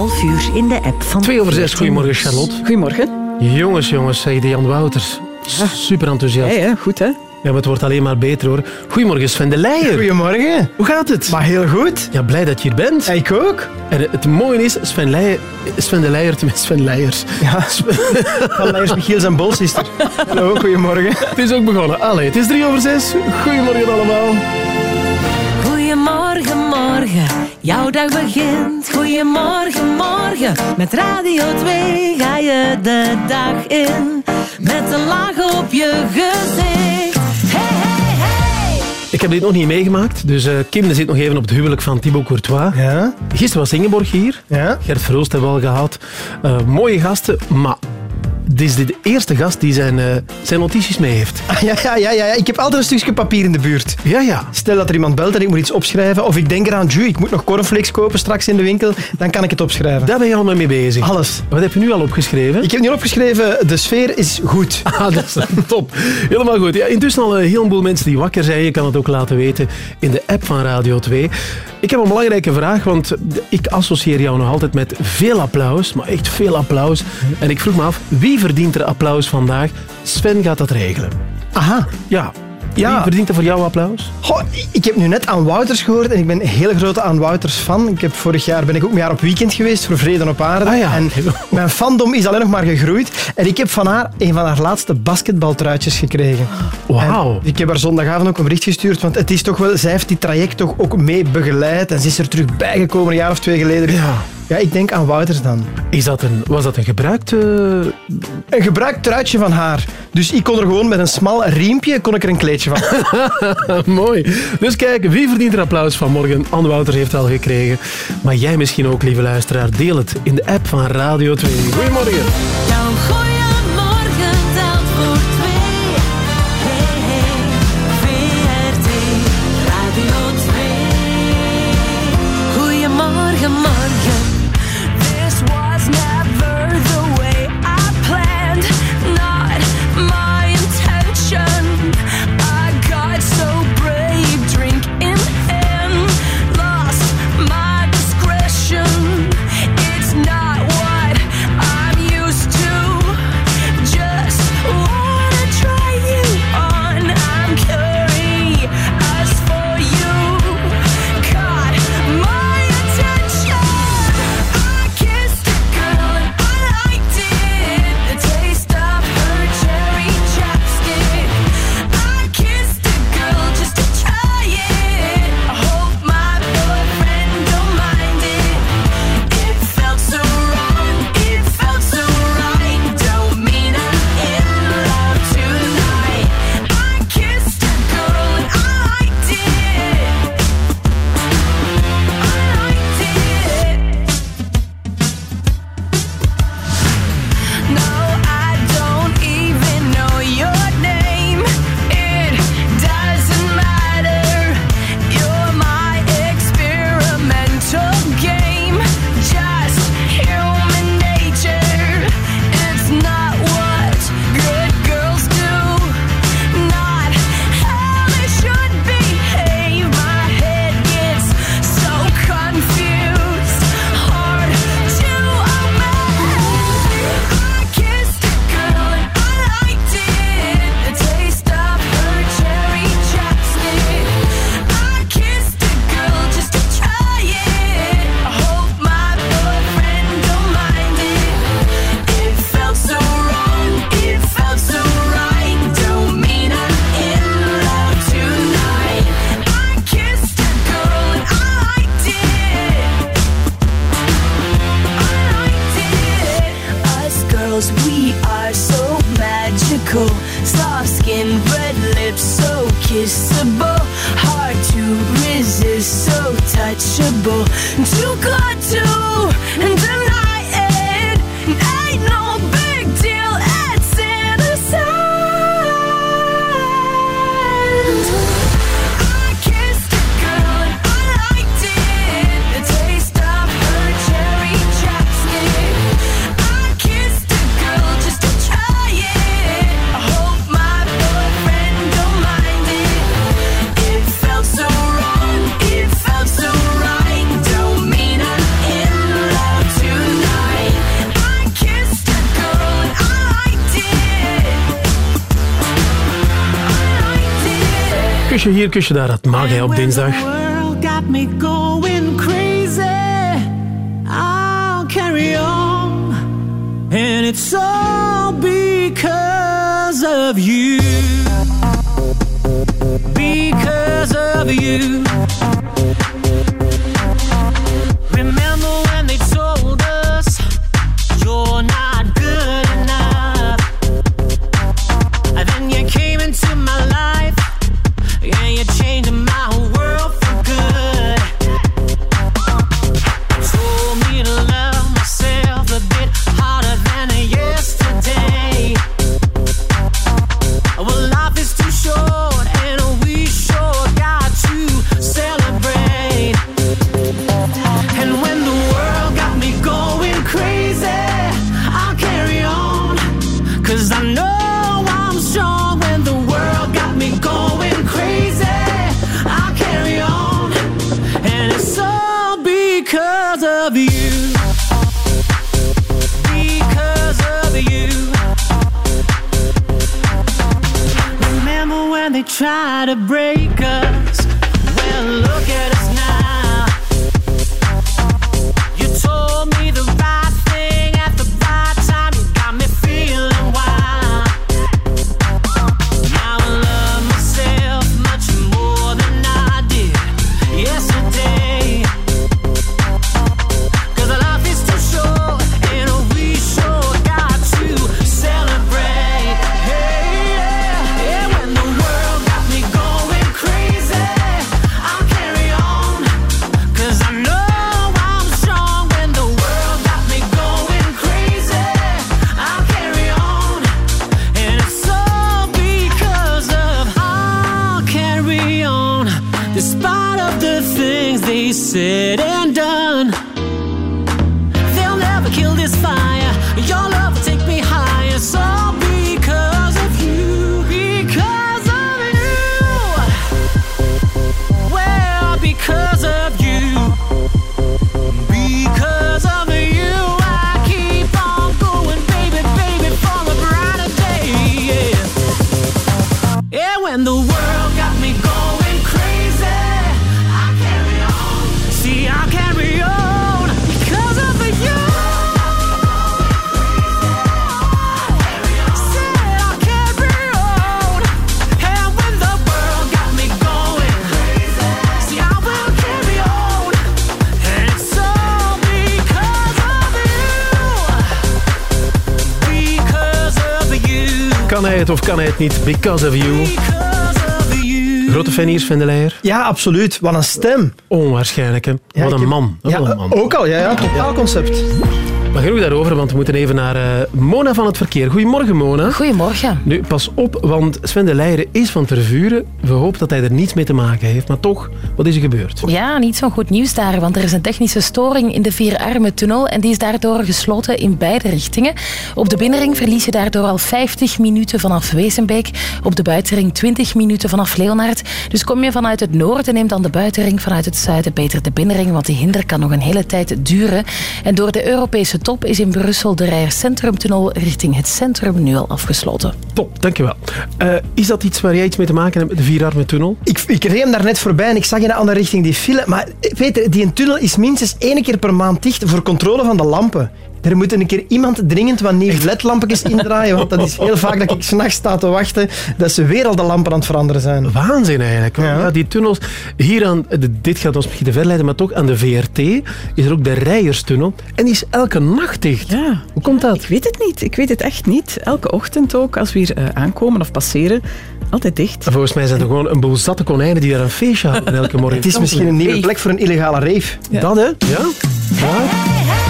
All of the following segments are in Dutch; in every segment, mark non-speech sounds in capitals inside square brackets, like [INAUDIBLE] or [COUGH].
half uur in de app van... Twee over zes. Goedemorgen, Charlotte. Goedemorgen. Jongens, jongens, zei de Jan Wouters. Super enthousiast. Hey, hè, goed hè? Ja, maar het wordt alleen maar beter hoor. Goedemorgen Sven de Leijer. Goedemorgen. Hoe gaat het? Maar heel goed. Ja, blij dat je hier bent. Ja, ik ook. En het mooie is, Sven, Leijer, Sven de Leijer, tenminste Sven Leijers. Ja, [LAUGHS] van Leijers, Michiels en Bolsister. Hallo, goedemorgen. Het is ook begonnen. Allee, het is drie over zes. Goedemorgen allemaal. Goedemorgen, morgen. Jouw dag begint. Goedemorgen, morgen. Met Radio 2 ga je de dag in. Met een laag op je gezicht. Hey, hey, hey. Ik heb dit nog niet meegemaakt, dus eh, Kim zit nog even op het huwelijk van Thibaut Courtois. Ja? Gisteren was Ingeborg hier. Ja? Gert Verhulst hebben we al gehad. Eh, mooie gasten, maar dit is de eerste gast die zijn, eh, zijn notities mee heeft. Ah, Ja, ja, ja, ja. Ik heb altijd een stukje papier in de buurt. Ja, ja. Stel dat er iemand belt en ik moet iets opschrijven, of ik denk eraan, ju, ik moet nog cornflakes kopen straks in de winkel, dan kan ik het opschrijven. Daar ben je allemaal mee bezig. Alles. Wat heb je nu al opgeschreven? Ik heb nu opgeschreven, de sfeer is goed. [LAUGHS] Ah, dat is top. Helemaal goed. Ja, intussen al een heleboel mensen die wakker zijn. Je kan het ook laten weten in de app van Radio 2. Ik heb een belangrijke vraag, want ik associeer jou nog altijd met veel applaus, maar echt veel applaus. En ik vroeg me af, wie verdient er applaus vandaag? Sven gaat dat regelen. Aha. Ja. Ja. Wie verdient er voor jou applaus? Goh, ik heb nu net aan Wouters gehoord en ik ben een hele grote aan Wouters fan. Ik heb vorig jaar ben ik ook een jaar op weekend geweest voor Vrede op Aarde. Ah ja. En mijn fandom is alleen nog maar gegroeid. En ik heb van haar een van haar laatste basketbaltruitjes gekregen. Wauw. Ik heb haar zondagavond ook een bericht gestuurd, want het is toch wel, zij heeft die traject toch ook mee begeleid en ze is er terug bijgekomen een jaar of twee geleden. Ja. Ja, ik denk aan Wouters dan. Is dat een, was dat een gebruikt... eh, Een gebruikt truitje van haar. Dus ik kon er gewoon met een smal riempje kon ik er een kleedje van. [LAUGHS] Mooi. Dus kijk, wie verdient er applaus vanmorgen? Anne Wouters heeft het al gekregen. Maar jij misschien ook, lieve luisteraar. Deel het in de app van Radio 2. Goedemorgen. Kusje daar. Dat mag hij op dinsdag. Niet? Because of you. Grote fan hier, Sven de Leijer. Ja, absoluut. Wat een stem. Onwaarschijnlijk, hè? Ja, Wat een man. Wat Ja, een man. ook al, ja, ja. Totaal concept. Maar genoeg daarover, want we moeten even naar eh, Mona van het verkeer. Goedemorgen, Mona. Goedemorgen. Nu, pas op, want Sven de Leijer is van Tervuren. We hopen dat hij er niets mee te maken heeft. Maar toch, wat is er gebeurd? Ja, niet zo'n goed nieuws daar, want er is een technische storing in de Vierarmen-tunnel en die is daardoor gesloten in beide richtingen. Op de binnenring verlies je daardoor al 50 minuten vanaf Wezenbeek, op de buitenring 20 minuten vanaf Leonard. Dus kom je vanuit het noorden, neem dan de buitenring, vanuit het zuiden beter de binnenring, want die hinder kan nog een hele tijd duren. En door de Europese top is in Brussel de Rijers Centrumtunnel richting het centrum nu al afgesloten. Top, dankjewel. Eh is dat iets waar jij iets mee te maken hebt met de Vierarmentunnel? Ik, ik reed hem daar net voorbij en ik zag in de andere richting die file. Maar Peter, die tunnel is minstens één keer per maand dicht voor controle van de lampen. Er moet een keer iemand dringend wat nieuwe ledlampjes indraaien, want dat is heel vaak dat ik s'nachts sta te wachten dat ze weer al de lampen aan het veranderen zijn. Waanzin eigenlijk. want Ja. ja, die tunnels, hier aan, de- dit gaat ons misschien te ver leiden, maar toch aan de VRT is er ook de Rijerstunnel. En die is elke nacht dicht. Ja. Hoe komt dat? Ik weet het niet. Ik weet het echt niet. Elke ochtend ook, als we hier eh, aankomen of passeren, altijd dicht. Volgens mij zijn er gewoon een boel zatte konijnen die daar een feestje houden elke morgen. Het is misschien een nieuwe plek voor een illegale rave. Dat, hè? Ja? ja?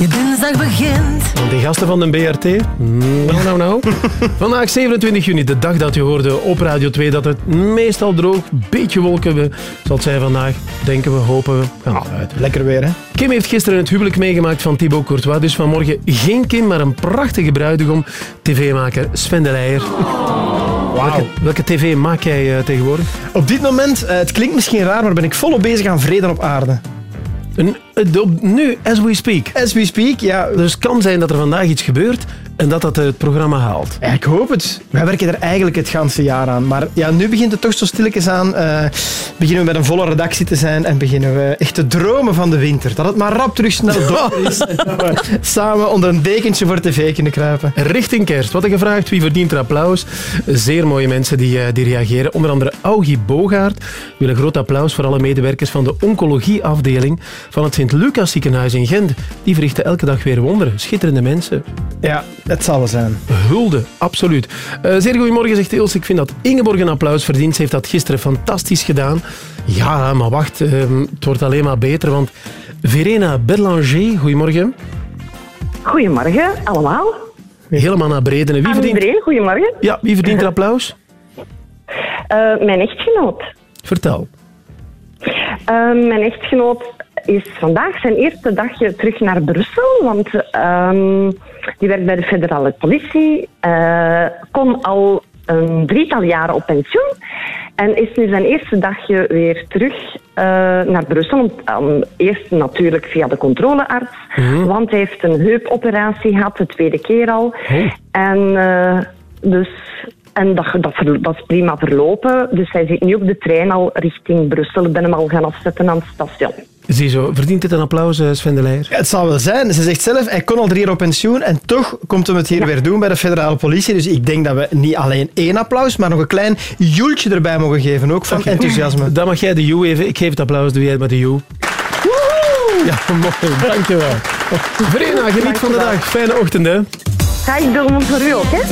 Je dinsdag begint. Want die gasten van de BRT, nou, nou, nou. [LAUGHS] Vandaag 27 juni, de dag dat je hoorde op Radio 2 dat het meestal droog, beetje wolken zal het zijn vandaag. Denken we, hopen we, gaan we uit. Lekker weer, hè? Kim heeft gisteren het huwelijk meegemaakt van Thibaut Courtois. Dus vanmorgen geen Kim, maar een prachtige bruidegom. TV-maker Sven de Leijer. Welke, welke tv maak jij eh, tegenwoordig? Op dit moment, eh, het klinkt misschien raar, maar ben ik volop bezig aan vrede op aarde. Een, de- nu, as we speak. As we speak, ja. Dus het kan zijn dat er vandaag iets gebeurt en dat dat het programma haalt. Ja, ik hoop het. Wij werken er eigenlijk het ganse jaar aan. Maar ja, nu begint het toch zo stilletjes aan. eh, beginnen we met een volle redactie te zijn en beginnen we echt te dromen van de winter. Dat het maar rap terug snel [LAUGHS] donker is. en dat we samen onder een dekentje voor tv kunnen kruipen. Richting kerst. Wat een gevraagd. Wie verdient er applaus? Zeer mooie mensen die, eh, die reageren. Onder andere Augie Bogaert wil een groot applaus voor alle medewerkers van de oncologieafdeling van het Sint-Lucas ziekenhuis in Gent. Die verrichten elke dag weer wonderen. Schitterende mensen. Ja, het zal wel zijn. Hulde, absoluut. Eh, zeer goedemorgen, zegt Ilse. Ik vind dat Ingeborg een applaus verdient. Ze heeft dat gisteren fantastisch gedaan. Ja, maar wacht, ehm, het wordt alleen maar beter, want Verena Berlanger, goedemorgen. Goedemorgen allemaal. Helemaal naar Breden. Wie Aan verdient, iedereen, goedemorgen. ja, wie verdient er applaus? Eh, mijn echtgenoot. Vertel. Eh, mijn echtgenoot is vandaag zijn eerste dagje terug naar Brussel, want ehm, die werkt bij de federale politie, eh, kon al een drietal jaren op pensioen en is nu zijn eerste dagje weer terug eh, naar Brussel. Eerst natuurlijk via de controlearts, want hij heeft een heupoperatie gehad, de tweede keer al. En eh, dus en dat, dat, dat is prima verlopen. Dus hij zit nu op de trein al richting Brussel. Ik ben hem al gaan afzetten aan het station. Ziezo, verdient dit een applaus, eh, Sven de Leijer? Ja, het zal wel zijn. Ze zegt zelf, hij kon al drie jaar op pensioen en toch komt hem het hier weer doen bij de federale politie. Dus ik denk dat we niet alleen één applaus, maar nog een klein joeltje erbij mogen geven, ook van enthousiasme. Dan mag jij de you even. Ik geef het applaus, doe jij het met de you. Ja, mooi. Dankjewel. Verena, geniet van de dag. Fijne ochtend, hè. Ga ik doen voor u ook, hè?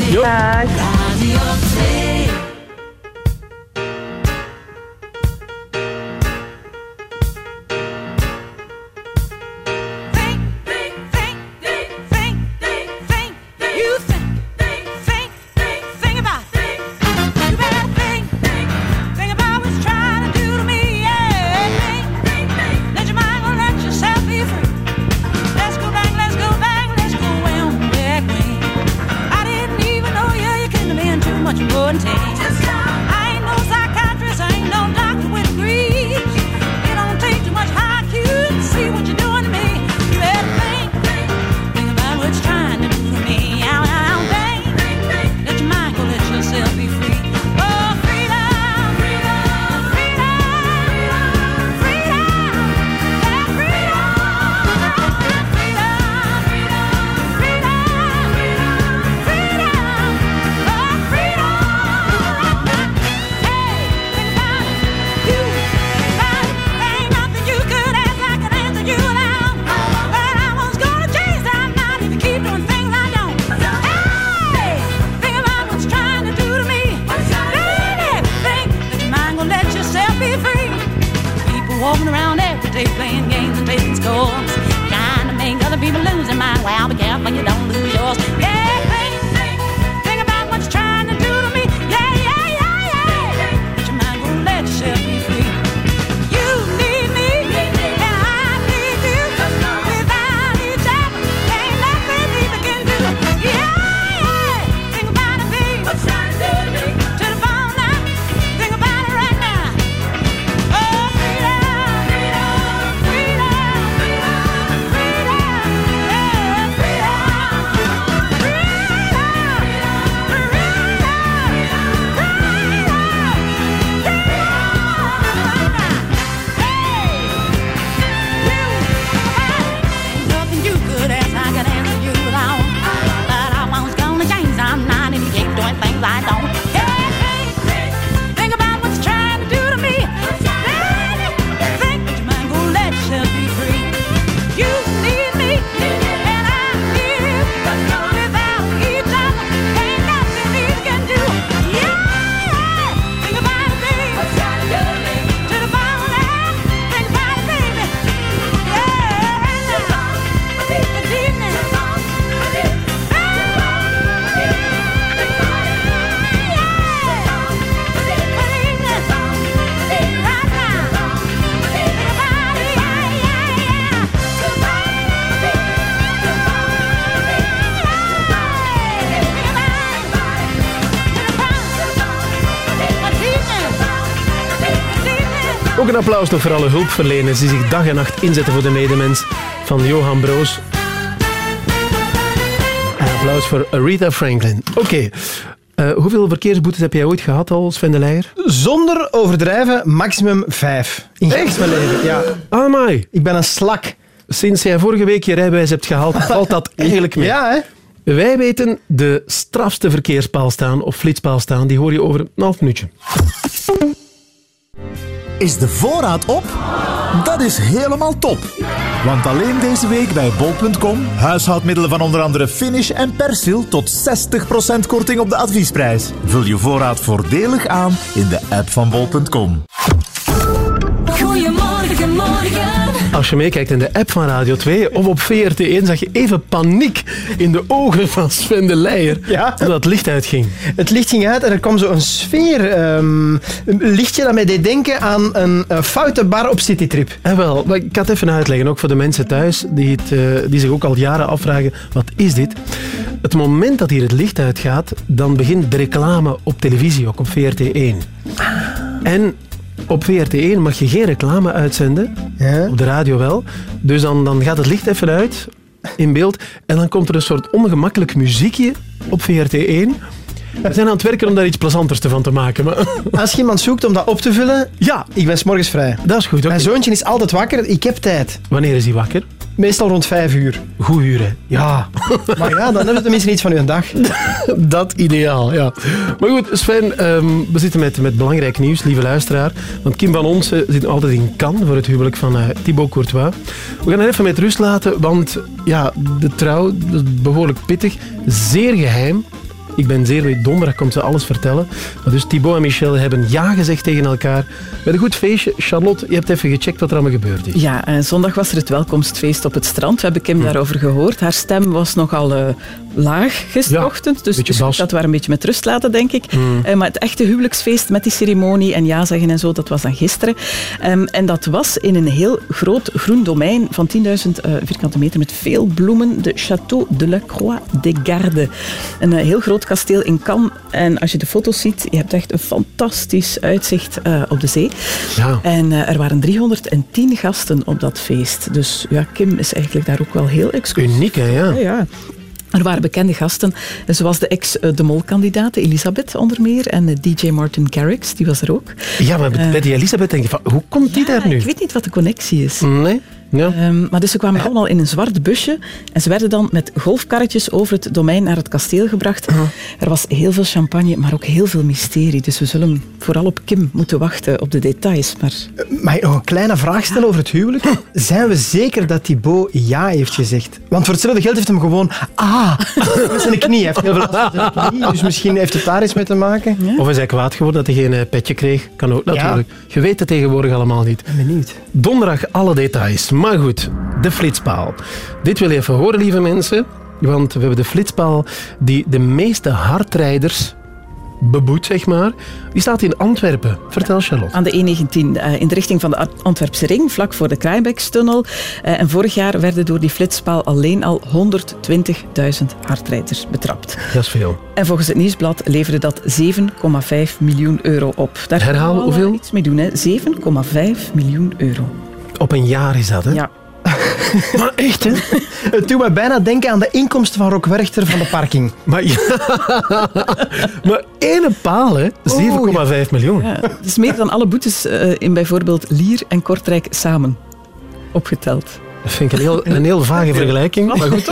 Applaus nog voor alle hulpverleners die zich dag en nacht inzetten voor de medemens van Johan Broos. En applaus voor Aretha Franklin. Oké, eh, hoeveel verkeersboetes heb jij ooit gehad al, Sven de Leijer? Zonder overdrijven, maximum vijf. In echt mijn leven, ja. Amai, Ik ben een slak. sinds jij vorige week je rijbewijs hebt gehaald, [LAUGHS] valt dat eigenlijk mee. Ja, hè? Wij weten de strafste verkeerspaal staan of flitspaal staan. Die hoor je over een half minuutje. Is de voorraad op? Dat is helemaal top. Want alleen deze week bij bol.com huishoudmiddelen van onder andere Finish en Persil tot 60% korting op de adviesprijs. Vul je voorraad voordelig aan in de app van bol.com. Goedemorgen, morgen. Als je meekijkt in de app van Radio 2 of op VRT1, zag je even paniek in de ogen van Sven de Leijer Ja. toen dat licht uitging. Het licht ging uit en er kwam zo een sfeer, ehm, een lichtje dat mij deed denken aan een eh, foute bar op Citytrip. En wel, maar ik ga het even uitleggen, ook voor de mensen thuis die, het, eh, die zich ook al jaren afvragen, wat is dit? Het moment dat hier het licht uitgaat, dan begint de reclame op televisie, ook op VRT1. En op VRT1 mag je geen reclame uitzenden, Ja. op de radio wel. Dus dan, dan gaat het licht even uit in beeld en dan komt er een soort ongemakkelijk muziekje op VRT1. We zijn aan het werken om daar iets plezanters te van te maken. Maar [LAUGHS] Als je iemand zoekt om dat op te vullen, ja, ik ben 's morgens vrij. dat is goed. oké. Mijn zoontje is altijd wakker, ik heb tijd. Wanneer is hij wakker? Meestal rond vijf uur. Goed uren. Ja. [LAUGHS] Maar ja, dan hebben we tenminste iets van uw dag. [LAUGHS] Dat ideaal, ja. Maar goed, Sven, ehm, we zitten met, met belangrijk nieuws, lieve luisteraar. Want Kim van Onsen zit nog altijd in Cannes voor het huwelijk van eh, Thibaut Courtois. We gaan er even met rust laten, want ja, de trouw dat is behoorlijk pittig, zeer geheim. Ik ben zeer benieuwd, donderdag komt ze alles vertellen. Maar dus Thibaut en Michel hebben ja gezegd tegen elkaar. Met een goed feestje. Charlotte, je hebt even gecheckt wat er allemaal gebeurd is. Ja, en zondag was er het welkomstfeest op het strand. We hebben Hm. Kim daarover gehoord. Haar stem was nogal eh, laag gisterochtend. dus beetje dus. Hm. dat we een beetje met rust laten, denk ik. Eh, maar het echte huwelijksfeest met die ceremonie en ja zeggen en zo, dat was dan gisteren. Ehm, en dat was in een heel groot groen domein van 10.000 eh, vierkante meter met veel bloemen. De Château de la Croix des Gardes. Een eh, heel groot kasteel in Cannes. En als je de foto's ziet, je hebt echt een fantastisch uitzicht eh, op de zee. Ja. En eh, er waren 310 gasten op dat feest. Dus ja, Kim is eigenlijk daar ook wel heel exclusief. Uniek, hè? Ja. Ja, ja. Er waren bekende gasten, zoals de ex-De Mol-kandidaat Elisabeth onder meer en eh, DJ Martin Garrix, die was er ook. Ja, maar bij die Elisabeth denk je van, hoe komt die daar nu? Ik weet niet wat de connectie is. Nee? Ja. Ehm, maar dus ze kwamen allemaal in een zwart busje en ze werden dan met golfkarretjes over het domein naar het kasteel gebracht. Er was heel veel champagne, maar ook heel veel mysterie. Dus we zullen vooral op Kim moeten wachten op de details. Maar Mag ik nog een kleine vraag stellen over het huwelijk? Zijn we zeker dat Thibaut ja heeft gezegd? Want voor hetzelfde geld heeft hem gewoon ah, [LAUGHS] met zijn knie. Hij heeft heel veel last van zijn knie, dus misschien heeft het daar iets mee te maken. Of is hij kwaad geworden dat hij geen eh, petje kreeg? Kan ook natuurlijk. Je weet het tegenwoordig allemaal niet. ben benieuwd. Donderdag alle details. Maar goed, de flitspaal. Dit wil je even horen, lieve mensen. Want we hebben de flitspaal die de meeste hardrijders beboet, zeg maar. Die staat in Antwerpen. Vertel, Charlotte. aan de E19 eh, in de richting van de Ant- Antwerpse ring, vlak voor de Kraaibeekstunnel. Eh, en vorig jaar werden door die flitspaal alleen al 120.000 hardrijders betrapt. Dat is veel. En volgens het nieuwsblad leverde dat 7,5 miljoen euro op. Daar Herhaal, kunnen we wel, hoeveel? iets mee doen, hè. 7,5 miljoen euro. Op een jaar is dat, hè? Ja. [LAUGHS] Maar echt, hè? [LAUGHS] Het doet me bijna denken aan de inkomsten van Rock Werchter van de parking. [LAUGHS] Maar, ja. maar ene paal, hè? 7,5 miljoen. ja. Dat is meer dan alle boetes eh, in bijvoorbeeld Lier en Kortrijk samen opgeteld. Dat vind ik een heel, een heel vage vergelijking. Maar goed,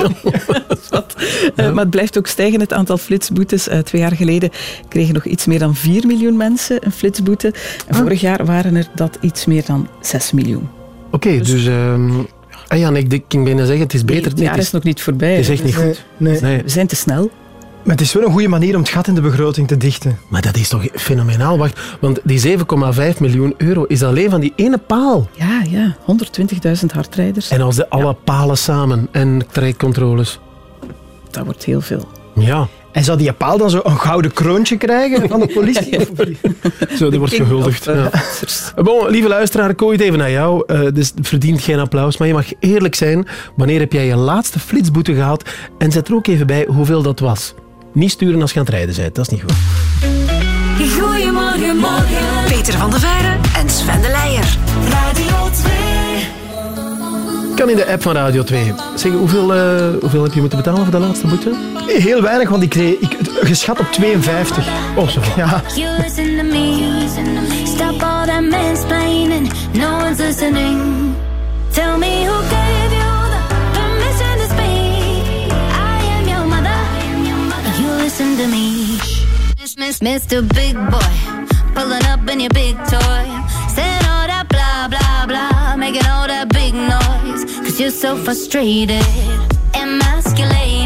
Eh, maar het blijft ook stijgen, het aantal flitsboetes. Eh, twee jaar geleden kregen nog iets meer dan 4 miljoen mensen een flitsboete. En Ah. vorig jaar waren er dat iets meer dan 6 miljoen. Oké, dus... ehm ah ja, nee, ik ging bijna zeggen, het is beter. Het jaar is nog niet voorbij. het is echt niet Nee, goed. nee. Nee. We zijn te snel. Maar het is wel een goede manier om het gat in de begroting te dichten. Maar dat is toch fenomenaal. Wacht, want die 7,5 miljoen euro is alleen van die ene paal. Ja, ja. 120.000 hardrijders. En als de alle palen samen en trajectcontroles. Dat wordt heel veel. Ja, En zou die paal dan zo een gouden kroontje krijgen van de politie? [LAUGHS] Zo, die wordt gehuldigd. Of, eh, Ja. fietsers. Bon, lieve luisteraar, ik het even naar jou. Eh, dus het verdient geen applaus, maar je mag eerlijk zijn. Wanneer heb jij je laatste flitsboete gehad? En zet er ook even bij hoeveel dat was. Niet sturen als je aan het rijden bent, dat is niet goed. Goedemorgen, morgen. Peter van der Veire en Sven de Leijer. Radio 2. Kan in de app van Radio 2. Zeg, hoeveel, eh, hoeveel heb je moeten betalen voor de laatste boete? Heel weinig, want ik kreeg ik, geschat op 52. Oh, zo. Ja. You listen to me. Stop all that mansplaining. No one's listening. Tell me who gave you the permission to speak. I am your mother. You listen to me. Miss, miss, Mr. Big Boy. Pulling up in your big toy. Saying all that blah, blah, blah. Making all that big noise. You're so frustrated. Emasculated.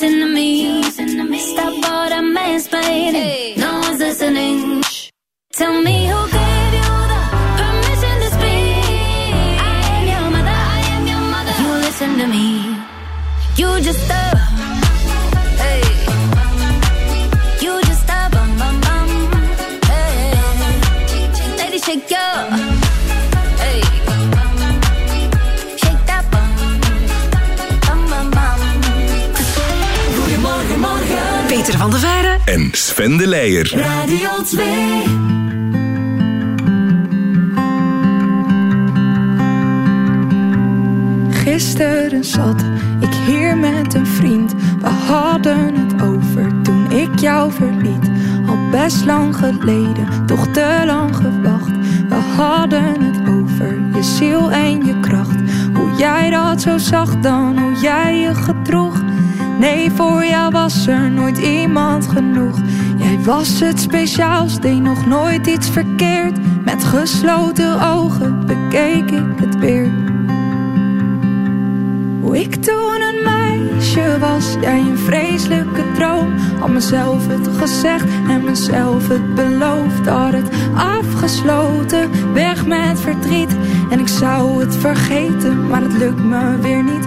listen to me. Stop all the mansplaining. No one's listening. Shh. Tell me who gave you the permission to speak. I am your mother. I am your mother. You listen to me. You just Veire En Sven de Leijer. Radio 2. Gisteren zat ik hier met een vriend. We hadden het over toen ik jou verliet. Al best lang geleden, toch te lang gewacht. We hadden het over je ziel en je kracht. Hoe jij dat zo zag dan, hoe jij je gedroeg. Nee, voor jou was er nooit iemand genoeg. Jij was het speciaals, deed nog nooit iets verkeerd. Met gesloten ogen bekeek ik het weer. Hoe ik toen een meisje was, jij een vreselijke droom. Had mezelf het gezegd en mezelf het beloofd. Had het afgesloten, weg met verdriet. En ik zou het vergeten, maar het lukt me weer niet.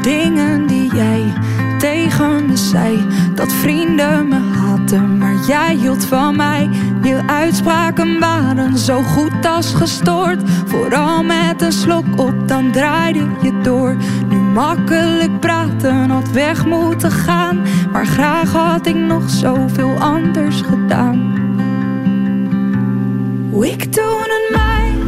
En dingen die jij tegen me zei. Dat vrienden me haten, maar jij hield van mij. Je uitspraken waren zo goed als gestoord. Vooral met een slok op, dan draaide je door. Nu makkelijk praten had weg moeten gaan. Maar graag had ik nog zoveel anders gedaan. Hoe toen een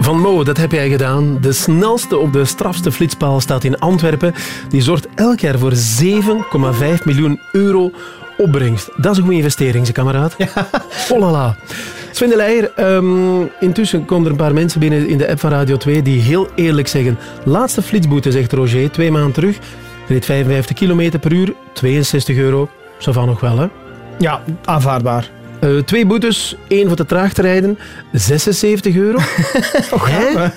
Van Mo, dat heb jij gedaan. De snelste op de strafste flitspaal staat in Antwerpen. Die zorgt elk jaar voor 7,5 miljoen euro opbrengst. Dat is een goede investering, zijn kameraad. Ja. Oh. Sven de Leijer, ehm, intussen komen er een paar mensen binnen in de app van Radio 2 die heel eerlijk zeggen. Laatste flitsboete, zegt Roger, twee maanden terug. Reed 55 km per uur, 62 euro. Zo van nog wel, hè? Ja, aanvaardbaar. Eh, twee boetes, één voor te traag te rijden, 76 euro. [LAUGHS] Hè?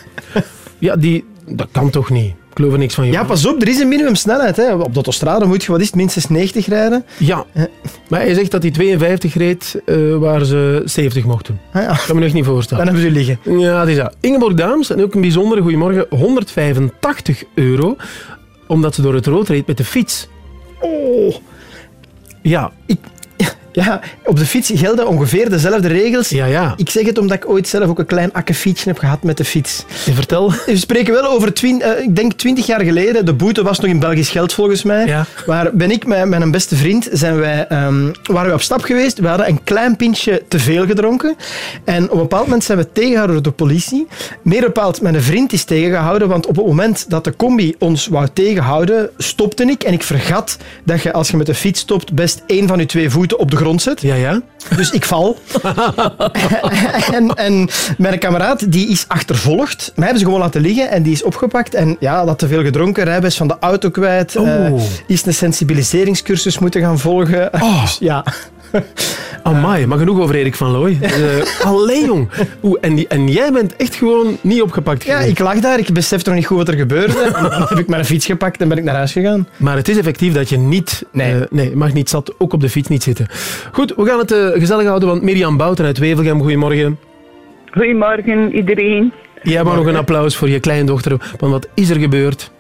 Ja, die, dat kan toch niet? Ik geloof er niks van. Ja, jongen. pas op, er is een minimumsnelheid. Hè. Op de autostrade moet je, wat is het, minstens 90 rijden. Ja, maar hij zegt dat hij 52 reed eh, waar ze 70 mochten. Ah, ja. Ik kan me nog niet voorstellen. Dan hebben ze liggen. Ja, dat is dat. Ingeborg Daams, en ook een bijzondere goedemorgen, 185 euro, omdat ze door het rood reed met de fiets. Oh. Ja, Ik, ja, op de fiets gelden ongeveer dezelfde regels. ja, ja. Ik zeg het omdat ik ooit zelf ook een klein akkefietsje heb gehad met de fiets. En vertel. We spreken wel over, twin, eh, ik denk 20 jaar geleden. De boete was nog in Belgisch geld volgens mij. Ja. Waar ben ik met mijn beste vriend zijn wij, ehm, waren we op stap geweest. We hadden een klein pintje te veel gedronken. En op een bepaald moment zijn we tegengehouden door de politie. Meer bepaald, mijn vriend is tegengehouden. Want op het moment dat de combi ons wou tegenhouden, stopte ik. En ik vergat dat je als je met de fiets stopt, best één van je twee voeten op de grond Ja, ja. Dus ik val. [LAUGHS] en, en mijn kameraad die is achtervolgd. Mij hebben ze gewoon laten liggen en die is opgepakt. En ja, dat te veel gedronken, rijbewijs van de auto kwijt. Oh. eh, is een sensibiliseringscursus moeten gaan volgen. Oh. [LAUGHS] Dus ja. [LAUGHS] Amai, maar genoeg over Erik van Looy. Uh, [LAUGHS] allee, jong. Oeh, en, die- en jij bent echt gewoon niet opgepakt ja, ik lag daar. Ik besefte nog niet goed wat er gebeurde. [LAUGHS] En dan heb ik mijn fiets gepakt en ben ik naar huis gegaan. Maar het is effectief dat je niet... Nee. eh, nee, je mag niet zat, ook op de fiets niet zitten. Goed, we gaan het eh, gezellig houden, want Mirjam Bouten uit Wevelgem, goedemorgen. Goedemorgen iedereen. Jij mag nog een applaus voor je kleindochter, want wat is er gebeurd?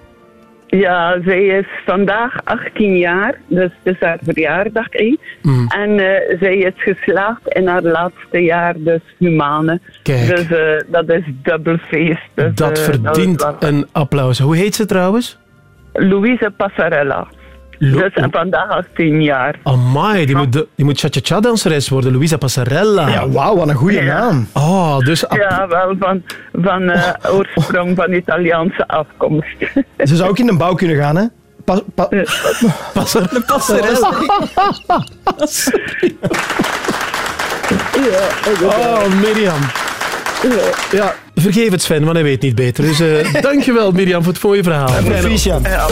Ja, zij is vandaag 18 jaar, dus het is haar verjaardag. hè. Mm. En eh, zij is geslaagd in haar laatste jaar, dus humane. Kijk. Dus eh, dat is dubbel feest. Dus, Dat eh, verdient een applaus. Hoe heet ze trouwens? Louise Passarella. Dus en vandaag 18 jaar. Amai, die moet, de- die moet cha-cha-cha danseres worden, Luisa Passarella. Ja, wauw, wat een goede Ja. naam. Oh, dus Ja, wel van, van eh, oorsprong van Italiaanse afkomst. Ze zou ook in de bouw kunnen gaan, hè? Pa, pa, Passarella. Oh, Mirjam. Ja, vergeef het Sven, want hij weet niet beter. Dus eh [LAUGHS] dankjewel Mirjam voor het mooie verhaal. proficiat. Ja,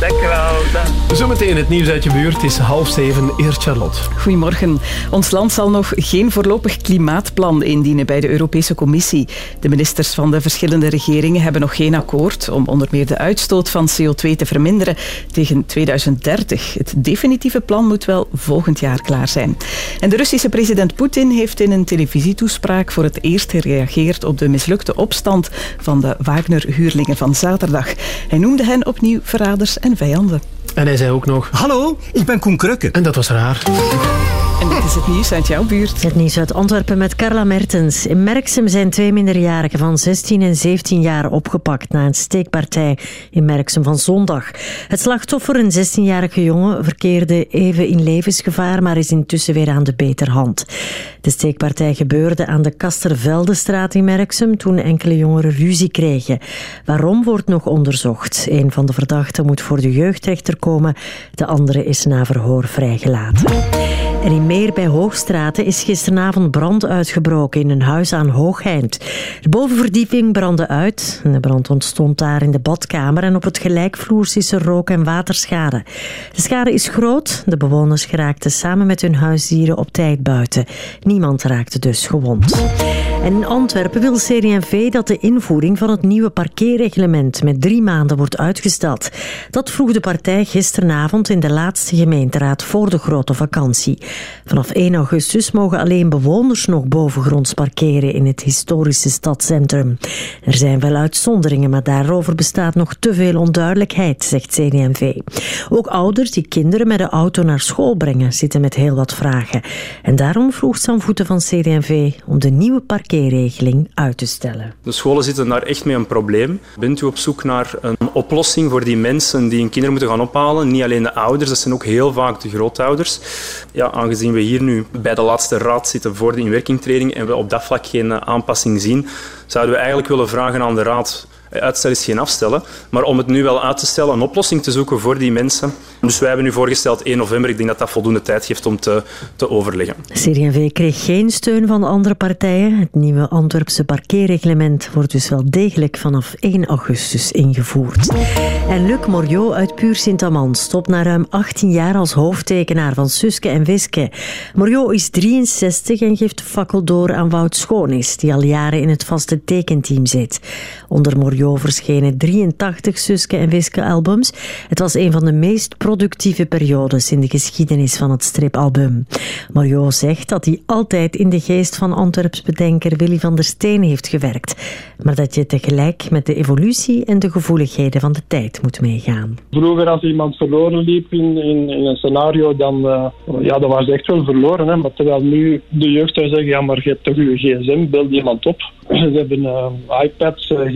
dankjewel. Dan. Zometeen het nieuws uit je buurt. Het is half zeven. Eerst Charlotte. Goedemorgen. Ons land zal nog geen voorlopig klimaatplan indienen bij de Europese Commissie. De ministers van de verschillende regeringen hebben nog geen akkoord om onder meer de uitstoot van CO2 te verminderen tegen 2030. Het definitieve plan moet wel volgend jaar klaar zijn. En de Russische president Poetin heeft in een televisietoespraak voor het eerst gereageerd op de mislukte opstand van de Wagner-huurlingen van zaterdag. Hij noemde hen opnieuw verraders en vijanden. En hij zei ook nog... Hallo, ik ben Koen Krukke. En dat was raar. En dit is het nieuws uit jouw buurt. Het nieuws uit Antwerpen met Carla Mertens. In Merksem zijn twee minderjarigen van 16 en 17 jaar opgepakt na een steekpartij in Merksem van zondag. Het slachtoffer, een 16-jarige jongen, verkeerde even in levensgevaar, maar is intussen weer aan de beterhand. De steekpartij gebeurde aan de Kasterveldestraat in Merksem toen enkele jongeren ruzie kregen. Waarom wordt nog onderzocht? Een van de verdachten moet voor de jeugdrechter komen, de andere is na verhoor vrijgelaten. En in Meer bij Hoogstraten is gisteravond brand uitgebroken in een huis aan Hoogeind. De bovenverdieping brandde uit. De brand ontstond daar in de badkamer en op het gelijkvloers is er rook- en waterschade. De schade is groot. De bewoners geraakten samen met hun huisdieren op tijd buiten. Niemand raakte dus gewond. En in Antwerpen wil CD&V dat de invoering van het nieuwe parkeerreglement met drie maanden wordt uitgesteld. Dat vroeg de partij gisteravond in de laatste gemeenteraad voor de grote vakantie. Vanaf Vanaf 1 augustus mogen alleen bewoners nog bovengronds parkeren in het historische stadscentrum. Er zijn wel uitzonderingen, maar daarover bestaat nog te veel onduidelijkheid, zegt CD&V. Ook ouders die kinderen met de auto naar school brengen zitten met heel wat vragen. En daarom vroeg Sam Voeten van CD&V om de nieuwe parkeerregeling uit te stellen. De scholen zitten daar echt met een probleem. Bent u op zoek naar een oplossing voor die mensen die hun kinderen moeten gaan ophalen? Niet alleen de ouders, dat zijn ook heel vaak de grootouders. Ja, aangezien we hier nu bij de laatste raad zitten voor de inwerkingtreding en we op dat vlak geen eh, aanpassing zien, zouden we eigenlijk willen vragen aan de raad Uitstel is geen afstellen, maar om het nu wel uit te stellen, een oplossing te zoeken voor die mensen. Dus wij hebben nu voorgesteld 1 november. Ik denk dat dat voldoende tijd geeft om te, te overleggen. CD&V kreeg geen steun van andere partijen. Het nieuwe Antwerpse parkeerreglement wordt dus wel degelijk vanaf 1 augustus ingevoerd. En Luc Moriot uit Puur Sint-Amand stopt na ruim 18 jaar als hoofdtekenaar van Suske en Wiske. Moriot is 63 en geeft de fakkel door aan Wout Schoonis, die al jaren in het vaste tekenteam zit. Onder Moriot verschenen 83 Suske en Wiske albums. Het was een van de meest productieve periodes in de geschiedenis van het stripalbum. Moriot zegt dat hij altijd in de geest van Antwerps bedenker Willy van der Steen heeft gewerkt, maar dat je tegelijk met de evolutie en de gevoeligheden van de tijd moet meegaan. Vroeger als iemand verloren liep in, in, een scenario, dan, eh, ja, dan was ze echt wel verloren. Hè? Maar terwijl nu de jeugd zou zeggen, ja maar je hebt toch je gsm, beeld iemand op. [CLEARS THROAT] Ze hebben eh, iPads, eh,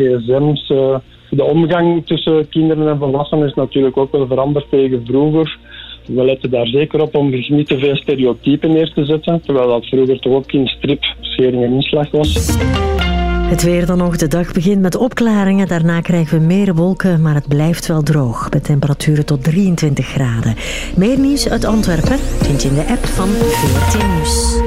eh, de omgang tussen kinderen en volwassenen is natuurlijk ook wel veranderd tegen vroeger. We letten daar zeker op om niet te veel stereotypen neer te zetten, terwijl dat vroeger toch ook in strip schering en inslag was. Het weer dan nog. De dag begint met opklaringen. Daarna krijgen we meer wolken, maar het blijft wel droog. Met temperaturen tot 23 graden. Meer nieuws uit Antwerpen vind je in de app van VRT Nieuws.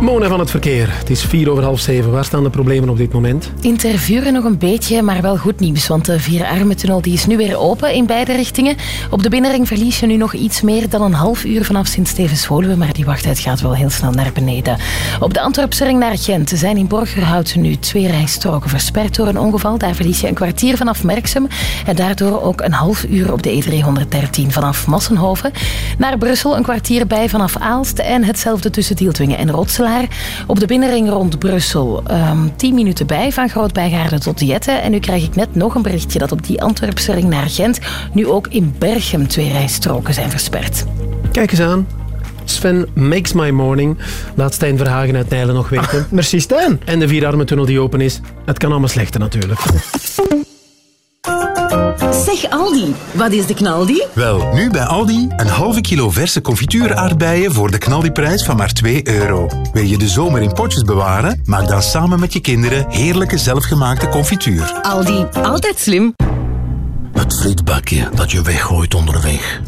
Mona van het verkeer. Het is vier over half zeven. Waar staan de problemen op dit moment? In Tervuren nog een beetje, maar wel goed nieuws. Want de Vierarmentunnel die is nu weer open in beide richtingen. Op de binnenring verlies je nu nog iets meer dan een half uur vanaf Sint-Stevens-Woluwe. Maar die wachttijd gaat wel heel snel naar beneden. Op de Antwerpse ring naar Gent zijn in Borgerhout nu twee rijstroken versperd door een ongeval. Daar verlies je een kwartier vanaf Merksem. En daardoor ook een half uur op de E313 vanaf Massenhoven. Naar Brussel een kwartier bij vanaf Aalst. En hetzelfde tussen Dieltwingen en Rotselaar. Op de binnenring rond Brussel ehm 10 minuten bij van Groot-Bijgaarden tot Jette. En nu krijg ik net nog een berichtje dat op die Antwerpse ring naar Gent nu ook in Berchem twee rijstroken zijn versperd. Kijk eens aan. Sven makes my morning. Laat Stijn Verhagen uit Nijlen nog weten. merci Stijn. En de vierarmentunnel die open is. Het kan allemaal slechter natuurlijk. Zeg Aldi, wat is de knaldi? Wel, nu bij Aldi een halve kilo verse confituuraardbeien voor de knaldiprijs van maar 2 euro. Wil je de zomer in potjes bewaren? Maak dan samen met je kinderen heerlijke zelfgemaakte confituur. Aldi, altijd slim. Het frietbakje dat je weggooit onderweg.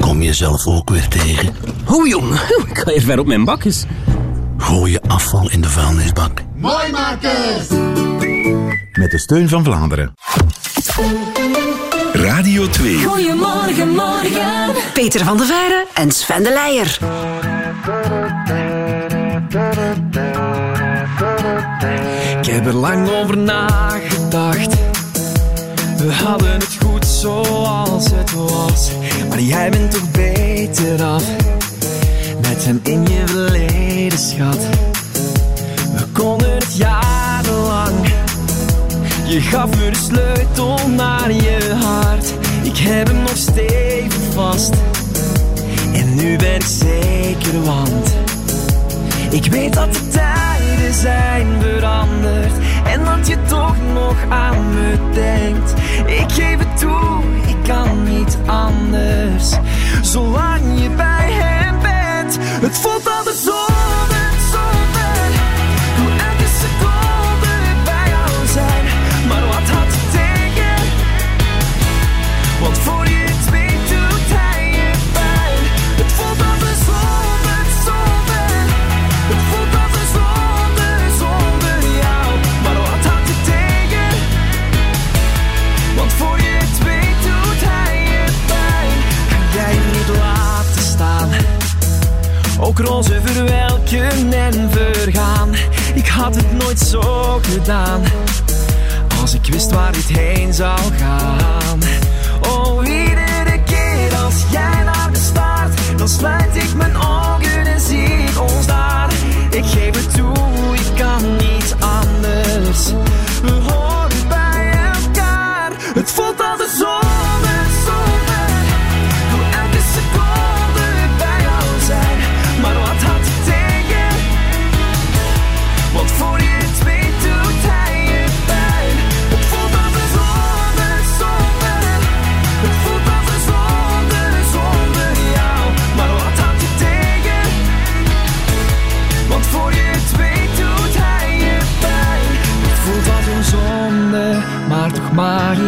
Kom je zelf ook weer tegen. Hoe jong, [LAUGHS] ik ga hier ver op mijn bakjes. Gooi je afval in de vuilnisbak. Mooi makers! Met de steun van Vlaanderen. Radio 2. Goedemorgen, morgen. Peter van der Veire en Sven de Leijer. Ik heb er lang over nagedacht. We hadden het goed zoals het was. Maar jij bent toch beter af. Met hem in je verleden, schat. We konden het jarenlang. Je gaf me de sleutel naar je hart. Ik heb hem nog stevig vast. En nu ben ik zeker, want ik weet dat de tijden zijn veranderd en dat je toch nog aan me denkt. Ik geef het toe, ik kan niet anders. Zolang je bij hem bent, het voelt altijd zonde, Ook roze verwelken en vergaan. Ik had het nooit zo gedaan. Als ik wist waar dit heen zou gaan. Oh, iedere keer als jij naar me staart, Dan sluit ik mijn ogen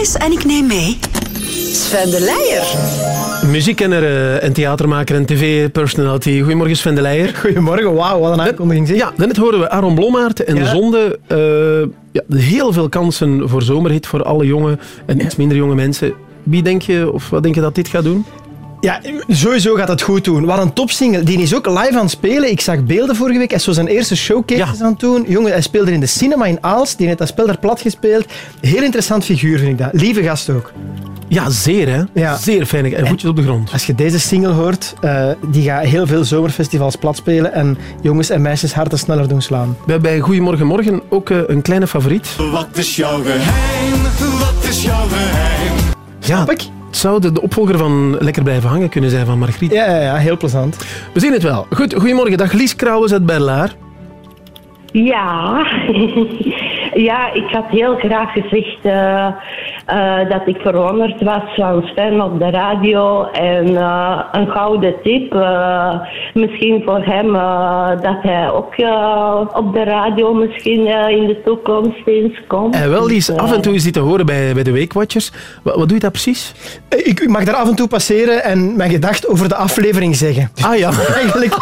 En ik neem mee Sven de Leijer. Muziekkenner eh, en theatermaker en tv-personality. Goedemorgen Sven de Leijer. [LAUGHS] Goedemorgen, wauw, wat een aankondiging zeg. Ja, net hoorden we Aaron Blommaert en de Zonde. eh, ja, heel veel kansen voor zomerhit voor alle jonge en iets minder jonge mensen. Wie denk je, of wat denk je dat dit gaat doen? Ja, sowieso gaat het goed doen. Wat een topsingle. Die is ook live aan het spelen. Ik zag beelden vorige week. Hij is zo zijn eerste showcases aan het doen. Jongen, hij speelde in de cinema in Aals. Die heeft dat spel daar plat gespeeld. Heel interessant figuur vind ik dat. Lieve gast ook. Ja, zeer hè. Zeer fijn. En voetjes op de grond. Als je deze single hoort, eh, die gaat heel veel zomerfestivals plat spelen en jongens en meisjes harten sneller doen slaan. We hebben bij Goedemorgen Morgen ook eh, een kleine favoriet. Wat is jouw geheim? Wat is jouw geheim? Ja, het zou de, de opvolger van Lekker blijven hangen kunnen zijn van Margriet. Ja, ja, ja, heel plezant. We zien het wel. Goed, goedemorgen. Dag Lies Krauwens uit Berlaar. Ja. [LAUGHS] ja, ik had heel graag gezegd eh, eh, dat ik verwonderd was van Sven op de radio. En eh, een gouden tip, eh, misschien voor hem, dat hij ook op de radio misschien in de toekomst eens komt. En wel, Lies, Dus, eh, af en toe is dit te horen bij, bij de Weekwatchers. Wat, wat doe je dat precies? Ik, ik mag daar af en toe passeren en mijn gedacht over de aflevering zeggen. Ah ja. [LAUGHS] Eigenlijk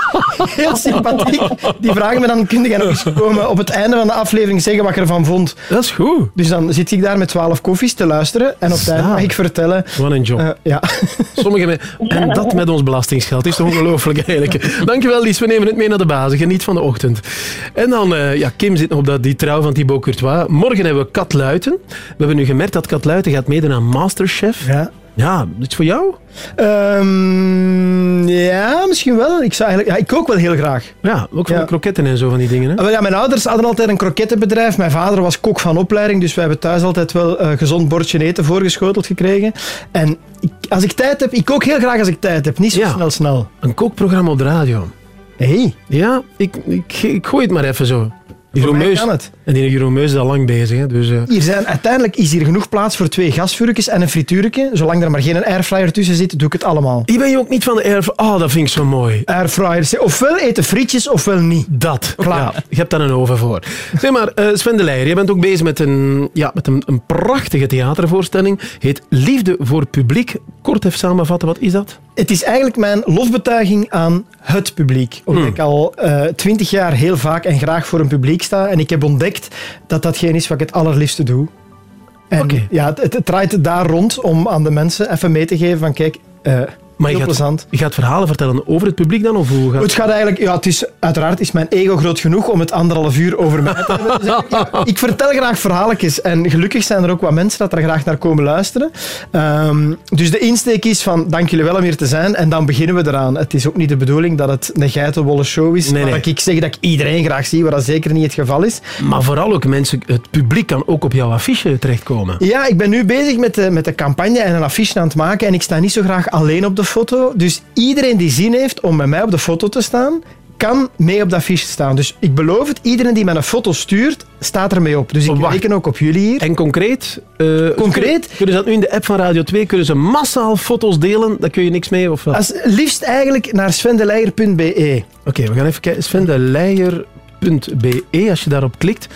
heel sympathiek. Die vragen me dan, kun je nog eens komen op het einde van de aflevering zeggen wat je ervan vond. Dat is goed. Dus dan zit ik daar met twaalf koffies te luisteren en op einde mag ik vertellen... Wat een job. Eh, ja. Sommige me- en dat met ons belastingsgeld. is toch ongelooflijk eigenlijk. Dankjewel Lies, we nemen het mee naar de basis. Geniet van de ochtend. En dan, eh, ja, Kim zit nog op dat, die trouw van Thibaut Courtois. Morgen hebben we Kat Luiten. We hebben nu gemerkt dat Kat Luiten gaat meedoen aan Masterchef. Ja. Ja, iets voor jou? Ehm, ja, misschien wel. Ik, zou eigenlijk, ja, ik kook wel heel graag. Ja, ook van de kroketten en zo van die dingen. Hè? Ah, Ja, mijn ouders hadden altijd een krokettenbedrijf. Mijn vader was kok van opleiding, dus we hebben thuis altijd wel een gezond bordje eten voorgeschoteld gekregen. En ik, als ik tijd heb, ik kook heel graag als ik tijd heb, niet zo snel snel. Een kookprogramma op de radio. Hey. Ja, ik, ik, ik gooi het maar even zo. Jeroen mij kan het. En die Jeroen Meus is al lang bezig. Hè, dus, eh, Hier zijn, uiteindelijk is hier genoeg plaats voor twee gasvuurtjes en een frituurtje. Zolang er maar geen airfryer tussen zit, doe ik het allemaal. Hier ben je ook niet van de airfryer. Oh, dat vind ik zo mooi. Airfryers. Ofwel eten frietjes, ofwel niet. Dat. Klaar. Ja, je hebt daar een oven voor. Zeg maar, eh, Sven de Leijer, jij bent ook bezig met een, ja, met een, een prachtige theatervoorstelling. Heet Liefde voor Publiek. Kort even samenvatten, wat is dat? Het is eigenlijk mijn lofbetuiging aan het publiek. Omdat Hmm. ik al eh, twintig jaar heel vaak en graag voor een publiek sta. En ik heb ontdekt dat datgene is wat ik het allerliefste doe. En ja, het, draait daar rond om aan de mensen even mee te geven van kijk, eh Maar je gaat, plezant. je gaat verhalen vertellen over het publiek dan? Of hoe gaat Het gaat eigenlijk, ja, het is, uiteraard is mijn ego groot genoeg om het anderhalf uur over mij te hebben. Dus [LAUGHS] ik- ik vertel graag verhaaltjes en gelukkig zijn er ook wat mensen dat er graag naar komen luisteren. Ehm, dus de insteek is van, dank jullie wel om hier te zijn en dan beginnen we eraan. Het is ook niet de bedoeling dat het een geitenwolle show is, Nee, maar nee. dat ik zeg dat ik iedereen graag zie, wat dat zeker niet het geval is. Maar vooral ook mensen, het publiek kan ook op jouw affiche terechtkomen. Ja, ik ben nu bezig met de, met de campagne en een affiche aan het maken. En ik sta niet zo graag alleen op de foto. Dus iedereen die zin heeft om met mij op de foto te staan, kan mee op de affiche staan. Dus ik beloof het, iedereen die mij een foto stuurt, staat er mee op. Dus ik reken ook op jullie hier. En concreet? eh, Concreet? Kunnen, kunnen ze dat nu in de app van Radio 2? Kunnen ze massaal foto's delen? Daar kun je niks mee? Of? Als, liefst eigenlijk naar svendeleijer.be. Oké, we gaan even kijken. Sven sfendelij.be. Als je daarop klikt,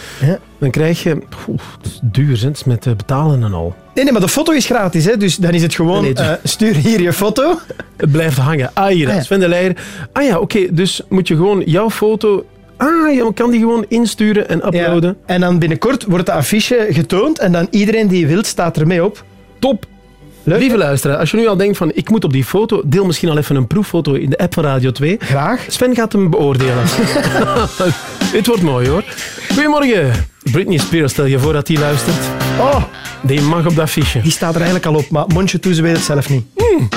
dan krijg je... Oeh, het is duur, hè? het is met eh, betalen en al. Nee, nee, maar de foto is gratis, hè? dus dan is het gewoon... Nee, nee, eh, stuur hier je foto. Het blijft hangen. Ah, hier, Ah, ja. Sven de Leijer. Ah ja, oké, dus moet je gewoon jouw foto... Ah, je kan die gewoon insturen en uploaden. En dan binnenkort wordt de affiche getoond en dan iedereen die wil staat ermee op. Top. Lieve luisteraar, als je nu al denkt van ik moet op die foto, deel misschien al even een proeffoto in de app van Radio 2. Graag. Sven gaat hem beoordelen. [LAUGHS] Dit wordt mooi hoor. Goedemorgen. Britney Spears, stel je voor dat die luistert. Oh, Die mag op dat affiche. die staat er eigenlijk al op, maar mondje toe, ze weet het zelf niet. Baby,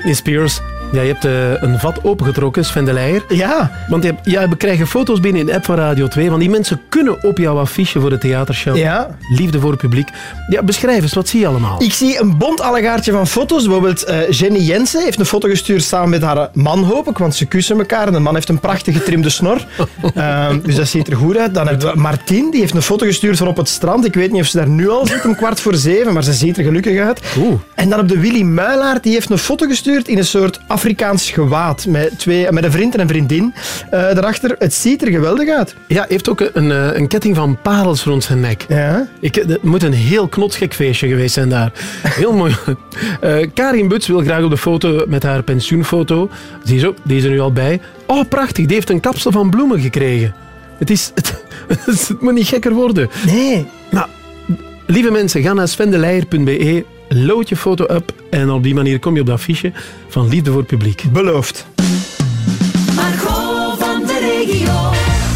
Britney Spears. Ja, je hebt eh, een vat opengetrokken, Sven de Leijer. Ja. Want je hebt, ja, we krijgen foto's binnen in de app van Radio 2, want die mensen kunnen op jouw affiche voor de theatershow. Ja. Liefde voor het publiek. Ja, beschrijf eens, wat zie je allemaal? Ik zie een bont allegaartje van foto's. Bijvoorbeeld eh, Jenny Jensen heeft een foto gestuurd samen met haar man, hoop ik, want ze kussen elkaar. En de man heeft een prachtig getrimde snor. [LAUGHS] Ehm, dus dat ziet er goed uit. Dan hebben we Martien, die heeft een foto gestuurd van op het strand. Ik weet niet of ze daar nu al zit, om kwart voor zeven, maar ze ziet er gelukkig uit. En dan op de Willy Muilaert, die heeft een foto gestuurd in een soort Afrikaans gewaad. Met, twee, met een vriend en een vriendin eh daarachter. Het ziet er geweldig uit. Ja, heeft ook een, eh, een ketting van parels rond zijn nek. Ja. Ik, het moet een heel knotsgek feestje geweest zijn daar. Heel mooi. [LAUGHS] Eh, Karin Buts wil graag op de foto met haar pensioenfoto. Zie je zo, die is er nu al bij. Oh, prachtig, die heeft een kapsel van bloemen gekregen. Het, is, het, [LAUGHS] het moet niet gekker worden. Nee. Maar, lieve mensen, ga naar svendeleijer.be, Lood je foto up en op die manier kom je op dat affiche van Liefde voor het Publiek. Beloofd. Margot van de regio.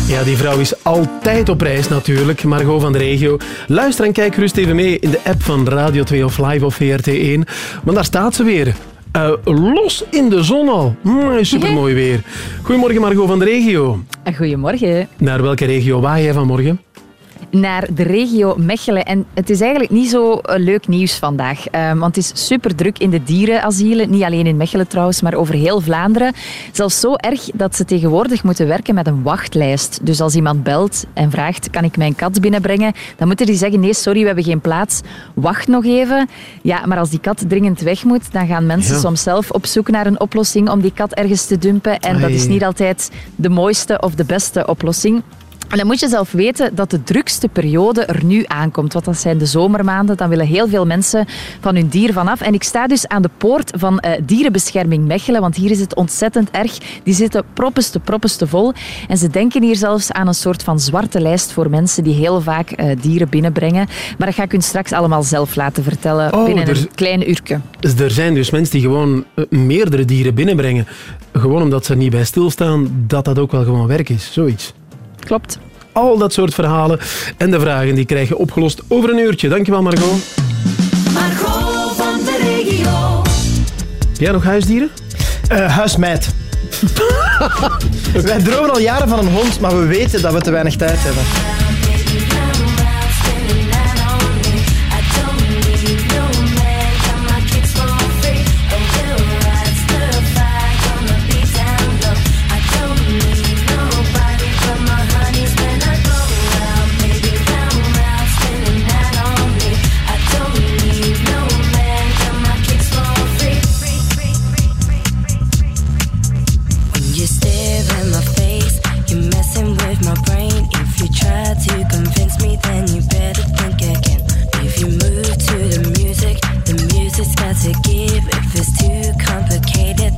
Ja, die vrouw is altijd op reis natuurlijk, Margot van de Regio. Luister en kijk gerust even mee in de app van Radio 2 of Live of VRT1. Want daar staat ze weer. Eh, los in de zon al. Super supermooi weer. Goedemorgen Margot van de Regio. Eh, goedemorgen. Naar welke regio waai jij vanmorgen? Naar de regio Mechelen. En het is eigenlijk niet zo eh, leuk nieuws vandaag. Ehm, want het is super druk in de dierenasielen. Niet alleen in Mechelen trouwens, maar over heel Vlaanderen. Zelfs zo erg dat ze tegenwoordig moeten werken met een wachtlijst. Dus als iemand belt en vraagt, kan ik mijn kat binnenbrengen? Dan moeten die zeggen, nee, sorry, we hebben geen plaats. Wacht nog even. Ja, maar als die kat dringend weg moet, dan gaan mensen Ja. soms zelf op zoek naar een oplossing om die kat ergens te dumpen. En dat is niet altijd de mooiste of de beste oplossing. En dan moet je zelf weten dat de drukste periode er nu aankomt. Want dat zijn de zomermaanden. Dan willen heel veel mensen van hun dier vanaf. En ik sta dus aan de poort van eh, Dierenbescherming Mechelen. Want hier is het ontzettend erg. Die zitten proppeste, proppeste vol. En ze denken hier zelfs aan een soort van zwarte lijst voor mensen die heel vaak eh, dieren binnenbrengen. Maar dat ga ik u straks allemaal zelf laten vertellen Oh, binnen er- een klein uurtje. Dus er zijn dus mensen die gewoon eh, meerdere dieren binnenbrengen. Gewoon omdat ze er niet bij stilstaan dat dat ook wel gewoon werk is. Zoiets. Klopt. Al dat soort verhalen en de vragen die krijg je opgelost over een uurtje. Dankjewel Margot. Margot van de regio. Heb jij nog huisdieren? Eh, huismeid. [LAUGHS] Wij dromen al jaren van een hond, maar we weten dat we te weinig tijd hebben.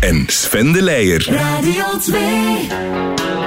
en Sven de Leijer. Radio 2.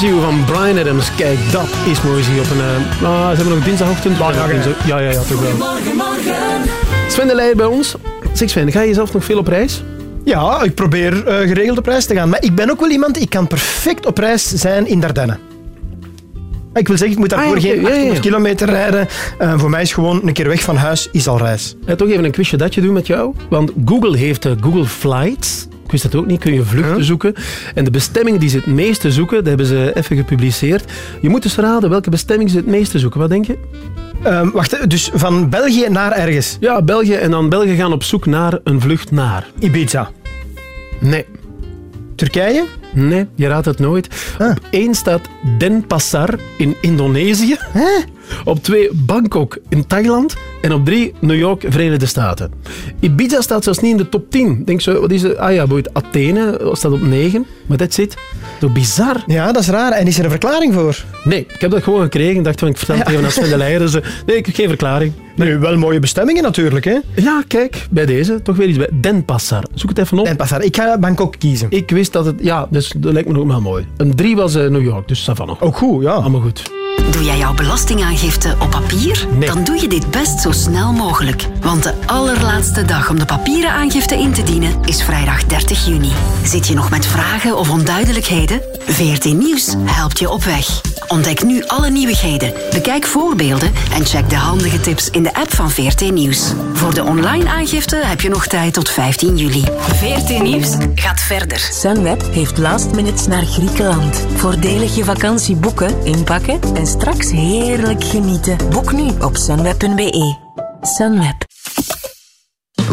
You van Brian Adams. Kijk, dat is mooi zie op een... ah, ze hebben nog dinsdagochtend. Ja, dinsdag- ja, ja, ja, toch wel. Morgen, morgen. Sven de Leijer bij ons. Zeg Sven, ga je zelf nog veel op reis? Ja, ik probeer eh, geregeld op reis te gaan. Maar ik ben ook wel iemand, ik kan perfect op reis zijn in Dardenne. Ik wil zeggen, ik moet daarvoor Ah, ja, geen oké, ja, ja, 800 ja. kilometer rijden. Eh, voor mij is gewoon een keer weg van huis, is al reis. Ja, toch even een quizje datje doen met jou. Want Google heeft eh, Google Flights. Ik wist dat ook niet. Kun je vluchten zoeken. En de bestemmingen die ze het meeste zoeken, dat hebben ze even gepubliceerd. Je moet dus raden welke bestemming ze het meeste zoeken. Wat denk je? Ehm, wacht, dus van België naar ergens? Ja, België. En dan België gaan op zoek naar een vlucht naar. Ibiza. Nee. Turkije? Nee, je raadt het nooit. Op één staat Denpasar in Indonesië. Op twee Bangkok in Thailand. En op drie New York, Verenigde Staten. Ibiza staat zelfs niet in de top 10. Denk zo, wat is het? Ah ja, bijvoorbeeld Athene staat op 9. Maar dat zit. Toch bizar? Ja, dat is raar. En is er een verklaring voor? Nee, ik heb dat gewoon gekregen. Ik dacht van, ik vertel het even aan Sven de Leijer. Dus, eh, nee, ik heb geen verklaring. Nu, wel mooie bestemmingen natuurlijk, hè? Ja, kijk, bij deze. Toch weer iets bij Denpasar. Zoek het even op. Denpasar. Ik ga Bangkok kiezen. Ik wist dat het... Ja, dus dat lijkt me ook wel mooi. Een 3 was eh, New York, dus Savannah. Ook goed, ja. Allemaal goed. Doe jij jouw belastingaangifte op papier? Dan doe je dit best zo snel mogelijk. Want de allerlaatste dag om de papieren aangifte in te dienen is vrijdag 30 juni. Zit je nog met vragen of onduidelijkheden? VRT Nieuws helpt je op weg. Ontdek nu alle nieuwigheden, bekijk voorbeelden en check de handige tips in de app van VRT Nieuws. Voor de online aangifte heb je nog tijd tot 15 juli. VRT Nieuws gaat verder. Sunweb heeft last minutes naar Griekenland. Voordelig je vakantie boeken, inpakken en straks heerlijk genieten. Boek nu op sunweb.be. Sunweb.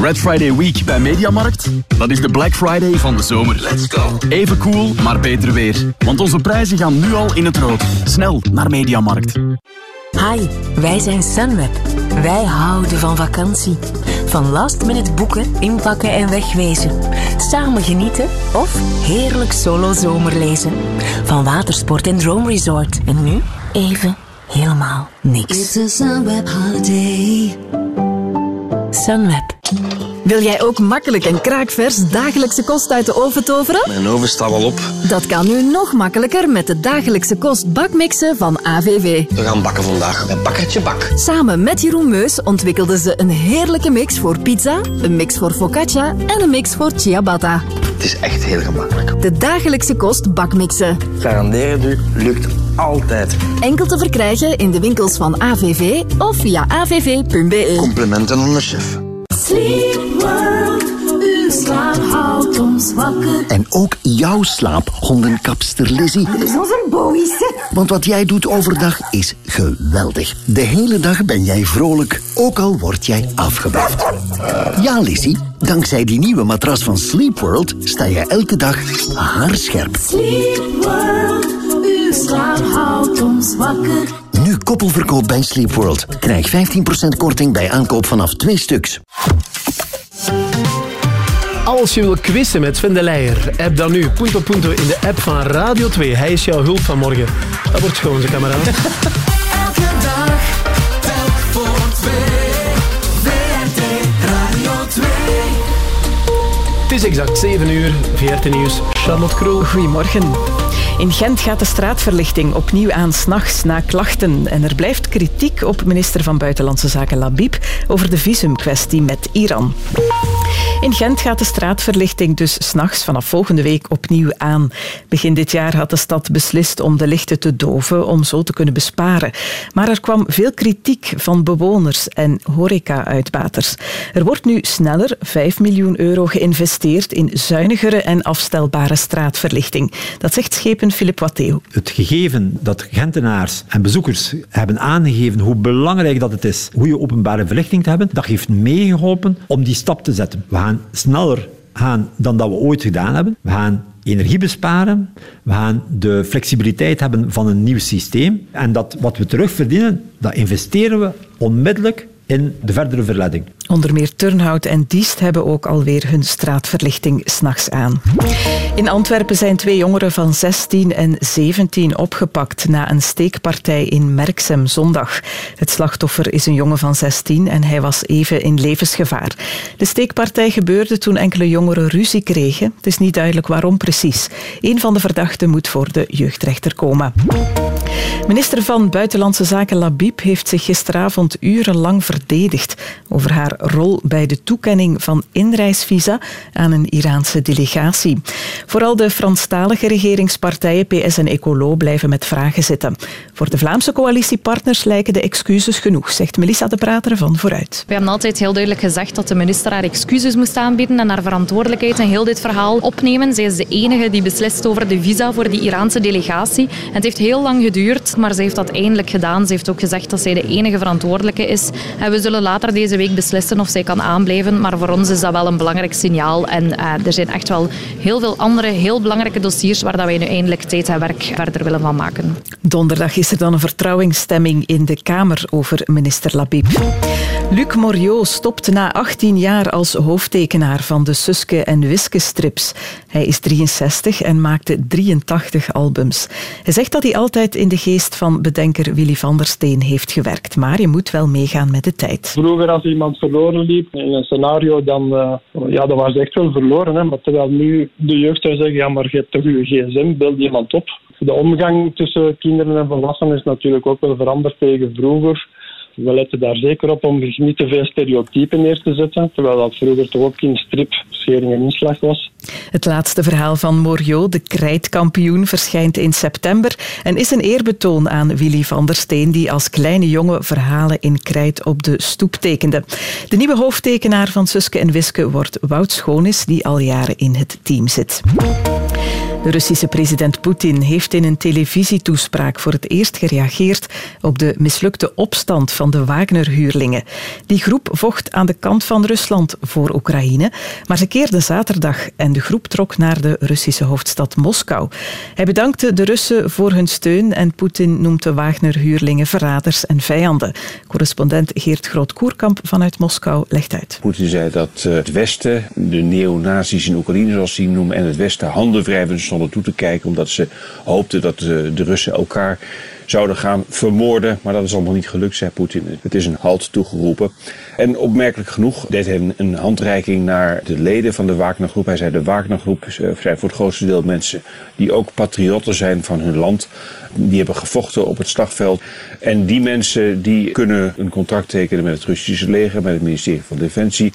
Red Friday Week bij Mediamarkt? Dat is de Black Friday van de zomer. Let's go. Even cool, maar beter weer. Want onze prijzen gaan nu al in het rood. Snel naar Mediamarkt. Hi, wij zijn Sunweb. Wij houden van vakantie. Van last minute boeken, inpakken en wegwezen. Samen genieten of heerlijk solo zomerlezen. Van watersport en drone resort. En nu even helemaal niks. It's a Sunweb holiday. Sunweb. Wil jij ook makkelijk en kraakvers dagelijkse kost uit de oven toveren? Mijn oven staat wel op. Dat kan nu nog makkelijker met de dagelijkse kost bakmixen van AVV. We gaan bakken vandaag. Een bakkertje bak. Samen met Jeroen Meus ontwikkelden ze een heerlijke mix voor pizza, een mix voor focaccia en een mix voor ciabatta. Het is echt heel gemakkelijk. De dagelijkse kost bakmixen. Garanderen u, lukt altijd. Enkel te verkrijgen in de winkels van AVV of via avv.be. Complimenten aan de chef. Sleep World, uw slaap houdt ons wakker. En ook jouw slaap, hondenkapster Lizzie. Dit is onze boys. Want wat jij doet overdag is geweldig. De hele dag ben jij vrolijk, ook al word jij afgebracht. Ja, Lizzie, dankzij die nieuwe matras van Sleep World sta je elke dag haarscherp. Sleep World, slaap houdt ons wakker. Nu koppelverkoop bij Sleep World. Krijg 15% korting bij aankoop vanaf twee stuks. Als je wil quizzen met Sven de Leijer, app dan nu Punto Punto in de app van Radio 2. Hij is jouw hulp van morgen. Dat wordt schoon, zijn kameraad. [LAUGHS] Elke dag, telk voor twee. VRT Radio 2. Het is exact 7 uur, VRT Nieuws. Charlotte Kroel. Goedemorgen. In Gent gaat de straatverlichting opnieuw aan s'nachts na klachten. En er blijft kritiek op minister van Buitenlandse Zaken Labib over de visumkwestie met Iran. In Gent gaat de straatverlichting dus s'nachts vanaf volgende week opnieuw aan. Begin dit jaar had de stad beslist om de lichten te doven om zo te kunnen besparen. Maar er kwam veel kritiek van bewoners en horeca-uitbaters. Er wordt nu sneller 5 miljoen euro geïnvesteerd in zuinigere en afstelbare straatverlichting. Dat zegt schepen Philip Watteo. Het gegeven dat Gentenaars en bezoekers hebben aangegeven hoe belangrijk dat het is goede openbare verlichting te hebben, dat heeft meegeholpen om die stap te zetten. We gaan sneller gaan dan dat we ooit gedaan hebben. We gaan energie besparen. We gaan de flexibiliteit hebben van een nieuw systeem. En dat wat we terugverdienen, dat investeren we onmiddellijk in de verdere verleiding. Onder meer Turnhout en Diest hebben ook alweer hun straatverlichting s'nachts aan. In Antwerpen zijn twee jongeren van 16 en 17 opgepakt na een steekpartij in Merksem zondag. Het slachtoffer is een jongen van 16 en hij was even in levensgevaar. De steekpartij gebeurde toen enkele jongeren ruzie kregen. Het is niet duidelijk waarom precies. Een van de verdachten moet voor de jeugdrechter komen. Minister van Buitenlandse Zaken Labib heeft zich gisteravond urenlang verdedigd over haar rol bij de toekenning van inreisvisa aan een Iraanse delegatie. Vooral de Franstalige regeringspartijen PS en Ecolo blijven met vragen zitten. Voor de Vlaamse coalitiepartners lijken de excuses genoeg, zegt Melissa de Prater van Vooruit. We hebben altijd heel duidelijk gezegd dat de minister haar excuses moest aanbieden en haar verantwoordelijkheid in heel dit verhaal opnemen. Zij is de enige die beslist over de visa voor die Iraanse delegatie. En het heeft heel lang geduurd, maar ze heeft dat eindelijk gedaan. Ze heeft ook gezegd dat zij de enige verantwoordelijke is. En we zullen later deze week beslissen of zij kan aanblijven. Maar voor ons is dat wel een belangrijk signaal. En eh, er zijn echt wel heel veel andere heel belangrijke dossiers waar dat wij nu eindelijk tijd en werk verder willen van maken. Donderdag is er dan een vertrouwingsstemming in de Kamer over minister Labib. Luc Moriot stopt na 18 jaar als hoofdtekenaar van de Suske en Wiske strips. Hij is 63 en maakte 83 albums. Hij zegt dat hij altijd in de geest van bedenker Willy van der Steen heeft gewerkt. Maar je moet wel meegaan met de tijd. Vroeger als iemand verloren liep in een scenario, dan, eh, ja, dan was ze echt wel verloren. Hè. Maar terwijl nu de jeugd zou zeggen, ja maar je hebt toch je gsm, bel iemand op. De omgang tussen kinderen en volwassenen is natuurlijk ook wel veranderd tegen vroeger. We letten daar zeker op om niet te veel stereotypen neer te zetten, terwijl dat vroeger toch ook in strip schering en inslag was. Het laatste verhaal van Moriot, de krijtkampioen, verschijnt in september en is een eerbetoon aan Willy van der Steen, die als kleine jongen verhalen in krijt op de stoep tekende. De nieuwe hoofdtekenaar van Suske en Wiske wordt Wout Schoonis, die al jaren in het team zit. De Russische president Poetin heeft in een televisietoespraak voor het eerst gereageerd op de mislukte opstand van de Wagner-huurlingen. Die groep vocht aan de kant van Rusland voor Oekraïne, maar ze keerden zaterdag en de groep trok naar de Russische hoofdstad Moskou. Hij bedankte de Russen voor hun steun en Poetin noemt de Wagner-huurlingen verraders en vijanden. Correspondent Geert Groot-Koerkamp vanuit Moskou legt uit. Poetin zei dat eh, het Westen, de neonazis in Oekraïne zoals ze noemen, en het Westen handen wrijvend stonden toe te kijken omdat ze hoopten dat eh, de Russen elkaar zouden gaan vermoorden. Maar dat is allemaal niet gelukt, zei Poetin. Het is een halt toegeroepen. En opmerkelijk genoeg deed hij een, handreiking naar de leden van de Wagnergroep. Hij zei de Wagnergroep eh, zijn voor het grootste deel mensen die ook patriotten zijn van hun land. Die hebben gevochten op het slagveld. En die mensen die kunnen een contract tekenen met het Russische leger, met het ministerie van Defensie.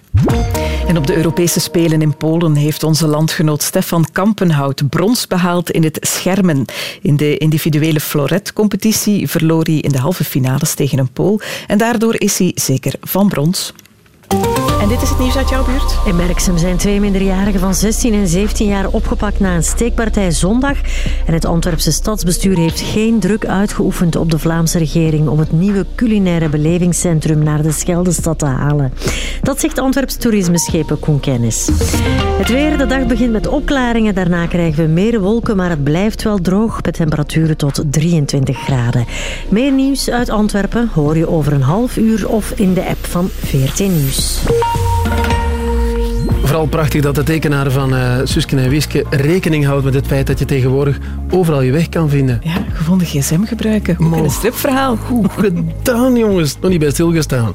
En op de Europese Spelen in Polen heeft onze landgenoot Stefan Kampenhout brons behaald in het schermen. In de individuele floret-competitie verloor hij in de halve finales tegen een Pool. En daardoor is hij zeker van brons. ons. En dit is het nieuws uit jouw buurt? In Merksem zijn twee minderjarigen van 16 en 17 jaar opgepakt na een steekpartij zondag. En het Antwerpse stadsbestuur heeft geen druk uitgeoefend op de Vlaamse regering om het nieuwe culinaire belevingscentrum naar de Scheldestad te halen. Dat zegt Antwerps toerismeschepen Koen Kennis. Het weer, de dag begint met opklaringen. Daarna krijgen we meer wolken, maar het blijft wel droog met temperaturen tot 23 graden. Meer nieuws uit Antwerpen hoor je over een half uur of in de app van VRT Nieuws. Thank you. Vooral prachtig dat de tekenaar van eh Suske en Wiske rekening houdt met het feit dat je tegenwoordig overal je weg kan vinden. Ja, gevonden gsm gebruiken. Ook in een stripverhaal. Goed gedaan, jongens. Nog niet bij stilgestaan.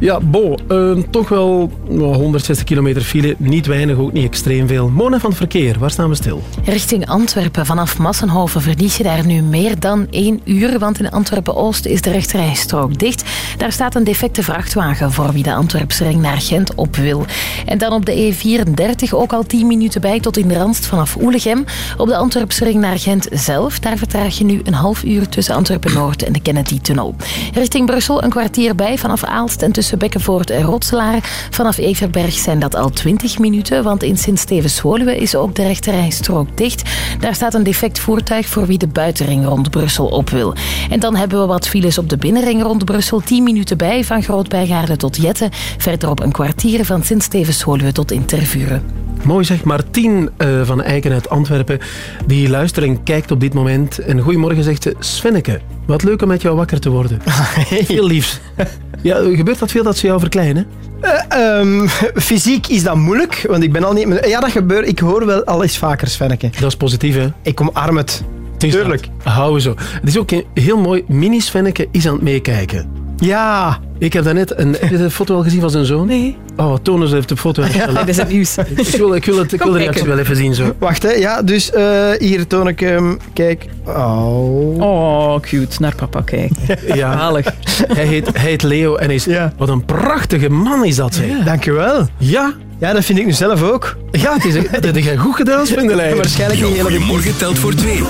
Ja, Bo, eh, toch wel nou, 160 kilometer file. Niet weinig, ook niet extreem veel. Mona van het verkeer, waar staan we stil? Richting Antwerpen vanaf Massenhoven verlies je daar nu meer dan één uur, want in Antwerpen-Oost is de rechterrijstrook dicht. Daar staat een defecte vrachtwagen voor wie de Antwerpse ring naar Gent op wil. En dan op de E34 ook al 10 minuten bij tot in de Randst vanaf Oelegem. Op de Antwerpse ring naar Gent zelf, daar vertraag je nu een half uur tussen Antwerpen-Noord en de Kennedy-tunnel. Richting Brussel een kwartier bij vanaf Aalst en tussen Bekkenvoort en Rotselaar. Vanaf Everberg zijn dat al 20 minuten, want in Sint-Stevens-Woluwe is ook de rechterrijstrook dicht. Daar staat een defect voertuig voor wie de buitenring rond Brussel op wil. En dan hebben we wat files op de binnenring rond Brussel. 10 minuten bij van Groot-Bijgaarde tot Jetten. Verderop een kwartier van Sint-Stevens-Woluwe tot Intervuren. Mooi zeg, Martien eh, van Eiken uit Antwerpen, die luistert en kijkt op dit moment. En goedemorgen zegt ze, Svenneke, wat leuk om met jou wakker te worden. [LAUGHS] Heel liefs. [LAUGHS] Ja, gebeurt dat veel dat ze jou verkleinen? Eh, ehm, fysiek is dat moeilijk, want ik ben al niet... Ja, dat gebeurt. Ik hoor wel al eens vaker, Svenneke. Dat is positief, hè? Ik omarm het. Tuurlijk. Houden zo. Het is ook een- heel mooi. Mini Svenneke is aan het meekijken. Ja. Ik heb daarnet een, heb je de foto al gezien van zijn zoon? Nee. Oh, eens even de foto. [LAUGHS] Ja, dat is het nieuws. Ik wil, ik wil, het, ik wil de reactie wel even zien. Zo. Wacht, hè. Ja, dus eh, hier toon ik hem. Kijk. Oh. Oh, cute. Naar papa kijken. Ja. [LAUGHS] Zalig. Hij heet, hij heet Leo en is... Wat een prachtige man is dat, zeg. Dankjewel. Ja. Ja, dat vind ik nu zelf ook. Ja, het is, dat heb jij goed gedaan, [LAUGHS] Svendelijn. Waarschijnlijk niet helemaal. Goedemorgen telt voor twee.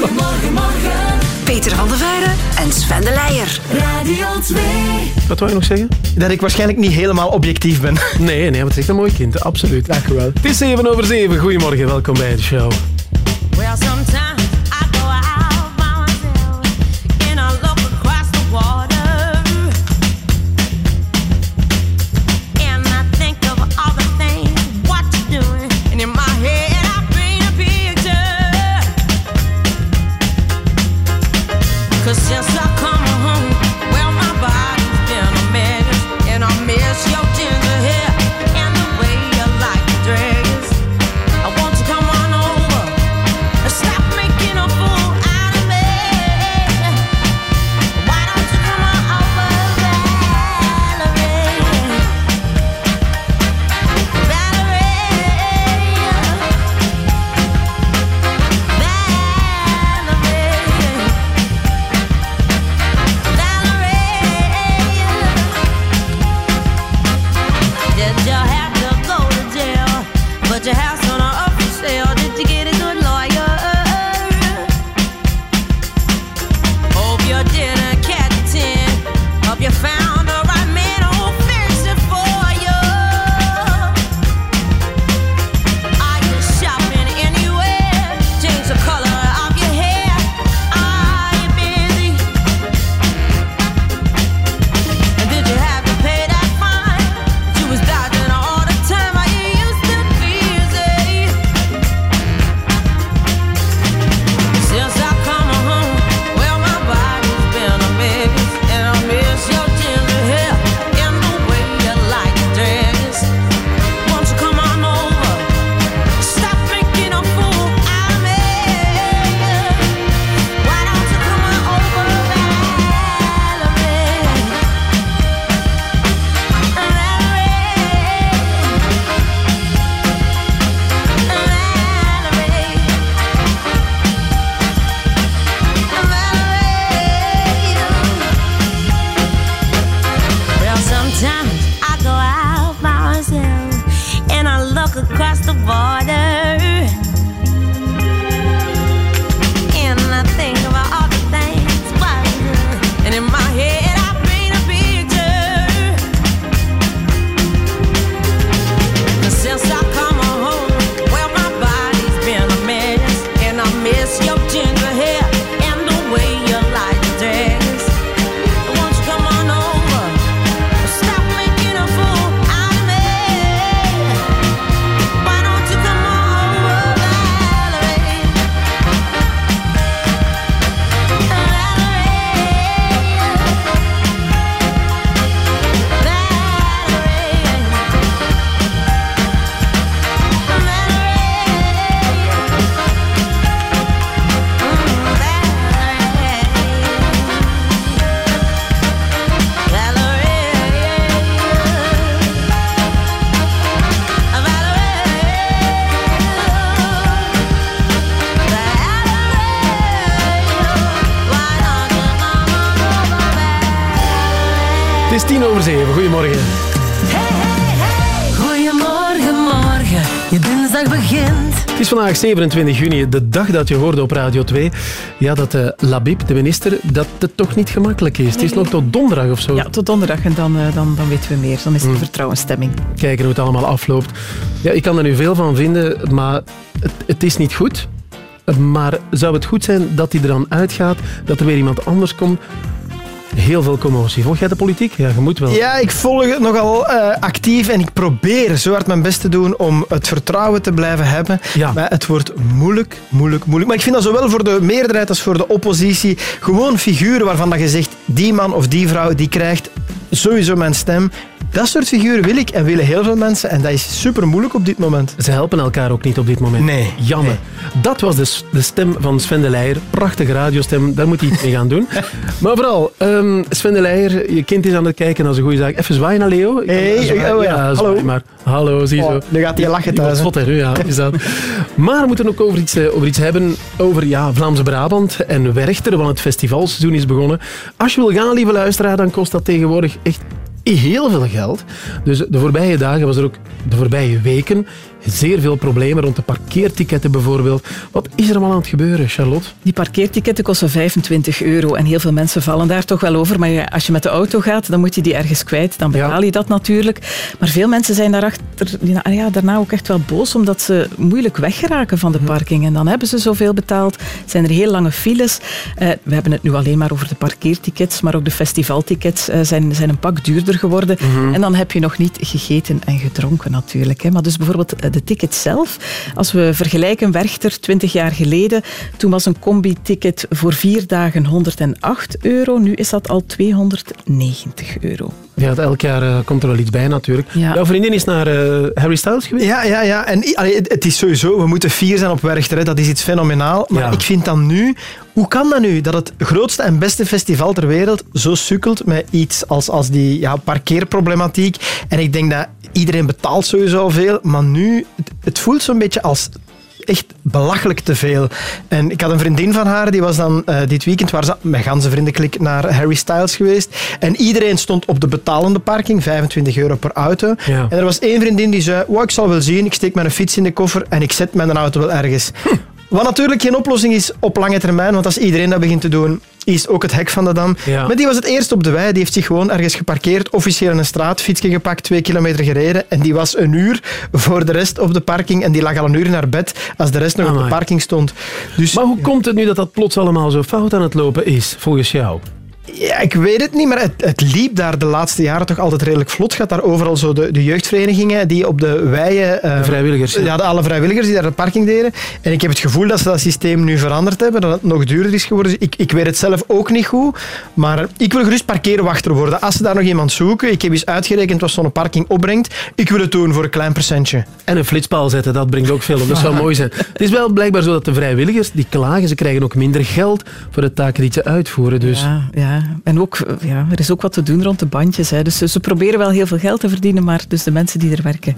Peter van de Veire en Sven de Leijer. Radio 2. Wat wou je nog zeggen? Dat ik waarschijnlijk niet helemaal objectief ben. Nee, nee, maar het is echt een mooi kind. Absoluut. Dank u wel. Het is 7 over 7. Goedemorgen, welkom bij de show. Well, sometimes tien over zeven. Goedemorgen. Goedemorgen, morgen. Je dinsdag begint. Het is vandaag 27 juni, de dag dat je hoorde op Radio 2. Ja, dat eh, Labib, de minister, dat het toch niet gemakkelijk is. Het is nog tot donderdag of zo. Ja, tot donderdag en dan, eh, dan, dan weten we meer. Dan is het Hmm. vertrouwensstemming. Kijken hoe het allemaal afloopt. Ja, ik kan er nu veel van vinden, maar het, het is niet goed. Maar zou het goed zijn dat hij er dan uitgaat, dat er weer iemand anders komt? Heel veel commotie. Volg jij de politiek? Ja, je moet wel. Ja, ik volg het nogal eh, actief en ik probeer zo hard mijn best te doen om het vertrouwen te blijven hebben. Maar het wordt moeilijk, moeilijk, moeilijk. Maar ik vind dat zowel voor de meerderheid als voor de oppositie gewoon figuren waarvan dat je zegt, die man of die vrouw, die krijgt sowieso mijn stem. Dat soort figuren wil ik en willen heel veel mensen. En dat is super moeilijk op dit moment. Ze helpen elkaar ook niet op dit moment. Nee. Jammer. Dat was de, s- de stem van Sven de Leijer. Prachtige radiostem, daar moet hij iets mee gaan doen. [LAUGHS] Maar vooral, ehm, Sven de Leijer, je kind is aan het kijken, dat is een goede zaak. Even zwaaien naar Leo. Hey, zwaaien. oh ja, hallo. maar. Hallo, zie Oh, zo. nu gaat hij lachen thuis, wordt hè? ja, is dat. [LAUGHS] Maar we moeten ook over iets, eh, over iets hebben, over ja, Vlaamse Brabant en Werchter, want het festivalseizoen is begonnen. Als je wil gaan, lieve luisteraar, dan kost dat tegenwoordig echt heel veel geld. Dus de voorbije dagen was er ook, de voorbije weken, zeer veel problemen rond de parkeerticketten bijvoorbeeld. Wat is er allemaal aan het gebeuren, Charlotte? Die parkeerticketten kosten 25 euro en heel veel mensen vallen daar toch wel over. Maar als je met de auto gaat, dan moet je die ergens kwijt. Dan betaal je dat natuurlijk. Maar veel mensen zijn daarachter, ja, ja, daarna ook echt wel boos omdat ze moeilijk weggeraken van de parking. En dan hebben ze zoveel betaald. Zijn er heel lange files. Eh, we hebben het nu alleen maar over de parkeertickets, maar ook de festivaltickets eh, zijn, zijn een pak duurder geworden. Mhm. En dan heb je nog niet gegeten en gedronken natuurlijk. Hè. Maar dus bijvoorbeeld eh, de tickets zelf. Als we vergelijken Werchter 20 jaar geleden, toen was een combi-ticket voor vier dagen 108 euro. Nu is dat al 290 euro. Ja, elk jaar eh, komt er wel iets bij natuurlijk. Ja. Jouw vriendin is naar eh, Harry Styles geweest? Ja, ja, ja. En allee, het het is sowieso, we moeten fier zijn op Werchter. Hè. Dat is iets fenomenaal. Maar ik vind dan nu, hoe kan dat nu? Dat het grootste en beste festival ter wereld zo sukkelt met iets als, als die ja, parkeerproblematiek. En ik denk dat iedereen betaalt sowieso al veel. Maar nu, het, het voelt zo'n beetje als echt belachelijk te veel. En ik had een vriendin van haar, die was dan eh, dit weekend, waar ze met ganse vriendenklik naar Harry Styles geweest. En iedereen stond op de betalende parking, 25 euro per auto. Ja. En er was één vriendin die zei, wow, ik zal wel zien, ik steek mijn fiets in de koffer en ik zet mijn auto wel ergens. Wat natuurlijk geen oplossing is op lange termijn, want als iedereen dat begint te doen, is ook het hek van de dam. Ja. Maar die was het eerst op de wei, die heeft zich gewoon ergens geparkeerd, officieel in een straat, fietsje gepakt, twee kilometer gereden en die was een uur voor de rest op de parking en die lag al een uur naar bed als de rest nog op de parking stond. Dus, Maar hoe komt het nu dat dat plots allemaal zo fout aan het lopen is, volgens jou? Ja, ik weet het niet, maar het, het liep daar de laatste jaren toch altijd redelijk vlot. Gaat daar overal zo de, de jeugdverenigingen die op de weien... eh, De vrijwilligers, ja. Ja, de, alle vrijwilligers die daar de parking deden. En ik heb het gevoel dat ze dat systeem nu veranderd hebben, dat het nog duurder is geworden. Dus ik, ik weet het zelf ook niet goed, maar ik wil gerust parkeerwachter worden. Als ze daar nog iemand zoeken, ik heb eens uitgerekend wat zo'n parking opbrengt, ik wil het doen voor een klein procentje. En een flitspaal zetten, dat brengt ook veel op. Dat zou mooi zijn. [LAUGHS] Het is wel blijkbaar zo dat de vrijwilligers, die klagen, ze krijgen ook minder geld voor de taken die ze uitvoeren. Dus Ja, ja. En ook, eh, ja, er is ook wat te doen rond de bandjes. Hè. Dus ze, ze proberen wel heel veel geld te verdienen, maar dus de mensen die er werken,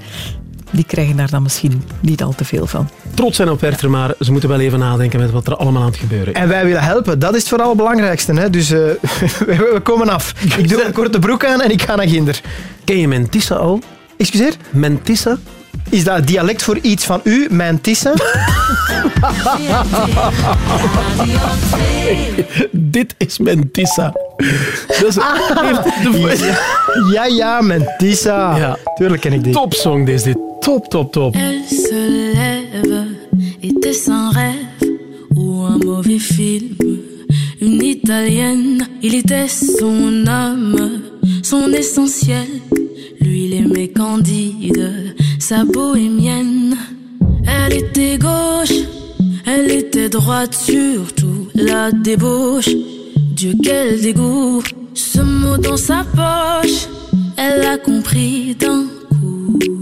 die krijgen daar dan misschien niet al te veel van. trots zijn op Werchter, maar ze moeten wel even nadenken met wat er allemaal aan het gebeuren is. En wij willen helpen, dat is het vooral het belangrijkste. Hè? Dus eh, we, [LAUGHS] we komen af. Ik doe een korte broek aan en ik ga naar Ginder. Ken je Mentissa al? Excuseer? Mentissa? Is dat dialect voor iets van u, mijn Tissa? [LAUGHS] Dit is Mentissa. Dat is ja, ja, ja, mijn Tissa. Ja. Tuurlijk ken ik die. Topsong is dit. Top, top, top. Elle se lève, était un rêve ou un mauvais film. Une italienne, il était son âme, son essentiel. Lui, il aimait Candide, sa bohémienne. Elle était gauche, elle était droite, surtout la débauche. Dieu, quel dégoût, ce mot dans sa poche, elle a compris d'un Mamma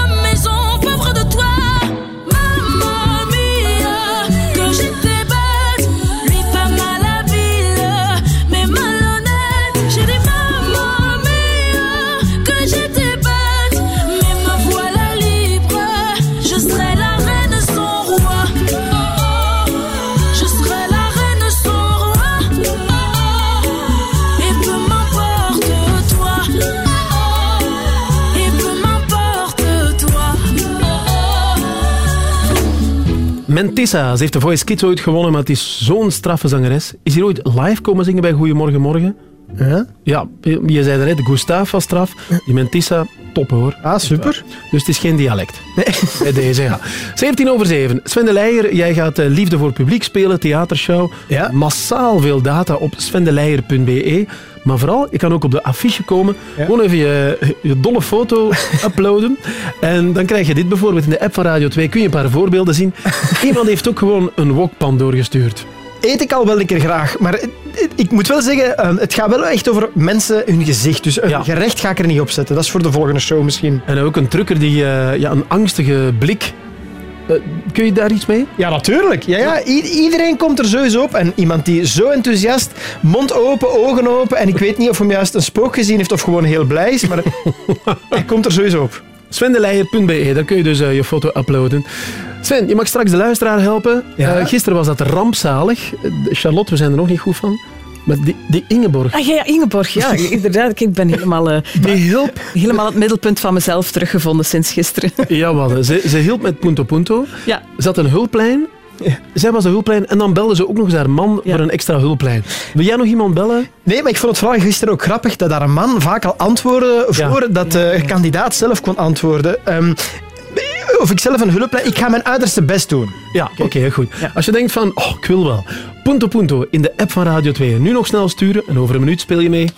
Mentissa, ze heeft de Voice Kids ooit gewonnen, maar het is zo'n straffe zangeres. Is hier ooit live komen zingen bij Goedemorgen Morgen? Ja? Ja, je zei net, Gustave was straf. Die Mentissa, top hoor. Ah, super. Dus het is geen dialect. [LAUGHS] Bij deze, ja. 17 over 7. Sven de Leijer, jij gaat eh, Liefde voor Publiek spelen, theatershow. Massaal veel data op svendeleijer.be. Maar vooral, je kan ook op de affiche komen. Gewoon even je, je dolle foto [LAUGHS] uploaden. En dan krijg je dit bijvoorbeeld in de app van Radio 2. Kun je een paar voorbeelden zien. [LAUGHS] Iemand heeft ook gewoon een wokpan doorgestuurd. Eet ik al wel een keer graag, maar ik moet wel zeggen, eh, het gaat wel echt over mensen hun gezicht. Dus een gerecht ga ik er niet op zetten. Dat is voor de volgende show misschien. En ook een trucker die eh, ja, een angstige blik... Eh, kun je daar iets mee? Ja, natuurlijk. Ja, ja. I- iedereen komt er sowieso op. En iemand die zo enthousiast, mond open, ogen open. En ik weet niet of hem juist een spook gezien heeft of gewoon heel blij is, maar [LAUGHS] hij komt er sowieso op. Svendeleijer.be, daar kun je dus eh, je foto uploaden. Sven, je mag straks de luisteraar helpen. Ja. Eh, gisteren was dat rampzalig. Eh, Charlotte, we zijn er nog niet goed van. Maar die, die Ingeborg. Ah ja, ja, Ingeborg, ja, [LAUGHS] inderdaad. Ik ben helemaal, eh, helemaal het middelpunt van mezelf teruggevonden sinds gisteren. [LAUGHS] Ja, wat, ze, ze hielp met Punto Punto. Ja. Ze had een hulplijn. Zij was de hulplijn en dan belde ze ook nog eens haar man voor een extra hulplijn. Wil jij nog iemand bellen? Nee, maar ik vond het vooral gisteren ook grappig dat daar een man vaak al antwoordde voordat de kandidaat zelf kon antwoorden. Ehm, of ik zelf een hulplijn... Ik ga mijn uiterste best doen. Ja, oké, goed. Als je denkt van, oh, ik wil wel. Punto Punto in de app van Radio 2. Nu nog snel sturen en over een minuut speel je mee.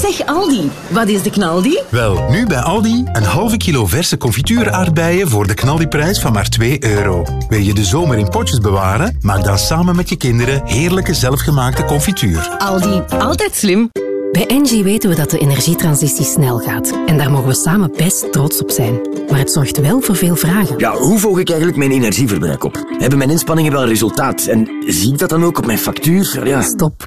Zeg Aldi, wat is de knaldi? Wel, nu bij Aldi een halve kilo verse confituuraardbeien voor de knaldiprijs van maar 2 euro. Wil je de zomer in potjes bewaren? Maak dan samen met je kinderen heerlijke zelfgemaakte confituur. Aldi, altijd slim. Bij Engie weten we dat de energietransitie snel gaat. En daar mogen we samen best trots op zijn. Maar het zorgt wel voor veel vragen. Ja, hoe volg ik eigenlijk mijn energieverbruik op? Hebben mijn inspanningen wel resultaat? En zie ik dat dan ook op mijn factuur? Ja. Stop.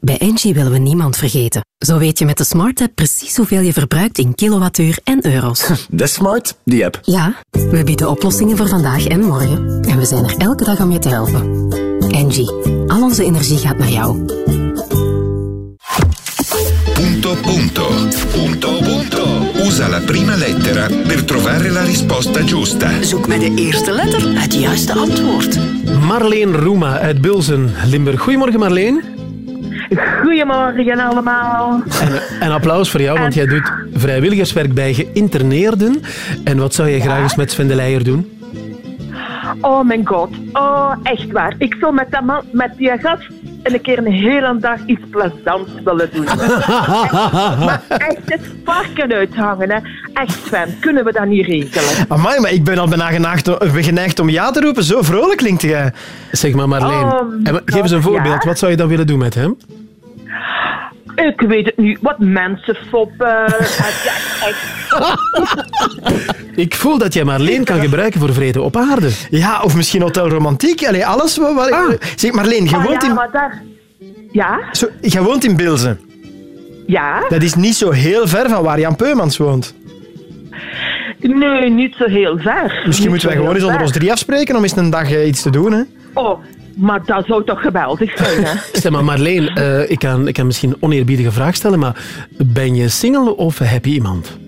Bij Engie willen we niemand vergeten. Zo weet je met de Smart App precies hoeveel je verbruikt in kilowattuur en euro's. [LAUGHS] Is smart, die app. Ja, we bieden oplossingen voor vandaag en morgen. En we zijn er elke dag om je te helpen. Engie, al onze energie gaat naar jou. Punto punto. Punto punto. Usa la prima lettera per trovare la risposta giusta. Zoek met de eerste letter het juiste antwoord. Marleen Roema uit Bilzen, Limburg. Goedemorgen Marleen. Goedemorgen allemaal. En, en applaus voor jou, want jij doet vrijwilligerswerk bij geïnterneerden. En wat zou jij graag eens met Sven de Leijer doen? Oh mijn god. Oh, echt waar. Ik zou met, dat man, met die gast een keer een hele dag iets plezants willen doen. [LAUGHS] maar echt het varken uithangen, hè. Echt, Sven. Kunnen we dat niet regelen? Amai, maar ik ben al bijna geneigd, geneigd om ja te roepen. Zo vrolijk klinkt jij. Zeg maar Marleen, Oh, en geef eens een ja. voorbeeld. Wat zou je dan willen doen met hem? Ik weet het niet. Wat mensenfoppen. [LAUGHS] ja, echt. Ik voel dat jij Marleen kan gebruiken voor vrede op aarde. Ja, of misschien Hotel Romantiek. Allee, alles wat... wat Zeg, Marleen, je Ah, woont ja, in... maar daar... Ja? Zo, je woont in Bilzen. Ja? Dat is niet zo heel ver van waar Jan Peumans woont. Nee, niet zo heel ver. Misschien Niet moeten wij gewoon eens onder ver. ons drie afspreken om eens een dag eh, iets te doen. Hè? Oh, maar dat zou toch geweldig zijn, hè? [LAUGHS] Stel maar, Marleen, eh, ik, kan, ik kan misschien een oneerbiedige vraag stellen, maar ben je single of heb je iemand?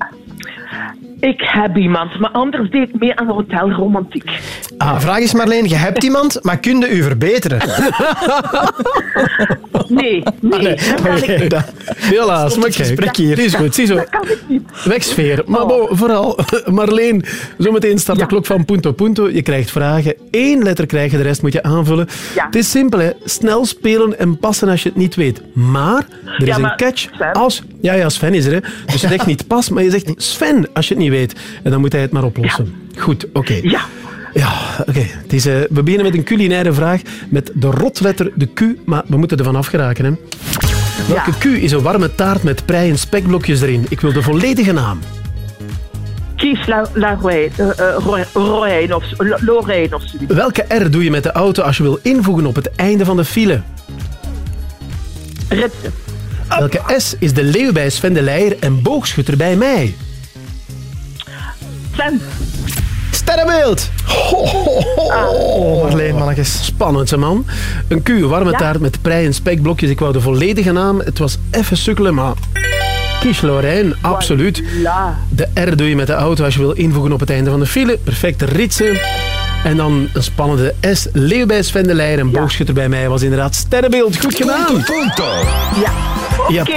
Ik heb iemand, maar anders deed ik mee aan Hotel Romantiek. Ah. De vraag is, Marleen, je hebt iemand, maar kun je u verbeteren? Nee, nee. dat kan ik niet. Helaas, maar kijk. hier. Is goed, ziezo. Dat. Wegsfeer. Maar bon, vooral, [LAUGHS] Marleen, zometeen start de klok van Punto Punto. Je krijgt vragen. Eén letter krijg je, de rest moet je aanvullen. Het is simpel, hè. Snel spelen en passen als je het niet weet. Maar er is Ja, een catch. Sven? Als, ja, ja, Sven is er, hè. Dus je zegt [LAUGHS] niet pas, maar je zegt Sven als je het niet weet. En dan moet hij het maar oplossen. Goed, oké. Ja. Ja, oké. Is, eh, we beginnen met een culinaire vraag met de rotletter, de Q, maar we moeten ervan afgeraken. Hè. Welke Q is een warme taart met prei en spekblokjes erin? Ik wil de volledige naam. Kies La, eh, eh, of, Lo- Lorraine of zoiets. Welke R doe je met de auto als je wil invoegen op het einde van de file? Ritsen. Welke S is de leeuw bij Sven de Leijer en boogschutter bij mij? Sven. Sterrenbeeld! Oh, Marleen, mannetjes. Spannend, hè, man. Een Q, warme Ja? taart met prei en spekblokjes. Ik wou de volledige naam. Het was even sukkelen, maar... Kies Lorijn, absoluut. De R doe je met de auto als je wil invoegen op het einde van de file. Perfecte ritsen. En dan een spannende S. Leeuw bij Sven de Leijer en boogschutter bij mij was inderdaad sterrenbeeld. Goed gedaan. Ja. Je hebt,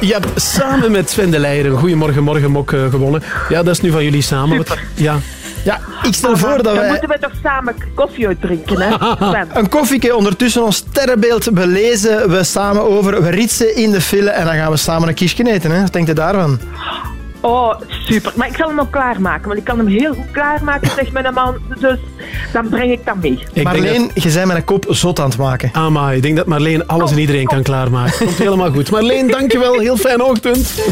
je hebt samen met Sven de Leijer een Goeiemorgen Morgenmok eh, gewonnen. Ja, dat is nu van jullie samen. Wat- Ja. Ja, ik stel voor dat Dan wij moeten we toch samen koffie uitdrinken, hè? [LAUGHS] Een koffieke ondertussen ons sterrenbeeld belezen. We samen over, we ritsen in de file en dan gaan we samen een kiesje eten. Hè? Wat denkt u daarvan? Oh, super. Maar ik zal hem nog klaarmaken, want ik kan hem heel goed klaarmaken, zegt mijn man. Dus dan breng ik dat mee. Ik Marleen, je bent met een kop zot aan het maken. Amai, ik denk dat Marleen alles en iedereen kan klaarmaken. Komt helemaal goed. Marleen, dankjewel. Heel fijne ochtend.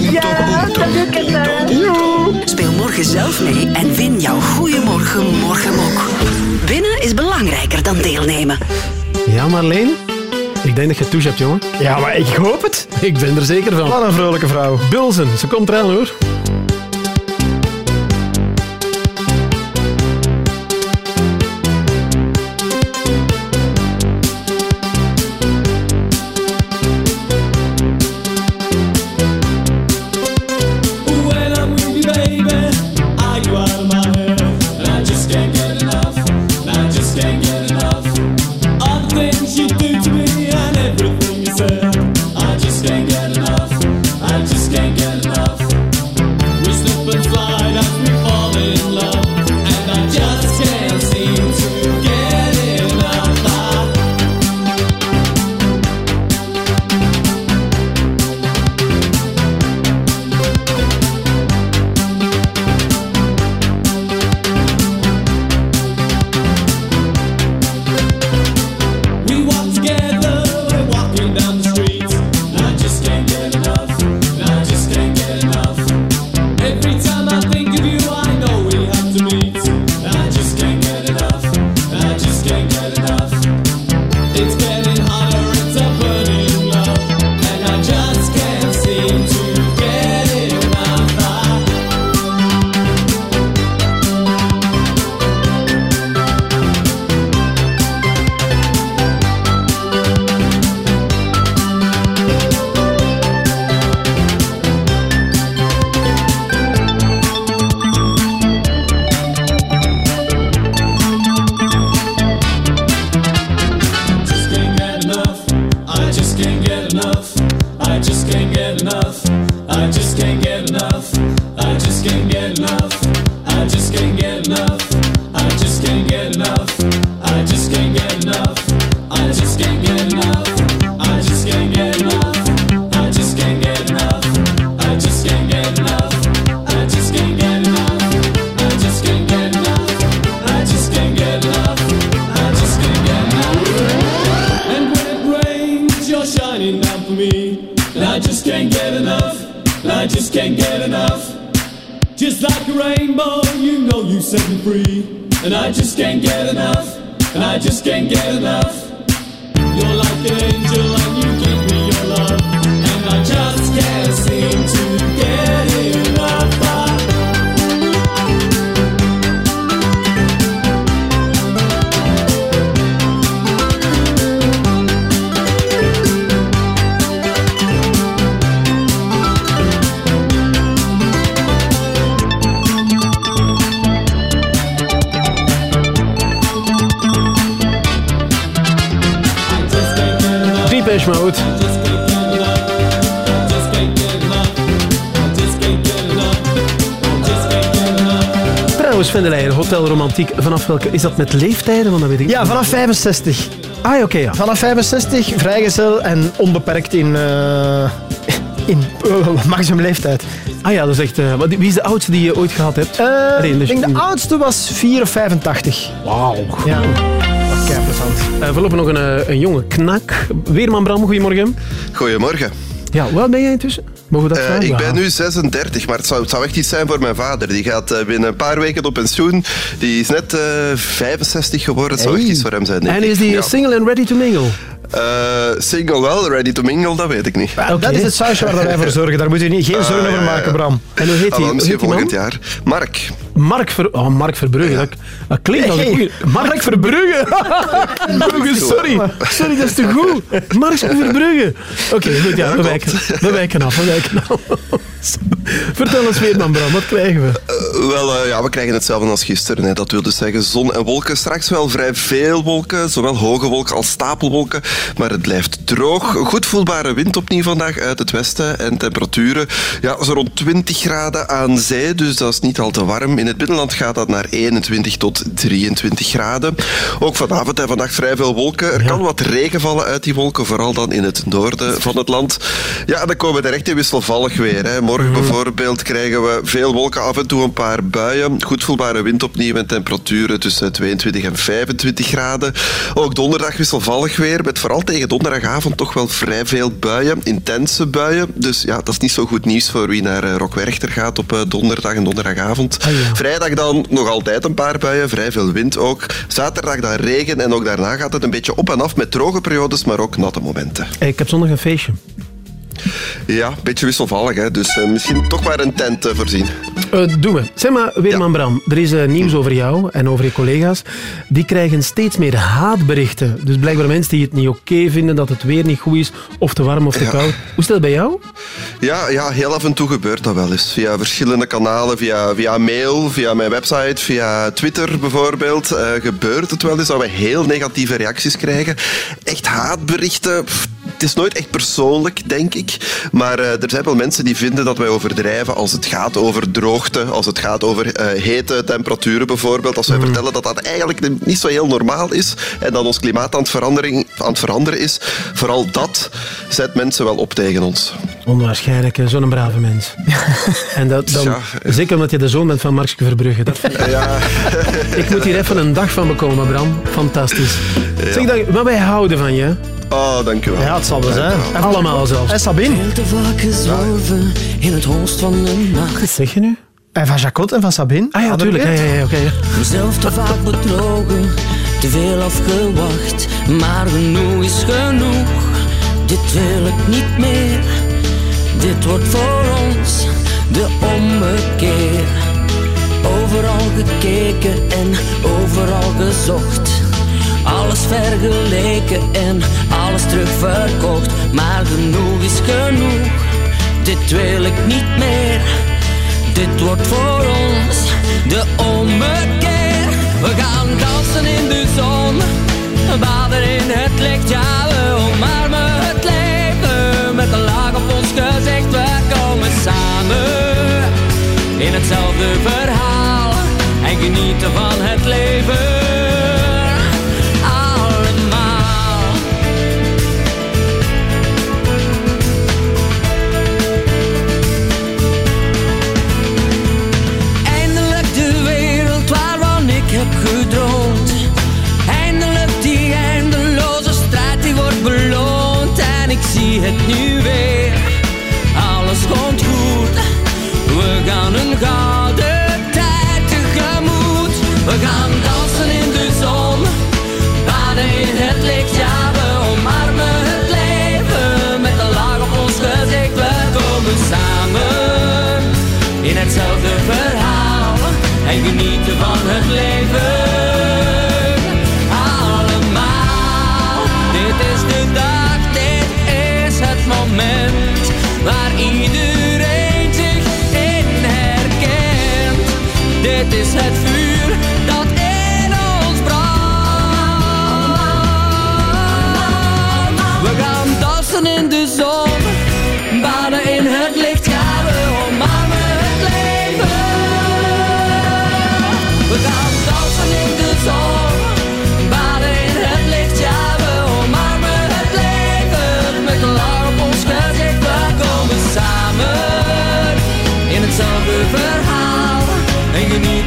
Ja, dat doe ik het. hè. Speel morgen zelf mee en win jouw Goeiemorgen Morgenmok. Winnen is belangrijker dan deelnemen. Ja, Marleen? Ik denk dat je het touche hebt, jongen. Ja, maar ik hoop het. Ik ben er zeker van. Wat een vrolijke vrouw. Bilzen, ze komt eraan, hoor. Welke... Is dat met leeftijden? Want dat weet ik Ja, vanaf 65. Ah, oké, ja. Vanaf 65, vrijgezel en onbeperkt in, eh in eh, [LAUGHS] maximum leeftijd. Ah ja, dat is echt... eh, wat- wie is de oudste die je ooit gehad hebt? Eh, Allee, ik denk de oudste was 4 of 85. Wauw. Ja. Kijk. Eh, voorlopig nog een, een jonge knak. Weerman Bram, goedemorgen. Goedemorgen. Ja, hoe oud ben jij intussen? Mogen we dat Eh, ik ben nu 36, maar het zou, het zou echt iets zijn voor mijn vader. Die gaat eh, binnen een paar weken op pensioen. Die is net eh, 65 geworden. Het zou echt iets voor hem zijn. En is die Ja. single and ready to mingle? Eh, single wel, ready to mingle, dat weet ik niet. Dat is het sausje waar wij voor zorgen. Daar moet u niet, geen zorgen Ah, over ja, ja. maken, Bram. En hoe heet Ah, die? wel, misschien volgend man? jaar. Mark. Mark, Ver... oh, Mark Verbrugge. Dat, dat klinkt als een goeie... Mark Verbrugge! Verbrugge, sorry. Sorry, dat is te goed. Mark Verbrugge. Oké, goed, ja, we, wijken, we wijken af. We wijken af. [LAUGHS] Vertel eens, Weerman Bram, wat krijgen we? Eh, wel, ja, we krijgen hetzelfde als gisteren. Hè. Dat wil dus zeggen zon en wolken. Straks wel vrij veel wolken, zowel hoge wolken als stapelwolken. Maar het blijft droog. Goed voelbare wind opnieuw vandaag uit het westen. En temperaturen ja, zo rond 20 graden aan zee. Dus dat is niet al te warm. In het binnenland gaat dat naar 21 tot 23 graden. Ook vanavond en vannacht vrij veel wolken. Er kan wat regen vallen uit die wolken, vooral dan in het noorden van het land. Ja, dan komen we echt in wisselvallig weer. Hè. Morgen bijvoorbeeld krijgen we veel wolken, af en toe een paar buien. Goed voelbare wind opnieuw en temperaturen tussen 22 en 25 graden. Ook donderdag wisselvallig weer, met vooral tegen donderdagavond toch wel vrij veel buien, intense buien. Dus ja, dat is niet zo goed nieuws voor wie naar eh, Rockwerchter gaat op eh, donderdag en donderdagavond. Vrijdag dan nog altijd een paar buien, vrij veel wind ook. Zaterdag dan regen en ook daarna gaat het een beetje op en af met droge periodes, maar ook natte momenten. Hey, ik heb zondag een feestje. Ja, een beetje wisselvallig, hè? dus eh, misschien toch maar een tent eh, voorzien. Eh doen we. Zeg maar, Weerman Bram, er is nieuws over jou en over je collega's. Die krijgen steeds meer haatberichten. Dus blijkbaar mensen die het niet oké vinden, dat het weer niet goed is, of te warm of te Ja. koud. Hoe is dat bij jou? Ja, ja, heel af en toe gebeurt dat wel eens. Via verschillende kanalen, via, via mail, via mijn website, via Twitter bijvoorbeeld, gebeurt het wel eens dat we heel negatieve reacties krijgen. Echt haatberichten. pff, het is nooit echt persoonlijk, denk ik. Maar eh, er zijn wel mensen die vinden dat wij overdrijven als het gaat over droogte, als het gaat over eh, hete temperaturen bijvoorbeeld. Als wij vertellen dat dat eigenlijk niet zo heel normaal is en dat ons klimaat aan het, verandering, aan het veranderen is. Vooral dat zet mensen wel op tegen ons. Onwaarschijnlijk, zo'n brave mens. [LAUGHS] en dat, dan, Ja. Zeker omdat je de zoon bent van Markske Verbrugge. Dat, Ja. ik moet hier even een dag van bekomen, Bram. Fantastisch. Zeg, dank, maar wij houden van je. Oh, dank u wel. Ja, het zal wel zijn. Allemaal zelfs. En Sabine? Veel te vaak gezworven in het holst van de nacht. Wat zeg je nu? En van Jacot en van Sabine. Ah ja, natuurlijk. Ja, ja, ja, oké, ja. Mezelf te vaak bedrogen, te veel afgewacht. Maar genoeg is genoeg, dit wil ik niet meer. Dit wordt voor ons de ommekeer. Overal gekeken en overal gezocht. Alles vergeleken en alles terugverkocht. Maar genoeg is genoeg, dit wil ik niet meer. Dit wordt voor ons de ommekeer. We gaan dansen in de zon, baden in het licht. Ja, we omarmen het leven met een laag op ons gezicht. We komen samen in hetzelfde verhaal en genieten van het leven. en genieten van het leven. Allemaal, dit is de dag, dit is het moment waar iedereen zich in herkent. Dit is het vuur.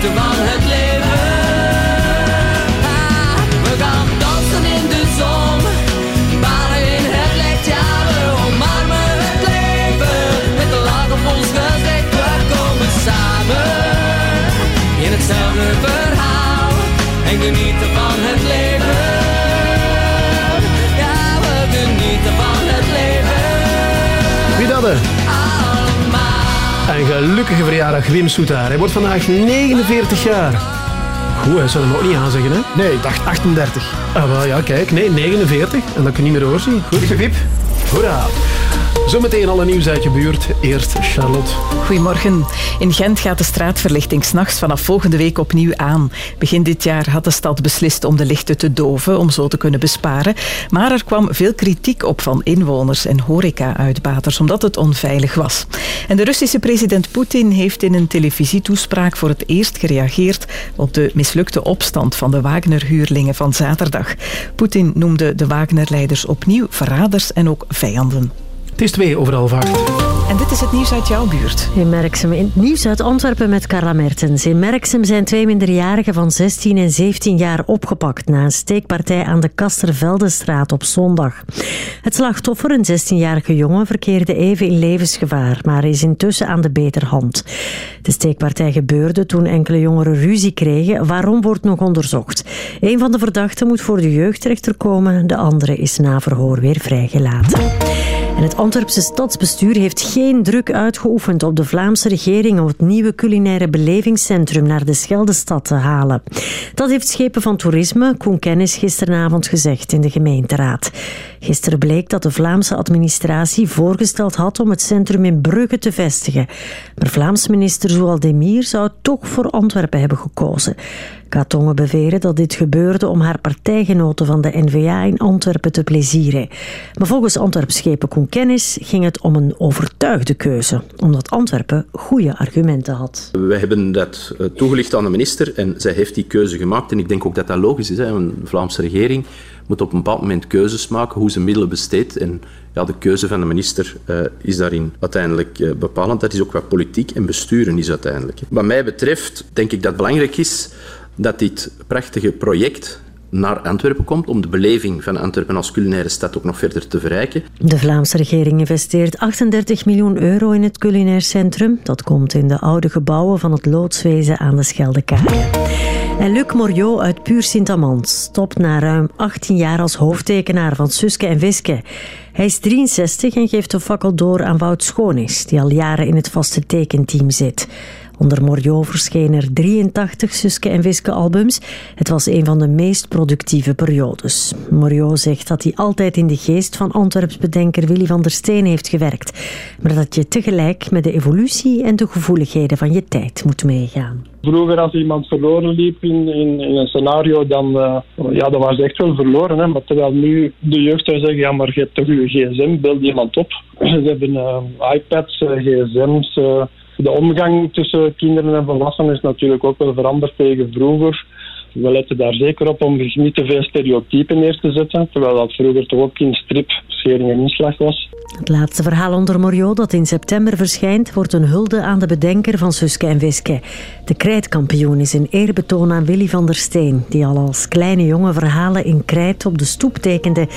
Genieten van het leven. Ah, We gaan dansen in de zon. Baden in het licht, ja, we omarmen het leven. Met een lach op ons gezicht, we komen samen. In hetzelfde verhaal en genieten van het leven. Ja, we genieten van het leven. Wie dat er? Een gelukkige verjaardag, Wim Soetaar. Hij wordt vandaag 49 jaar. Goed, hè, zou hem ook niet aanzeggen, hè? Nee, ik dacht 38. Ah, wel, ja, kijk. Nee, 49. En dat kun je niet meer doorzien. Goed, Wip. Hoera. Zometeen alle nieuws uit je buurt. Eerst Charlotte. Goedemorgen. In Gent gaat de straatverlichting s'nachts vanaf volgende week opnieuw aan. Begin dit jaar had de stad beslist om de lichten te doven, om zo te kunnen besparen. Maar er kwam veel kritiek op van inwoners en horeca-uitbaters, omdat het onveilig was. En de Russische president Poetin heeft in een televisietoespraak voor het eerst gereageerd op de mislukte opstand van de Wagner-huurlingen van zaterdag. Poetin noemde de Wagner-leiders opnieuw verraders en ook vijanden. Het is twee over half acht. En dit is het nieuws uit jouw buurt. In Merksem, in het nieuws uit Antwerpen met Carla Mertens. In Merksem zijn twee minderjarigen van 16 en 17 jaar opgepakt na een steekpartij aan de Kasterveldenstraat op zondag. Het slachtoffer, een 16-jarige jongen, verkeerde even in levensgevaar, maar is intussen aan de beterhand. De steekpartij gebeurde toen enkele jongeren ruzie kregen. Waarom wordt nog onderzocht? Een van de verdachten moet voor de jeugdrechter komen, de andere is na verhoor weer vrijgelaten. Het Antwerpse stadsbestuur heeft geen druk uitgeoefend op de Vlaamse regering om het nieuwe culinaire belevingscentrum naar de Scheldestad te halen. Dat heeft schepen van toerisme Koen Kennis gisteravond gezegd in de gemeenteraad. Gisteren bleek dat de Vlaamse administratie voorgesteld had om het centrum in Brugge te vestigen. Maar Vlaams minister Zoualdemir zou toch voor Antwerpen hebben gekozen. Katongen beweren dat dit gebeurde om haar partijgenoten van de NVA in Antwerpen te plezieren. Maar volgens Antwerpschepen Koen Kennis ging het om een overtuigde keuze, omdat Antwerpen goede argumenten had. Wij hebben dat eh, toegelicht aan de minister en zij heeft die keuze gemaakt. En ik denk ook dat dat logisch is. Hè. Een Vlaamse regering moet op een bepaald moment keuzes maken hoe ze middelen besteedt. En ja, de keuze van de minister eh, is daarin uiteindelijk eh, bepalend. Dat is ook wat politiek en besturen is uiteindelijk. Wat mij betreft denk ik dat het belangrijk is dat dit prachtige project naar Antwerpen komt om de beleving van Antwerpen als culinaire stad ook nog verder te verrijken. De Vlaamse regering investeert 38 miljoen euro in het culinair centrum. Dat komt in de oude gebouwen van het loodswezen aan de Scheldekade. En Luc Moriot uit Puur Sint-Amand stopt na ruim 18 jaar als hoofdtekenaar van Suske en Wiske. Hij is 63 en geeft de fakkel door aan Wout Schoonis, die al jaren in het vaste tekenteam zit. Onder Moriot verschenen er 83 Suske en Wiske albums. Het was een van de meest productieve periodes. Moriot zegt dat hij altijd in de geest van Antwerps bedenker Willy van der Steen heeft gewerkt. Maar dat je tegelijk met de evolutie en de gevoeligheden van je tijd moet meegaan. Vroeger als iemand verloren liep in, in, een scenario, dan eh, ja, dat was echt wel verloren. Hè? Maar terwijl nu de jeugd zou zeggen, ja maar je hebt toch je gsm, beeld iemand op. [CLEARS THROAT] Ze hebben eh, iPads, eh, gsm's. De omgang tussen kinderen en volwassenen is natuurlijk ook wel veranderd tegen vroeger. We letten daar zeker op om niet te veel stereotypen neer te zetten, terwijl dat vroeger toch ook in strip schering en inslag was. Het laatste verhaal onder Moriot dat in september verschijnt, wordt een hulde aan de bedenker van Suske en Wiske. De krijtkampioen is een eerbetoon aan Willy van der Steen, die al als kleine jongen verhalen in krijt op de stoep tekende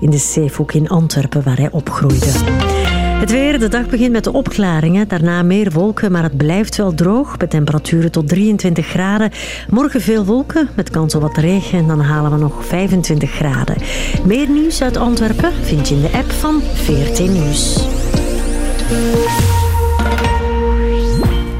in de Zeehoek in Antwerpen, waar hij opgroeide. Het weer, de dag begint met de opklaringen, daarna meer wolken, maar het blijft wel droog, met temperaturen tot 23 graden. Morgen veel wolken, met kans op wat regen, en dan halen we nog 25 graden. Meer nieuws uit Antwerpen vind je in de app van VRT Nieuws.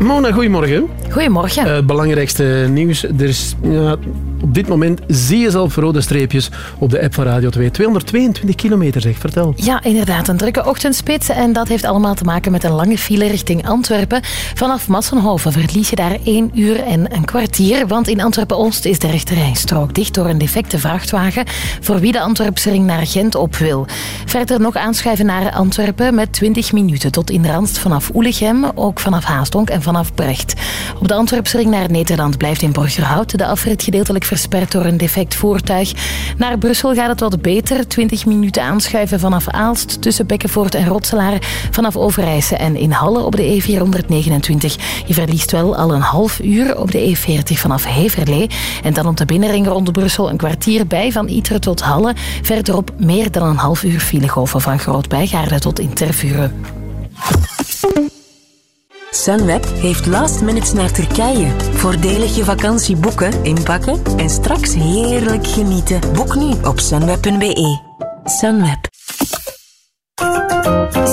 Mona, goedemorgen. Goedemorgen. Eh, Het belangrijkste nieuws. Er is, ja, op dit moment zie je zelf rode streepjes op de app van Radio 2. 222 kilometer, zeg. Vertel. Ja, inderdaad. Een drukke ochtendspits. En dat heeft allemaal te maken met een lange file richting Antwerpen. Vanaf Massenhoven verlies je daar één uur en een kwartier. Want in Antwerpen-Oost is de rechterrijstrook dicht door een defecte vrachtwagen. Voor wie de Antwerpse ring naar Gent op wil. Verder nog aanschuiven naar Antwerpen met 20 minuten tot in Randst vanaf Oelegem. Ook vanaf Haasdonk en vanaf Brecht. Op de Antwerpse ring naar Nederland blijft in Borgerhout de afrit gedeeltelijk versperd door een defect voertuig. Naar Brussel gaat het wat beter. 20 minuten aanschuiven vanaf Aalst tussen Bekkenvoort en Rotselaar. Vanaf Overijse en in Halle op de E429. Je verliest wel al een half uur op de E40 vanaf Heverlee. En dan op de binnenring rond Brussel een kwartier bij van Iteren tot Halle. Verderop meer dan een half uur filegolven van Groot-Bijgaarde tot Intervuren. Sunweb heeft last minutes naar Turkije. Voordelig je vakantie boeken, inpakken en straks heerlijk genieten. Boek nu op sunweb.be. Sunweb.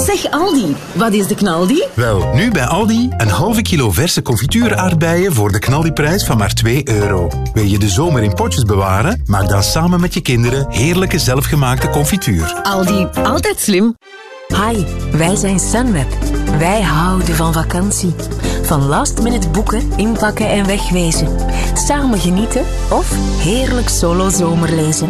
Zeg Aldi, wat is de knaldi? Wel, nu bij Aldi een halve kilo verse confituur aardbeien voor de knaldiprijs van maar 2 euro. Wil je de zomer in potjes bewaren? Maak dan samen met je kinderen heerlijke zelfgemaakte confituur. Aldi, altijd slim. Hi, wij zijn Sunweb. Wij houden van vakantie. Van last minute boeken, inpakken en wegwezen. Samen genieten of heerlijk solo zomerlezen.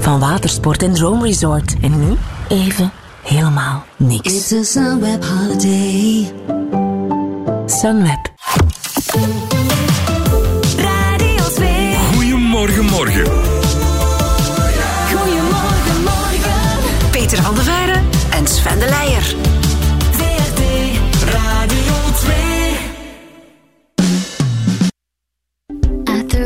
Van watersport en droomresort. En nu even helemaal niks. It's a Sunweb holiday. Sunweb. Radio 2. Goedemorgen, morgen. Sven de Leijer. VRT Radio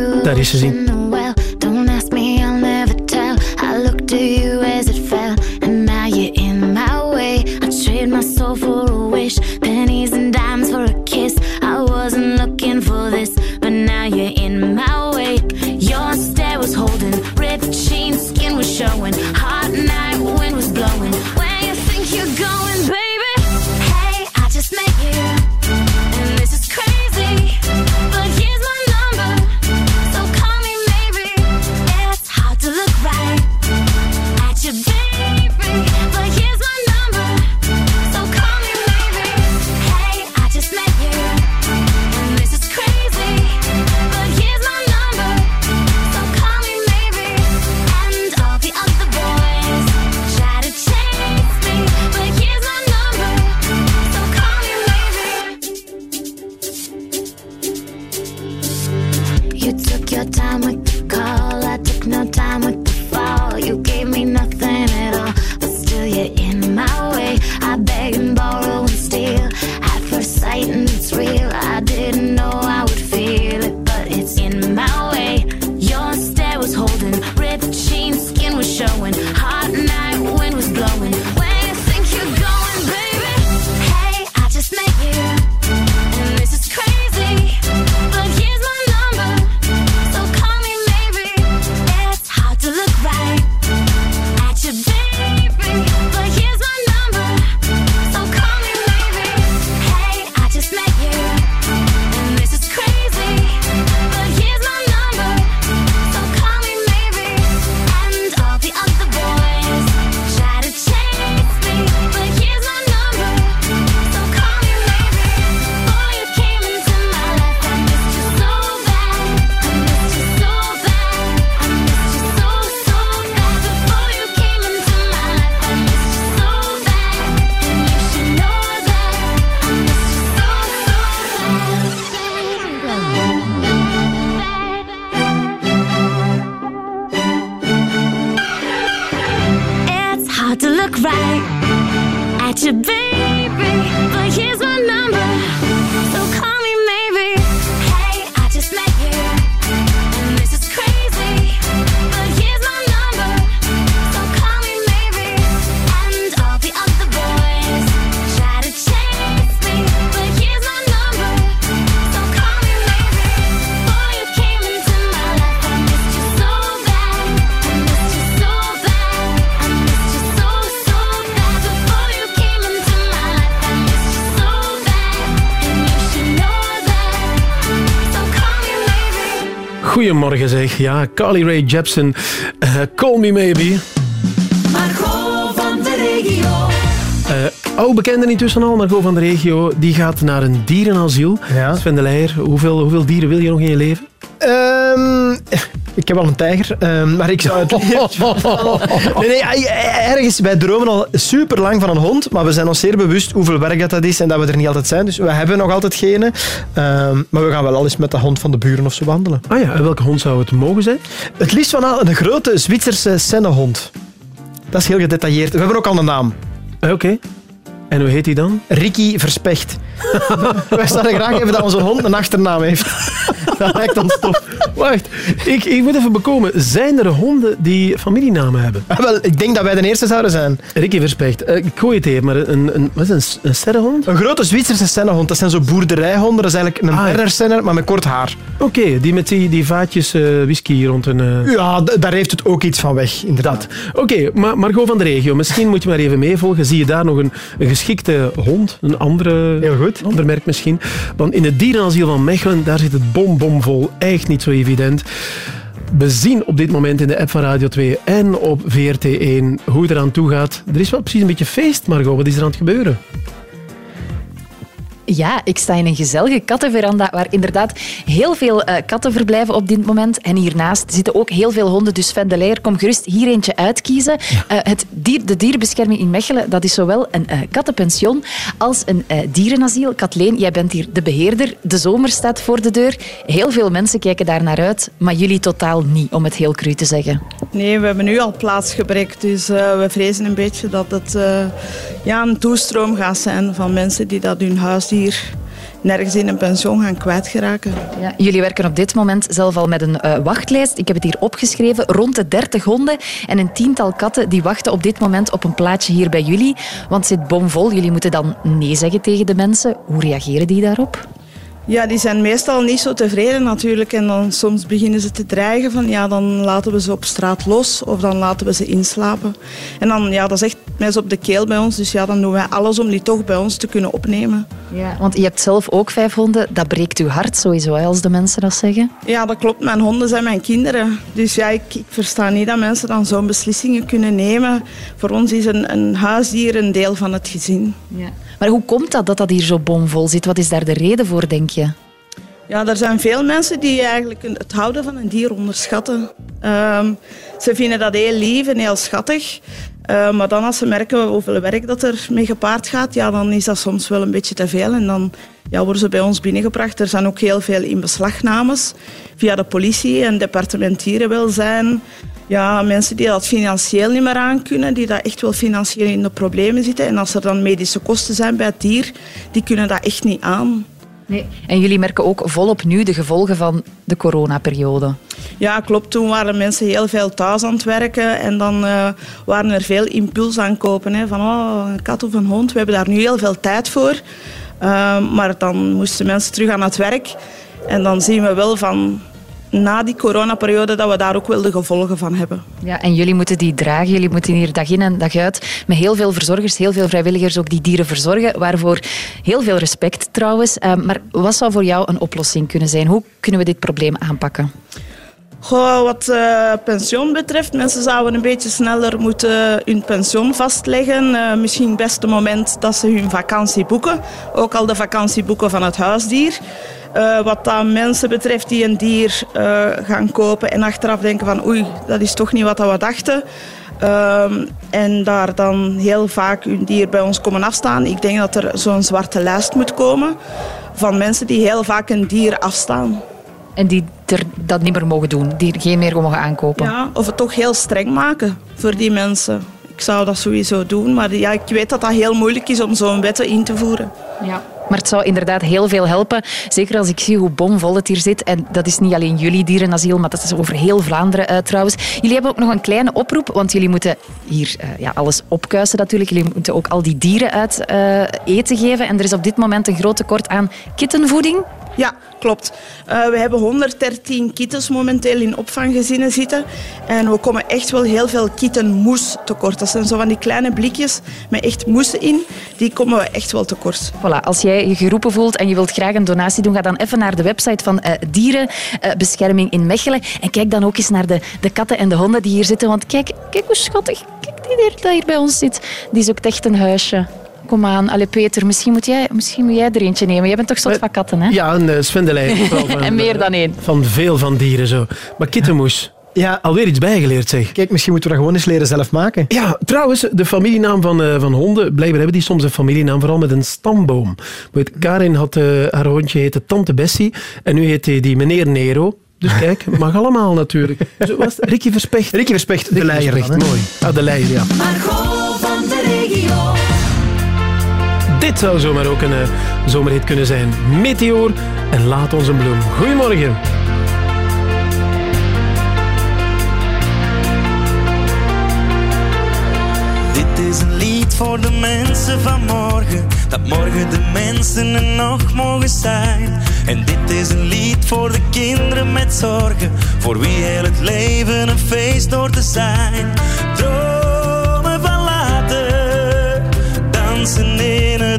2. Daar is ze zien. Well, don't ask me, I'll never tell. I looked to you as it fell, and now you're in my way. I trade my soul for a wish, pennies and dimes for a kiss. I wasn't looking for this, but now you're in my way. Your stare was holding, red sheen, skin was showing. Ja, Carly Rae Jepsen. eh, call me maybe. Margot van de regio. Eh oude bekende intussen al, Margot van de regio. Die gaat naar een dierenasiel. Sven de Leijer, hoeveel, hoeveel dieren wil je nog in je leven? Heb al een tijger, ehm, maar ik zou het [LAUGHS] liefst... nee, nee, ergens, wij dromen al super lang van een hond, maar we zijn ons zeer bewust hoeveel werk dat, dat is en dat we er niet altijd zijn. Dus we hebben nog altijd gene. Ehm, maar we gaan wel al eens met de hond van de buren of zo wandelen. Ah ja, en welke hond zou het mogen zijn? Het liefst van al een grote Zwitserse sennehond. Dat is heel gedetailleerd. We hebben ook al een naam. Eh, Oké. En hoe heet hij dan? Ricky Verspecht. [LAUGHS] Wij zouden graag even dat onze hond een achternaam heeft. [LAUGHS] Dat lijkt ons tof. Wacht, ik, ik moet even bekomen. Zijn er honden die familienamen hebben? Ah, wel, ik denk dat wij de eerste zouden zijn. Ricky Verspecht. Eh, ik gooi het even, maar een, een, wat is een, een sterrenhond? Een grote Zwitserse sennehond. Dat zijn zo boerderijhonden. Dat is eigenlijk een Ah, ja. Maar met kort haar. Oké, die met die, die vaatjes eh, whisky rond een... eh, Ja, d- daar heeft het ook iets van weg, inderdaad. Oké, maar Margot van de regio, misschien moet je maar even meevolgen. Zie je daar nog een, een geschikte hond? Een andere, Heel goed. ander merk misschien. Want in het dierenasiel van Mechelen, daar zit het bombomvol. Echt niet zo We zien op dit moment in de app van Radio 2 en op VRT1 hoe het eraan toe gaat. Er is wel precies een beetje feest, Margot. Wat is er aan het gebeuren? Ja, ik sta in een gezellige kattenveranda waar inderdaad heel veel eh, katten verblijven op dit moment. En hiernaast zitten ook heel veel honden. Dus Sven de Leijer, kom gerust hier eentje uitkiezen. Eh, het dier, de dierenbescherming in Mechelen, dat is zowel een eh, kattenpension als een eh, dierenasiel. Kathleen, jij bent hier de beheerder. De zomer staat voor de deur. Heel veel mensen kijken daar naar uit, maar jullie totaal niet, om het heel cru te zeggen. Nee, we hebben nu al plaatsgebrek. Dus eh, we vrezen een beetje dat het eh, ja, een toestroom gaat zijn van mensen die dat hun huisdier nergens in een pensioen gaan kwijtgeraken. Ja, jullie werken op dit moment zelf al met een eh, wachtlijst. Ik heb het hier opgeschreven. Rond de 30 honden en een tiental katten die wachten op dit moment op een plaatsje hier bij jullie. Want het zit bomvol. Jullie moeten dan nee zeggen tegen de mensen. Hoe reageren die daarop? Ja, die zijn meestal niet zo tevreden natuurlijk. En dan soms beginnen ze te dreigen van ja, dan laten we ze op straat los of dan laten we ze inslapen. En dan, ja, dat is echt mes op de keel bij ons. Dus ja, dan doen wij alles om die toch bij ons te kunnen opnemen. Ja, want je hebt zelf ook vijf honden. Dat breekt uw hart sowieso, als de mensen dat zeggen. Ja, dat klopt. Mijn honden zijn mijn kinderen. Dus ja, ik, ik versta niet dat mensen dan zo'n beslissingen kunnen nemen. Voor ons is een, een huisdier een deel van het gezin. Ja. Maar hoe komt dat dat dat hier zo bomvol zit? Wat is daar de reden voor, denk je? Ja, er zijn veel mensen die eigenlijk het houden van een dier onderschatten. Ehm, ze vinden dat heel lief en heel schattig. Eh, maar dan als ze merken hoeveel werk dat er mee gepaard gaat, ja, dan is dat soms wel een beetje te veel. En dan ja, worden ze bij ons binnengebracht. Er zijn ook heel veel inbeslagnames via de politie en departement dierenwelzijn. Ja, mensen die dat financieel niet meer aankunnen, die dat echt wel financieel in de problemen zitten. En als er dan medische kosten zijn bij het dier, die kunnen dat echt niet aan. Nee. En jullie merken ook volop nu de gevolgen van de coronaperiode. Ja, klopt. Toen waren mensen heel veel thuis aan het werken en dan eh, waren er veel impuls aan kopen. Hè, van oh, een kat of een hond. We hebben daar nu heel veel tijd voor. Eh, maar dan moesten mensen terug aan het werk. En dan zien we wel van na die coronaperiode dat we daar ook wel de gevolgen van hebben. Ja, en jullie moeten die dragen. Jullie moeten hier dag in en dag uit met heel veel verzorgers, heel veel vrijwilligers ook die dieren verzorgen. Waarvoor heel veel respect trouwens. Eh, maar wat zou voor jou een oplossing kunnen zijn? Hoe kunnen we dit probleem aanpakken? Goh, wat eh, pensioen betreft, mensen zouden een beetje sneller moeten hun pensioen vastleggen. Eh, misschien het beste moment dat ze hun vakantie boeken. Ook al de vakantieboeken van het huisdier. Eh, wat dan mensen betreft die een dier eh, gaan kopen en achteraf denken van oei, dat is toch niet wat we dachten. Ehm, en daar dan heel vaak hun dier bij ons komen afstaan. Ik denk dat er zo'n zwarte lijst moet komen van mensen die heel vaak een dier afstaan. En die er dat niet meer mogen doen, die er geen meer mogen aankopen. Ja, of het toch heel streng maken voor die mensen. Ik zou dat sowieso doen, maar ja, ik weet dat dat heel moeilijk is om zo'n wetten in te voeren. Ja. Maar het zou inderdaad heel veel helpen. Zeker als ik zie hoe bomvol het hier zit. En dat is niet alleen jullie dierenasiel, maar dat is over heel Vlaanderen uit trouwens. Jullie hebben ook nog een kleine oproep, want jullie moeten hier eh, ja, alles opkuisen natuurlijk. Jullie moeten ook al die dieren uit eh, eten geven. En er is op dit moment een groot tekort aan kittenvoeding. Ja, klopt. Eh, we hebben 113 kittens momenteel in opvanggezinnen zitten. En we komen echt wel heel veel kittenmoes tekort. Dat zijn zo van die kleine blikjes met echt moes in. Die komen we echt wel tekort. Voilà, als jij je geroepen voelt en je wilt graag een donatie doen, ga dan even naar de website van eh, Dierenbescherming in Mechelen. En kijk dan ook eens naar de, de katten en de honden die hier zitten. Want kijk, kijk hoe schattig. Kijk die dat hier bij ons zit. Die is ook echt een huisje. Kom aan, Allee, Peter, misschien moet, jij, misschien moet jij er eentje nemen. Jij bent toch zot van katten, hè? Ja, een Sven de Leijer, [LAUGHS] vooral van, en meer dan één. Van veel van dieren zo. Maar kittenmoes. Ja. Alweer iets bijgeleerd, zeg. Kijk, misschien moeten we dat gewoon eens leren zelf maken. Ja, trouwens, de familienaam van, eh, van honden, blijkbaar hebben die soms een familienaam, vooral met een stamboom. Weet, Karin had, eh, haar hondje heette Tante Bessie en nu heet hij die meneer Nero. Dus kijk, [LAUGHS] mag allemaal natuurlijk. Zo was het. Ricky Verspecht. Ricky Verspecht, de leier mooi. Ah, de leier, ja. Margot Dit zou zomaar ook een uh, zomerhit kunnen zijn. Meteor en Laat ons een bloem. Goedemorgen. Dit is een lied voor de mensen van morgen. Dat morgen de mensen er nog mogen zijn. En dit is een lied voor de kinderen met zorgen. Voor wie heel het leven een feest door te zijn. Dromen van later. Dansen in het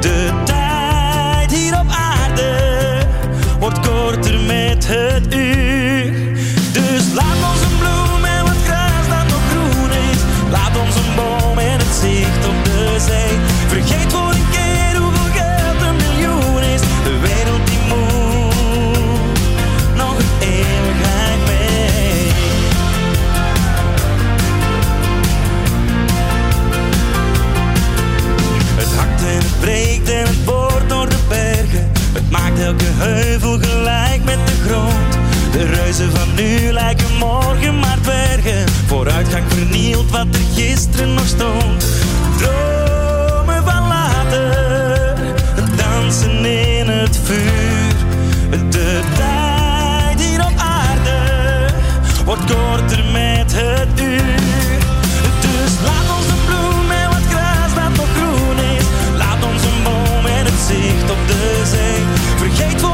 De tijd hier op aarde wordt korter met het uur. Elke heuvel gelijk met de grond. De reuzen van nu lijken morgen maar bergen. Vooruitgang vernielt wat er gisteren nog stond. Dromen van later, dansen in het vuur. Vergeet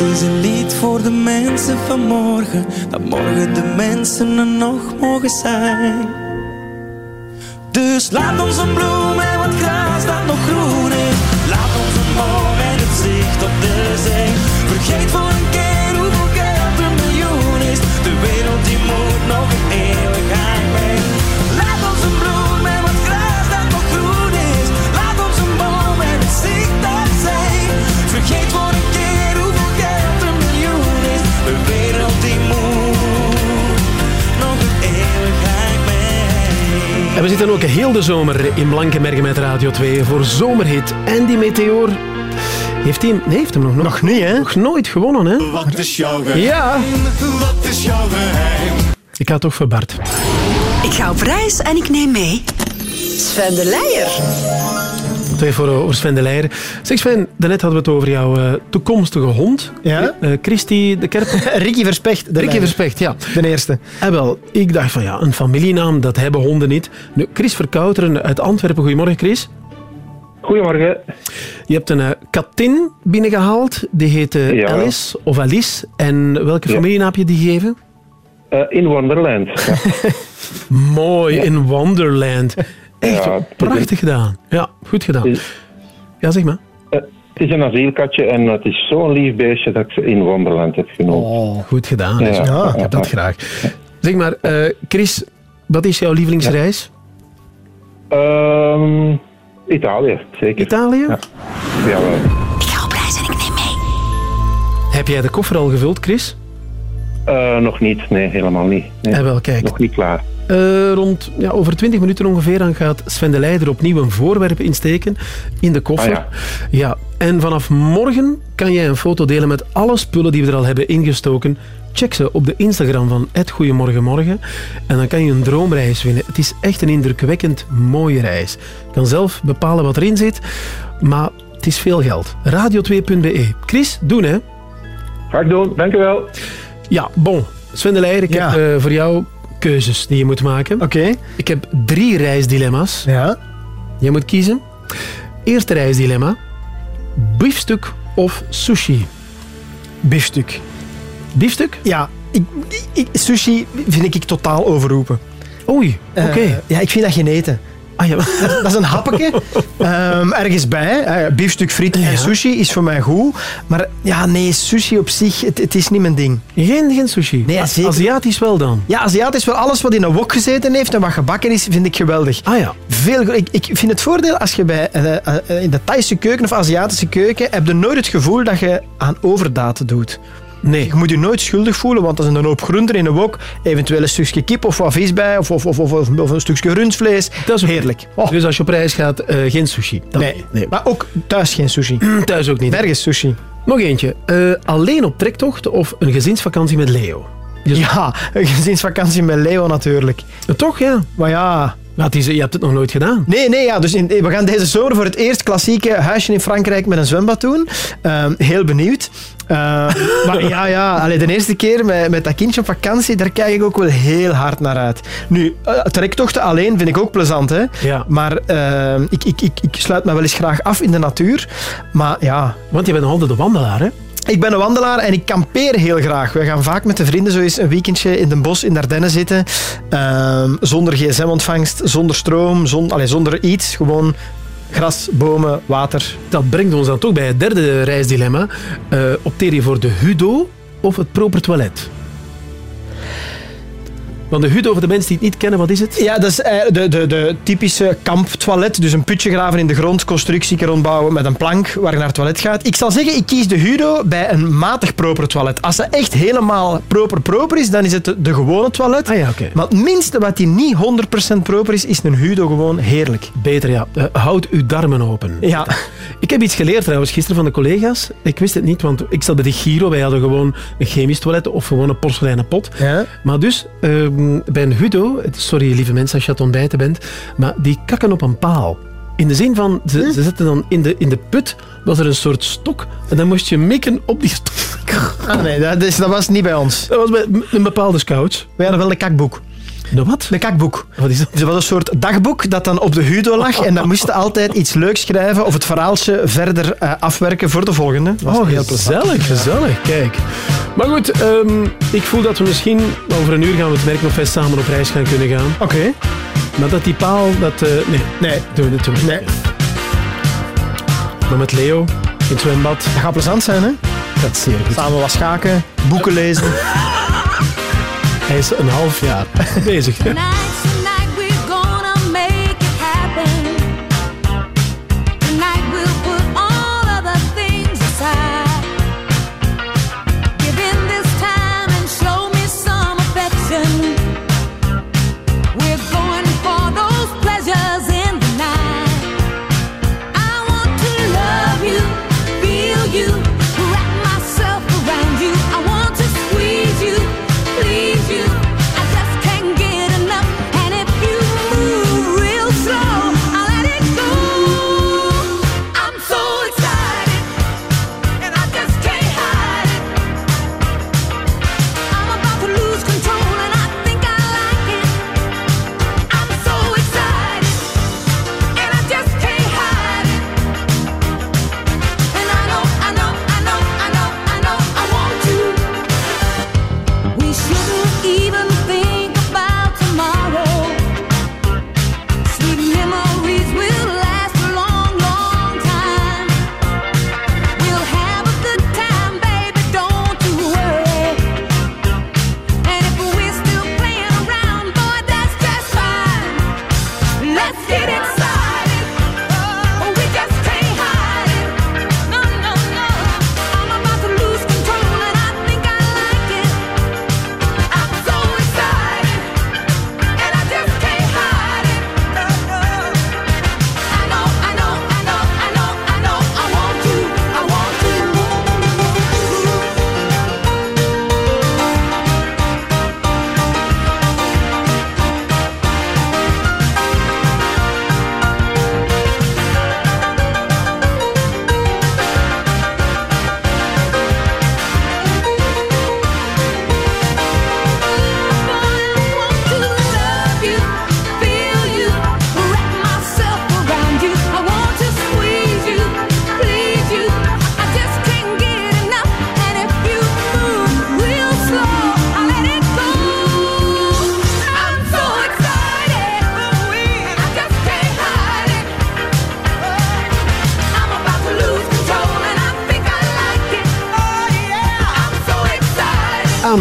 Dit is een lied voor de mensen van morgen, dat morgen de mensen er nog mogen zijn. Dus laat ons een bloem en wat gras dat nog groen is. Laat ons een boom en het zicht op de zee. Vergeet voor een keer En we zitten ook heel de zomer in Blankenbergen met Radio 2 voor zomerhit. En die Meteor heeft hij, nee, heeft hem nog, Nog niet, hè? nog nooit gewonnen, hè? Wat is jouw geheim? Ja. Wat is jouw geheim? Ik ga toch voor Bart. Ik ga op reis en ik neem mee Sven de Leijer. Twee voor, over Sven de Leijer. Zeg Sven, daarnet hadden we het over jouw eh, toekomstige hond. Ja? Eh, Christy de Kerp. [LAUGHS] Ricky Verspecht. De Ricky. Verspecht, ja. De eerste. En wel, ik dacht van ja, een familienaam, dat hebben honden niet. Nu, Chris Verkouteren uit Antwerpen. Goedemorgen, Chris. Goedemorgen. Je hebt een eh, katin binnengehaald. Die heet eh, Ja. Alice of Alice. En welke Ja. familienaam heb je die gegeven? Eh, in Wonderland. [LAUGHS] Ja. Mooi, in Wonderland. Echt Ja, prachtig gedaan. Ja, goed gedaan. Ja, zeg maar. Eh, het is een asielkatje en het is zo'n lief beestje dat ik ze in Wonderland heb genomen. Goed gedaan. Ja. ik heb dat graag. Zeg maar, eh, Chris, Wat is jouw lievelingsreis? Ehm, Italië, zeker. Italië? Ja. Jawel. Heb jij de koffer al gevuld, Chris? Eh, nog niet, nee, helemaal niet. Nee. Eh, wel, kijk. Nog niet klaar. Eh, rond ja, over 20 minuten ongeveer dan gaat Sven de Leider opnieuw een voorwerp insteken in de koffer. Ah, ja. en vanaf morgen kan jij een foto delen met alle spullen die we er al hebben ingestoken. Check ze op de Instagram van Goedemorgenmorgen. En dan kan je een droomreis winnen. Het is echt een indrukwekkend mooie reis. Je kan zelf bepalen wat erin zit, maar het is veel geld. Radio2.be. Chris, doen hè? Ga ik doen, dank u wel. Ja, bon. Sven de Leijer, ik heb eh, voor jou keuzes die je moet maken. Oké. Ik heb drie reisdilemma's. Ja. Je moet kiezen. Eerste reisdilemma. Biefstuk of sushi? Biefstuk. Biefstuk? Ja. Ik, ik, sushi vind ik totaal overroepen. Oei, oké. Eh, ja, ik vind dat geen eten. Ah, ja. [LAUGHS] dat, is een happetje. Ehm, ergens bij. Eh, biefstuk, friet en sushi is voor mij goed. Maar ja, nee, sushi op zich, het, het is niet mijn ding. Geen, geen sushi? Nee, zeker. Aziatisch wel dan? Ja, Aziatisch wel. Alles wat in een wok gezeten heeft en wat gebakken is, vind ik geweldig. Ah ja. Veel, ik, ik vind het voordeel als je bij, eh, eh, in de Thaise keuken of Aziatische keuken heb je nooit het gevoel dat je aan overdaad doet. Nee. Je moet je nooit schuldig voelen, want dat is een hoop groenten in een wok. Eventueel een stukje kip of wat vis bij, of, of, of, of, een stukje rundvlees. Dat is heerlijk. Dus als je op reis gaat, eh, geen sushi? Dan- Nee. maar ook thuis geen sushi. [CLEARS THROAT] Thuis ook niet. Nergens sushi. Nog eentje. Eh, alleen op trektocht of een gezinsvakantie met Leo? Ja, een gezinsvakantie met Leo natuurlijk. toch, ja. Maar ja... Maar is, je hebt het nog nooit gedaan. Nee, nee, ja. Dus in- we gaan deze zomer voor het eerst klassieke huisje in Frankrijk met een zwembad doen. Ehm, heel benieuwd. Ehm, maar ja, ja. Allee, de eerste keer met, met dat kindje op vakantie, daar kijk ik ook wel heel hard naar uit. Nu, eh, trektochten alleen vind ik ook plezant, hè. Ja. Maar ehm, ik, ik, ik, ik sluit me wel eens graag af in de natuur. Maar ja... Want je bent nog altijd een wandelaar, hè? Ik ben een wandelaar en ik kampeer heel graag. We gaan vaak met de vrienden zo eens een weekendje in de bos in de Ardennen zitten. Ehm, zonder gsm-ontvangst, zonder stroom, zon, allez, zonder iets. Gewoon gras, bomen, water. Dat brengt ons dan toch bij het derde reisdilemma. Eh opteer je voor de Hudo of het proper toilet? Want de Hudo, voor de mensen die het niet kennen, wat is het? Ja, dat is eh, de, de, de typische kamptoilet. Dus een putje graven in de grond, constructie rondbouwen met een plank waar je naar het toilet gaat. Ik zal zeggen, ik kies de Hudo bij een matig proper toilet. Als ze echt helemaal proper proper is, dan is het de, de gewone toilet. Ah ja, oké. Maar het minste wat die niet 100% proper is, is een Hudo gewoon heerlijk. Beter, ja. Eh, houd uw darmen open. Ja. [LAUGHS] Ik heb iets geleerd trouwens gisteren van de collega's. Ik wist het niet, want ik zat bij de Giro. Wij hadden gewoon een chemisch toilet of gewoon een porseleinen pot. Ja. Maar dus, ehm, bij een sorry lieve mensen als je aan het ontbijten bent, maar die kakken op een paal. In de zin van, ze, ze zetten dan in de, in de put, was er een soort stok, en dan moest je mikken op die stok. Ah nee, dat, is, dat was niet bij ons. Dat was bij een bepaalde scouts. Wij hadden wel een kakboek. De wat? Een kakboek. Wat is dat? Dus dat was een soort dagboek dat dan op de Hudo lag. En dan moest je altijd iets leuks schrijven of het verhaaltje verder eh, afwerken voor de volgende. Dat was Oh, heel gezellig, gezellig. Kijk. Maar goed, ehm, ik voel dat we misschien over een uur gaan we het merken of wij samen op reis gaan kunnen gaan. Oké. Maar dat die paal, dat... eh, nee, Nee. doen we niet. Doen. Nee. Maar met Leo, in het zwembad, Dat gaat plezant zijn, hè? dat is zeer goed. Samen wat schaken, boeken lezen. [LAUGHS] Hij is een half jaar bezig.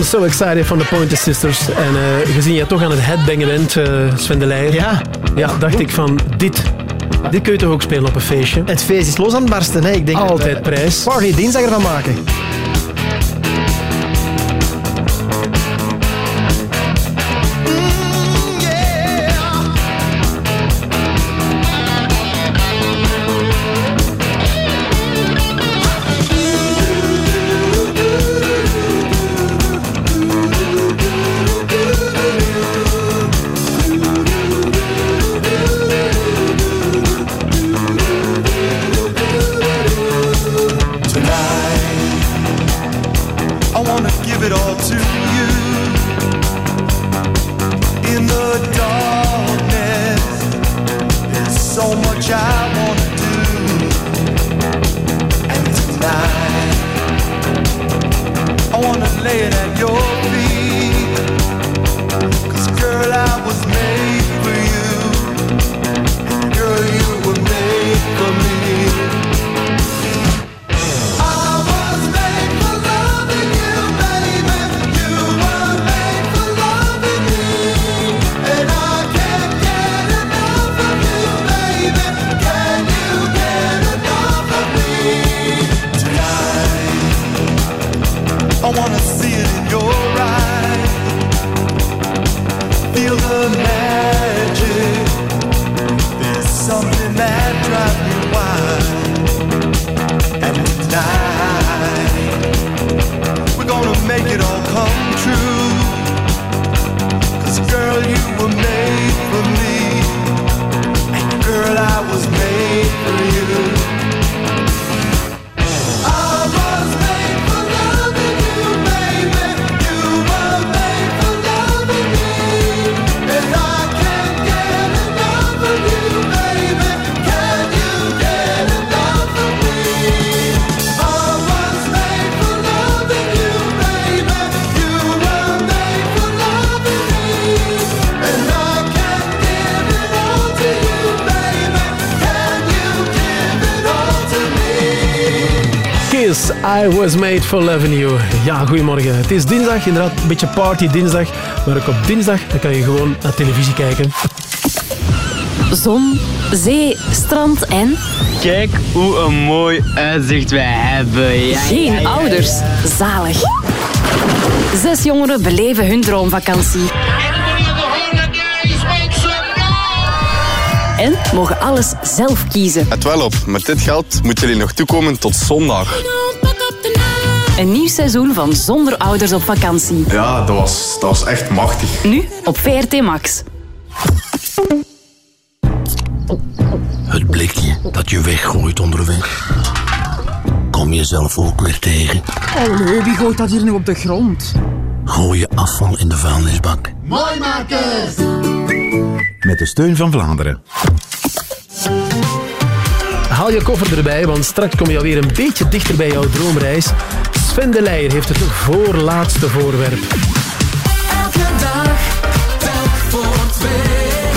So excited van de Pointer Sisters. En eh, gezien jij toch aan het headbangen bent, eh, Sven de Leijer. Ja. Ja, dacht ik van, dit, dit kun je toch ook spelen op een feestje? Het feest is los aan het barsten. Hè. Ik denk Altijd dat we prijs. Party dinsdag ervan maken. Loving you. Ja, goedemorgen. Het is dinsdag, inderdaad een beetje party dinsdag. Maar ook op dinsdag dan kan je gewoon naar televisie kijken. Zon, zee, strand en... Kijk hoe een mooi uitzicht wij hebben. Ja, Geen ja, ja, ouders. Zalig. Zes jongeren beleven hun droomvakantie. En mogen alles zelf kiezen. Let wel op, met dit geld moeten jullie nog toekomen tot zondag. Een nieuw seizoen van Zonder Ouders op vakantie. Ja, dat was, dat was echt machtig. Nu op VRT Max. Het blikje dat je weggooit onderweg. Kom je zelf ook weer tegen. Allee, wie gooit dat hier nu op de grond? Gooi je afval in de vuilnisbak. Mooi makers! Met de steun van Vlaanderen. Haal je koffer erbij, want straks kom je alweer een beetje dichter bij jouw droomreis. Sven de Leijer heeft het voorlaatste voorwerp. Elke dag, telk voor twee.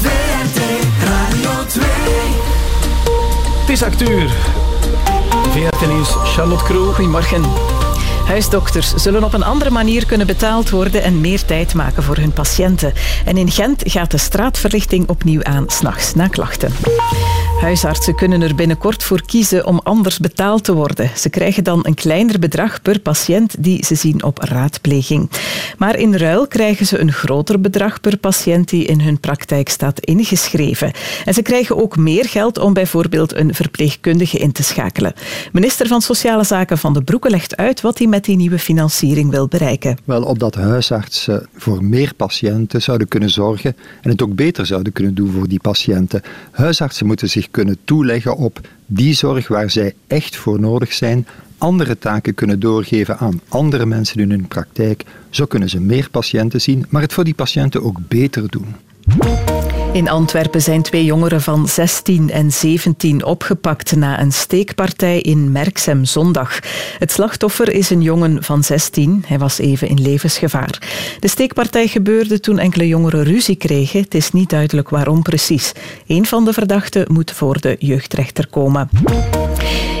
VRT Radio 2. Het is actuur. VRT Nieuws, Charlotte Kroon. Goedemorgen. Huisdokters zullen op een andere manier kunnen betaald worden en meer tijd maken voor hun patiënten. En in Gent gaat de straatverlichting opnieuw aan, s'nachts, na klachten. Huisartsen kunnen er binnenkort voor kiezen om anders betaald te worden. Ze krijgen dan een kleiner bedrag per patiënt die ze zien op raadpleging. Maar in ruil krijgen ze een groter bedrag per patiënt die in hun praktijk staat ingeschreven. En ze krijgen ook meer geld om bijvoorbeeld een verpleegkundige in te schakelen. Minister van Sociale Zaken Van de Broeke legt uit wat hij met die nieuwe financiering wil bereiken. Wel, opdat huisartsen voor meer patiënten zouden kunnen zorgen en het ook beter zouden kunnen doen voor die patiënten. Huisartsen moeten zich kunnen toeleggen op die zorg waar zij echt voor nodig zijn, andere taken kunnen doorgeven aan andere mensen in hun praktijk. Zo kunnen ze meer patiënten zien, maar het voor die patiënten ook beter doen. In Antwerpen zijn twee jongeren van 16 en 17 opgepakt na een steekpartij in Merksem zondag. Het slachtoffer is een jongen van 16. Hij was even in levensgevaar. De steekpartij gebeurde toen enkele jongeren ruzie kregen. Het is niet duidelijk waarom precies. Een van de verdachten moet voor de jeugdrechter komen.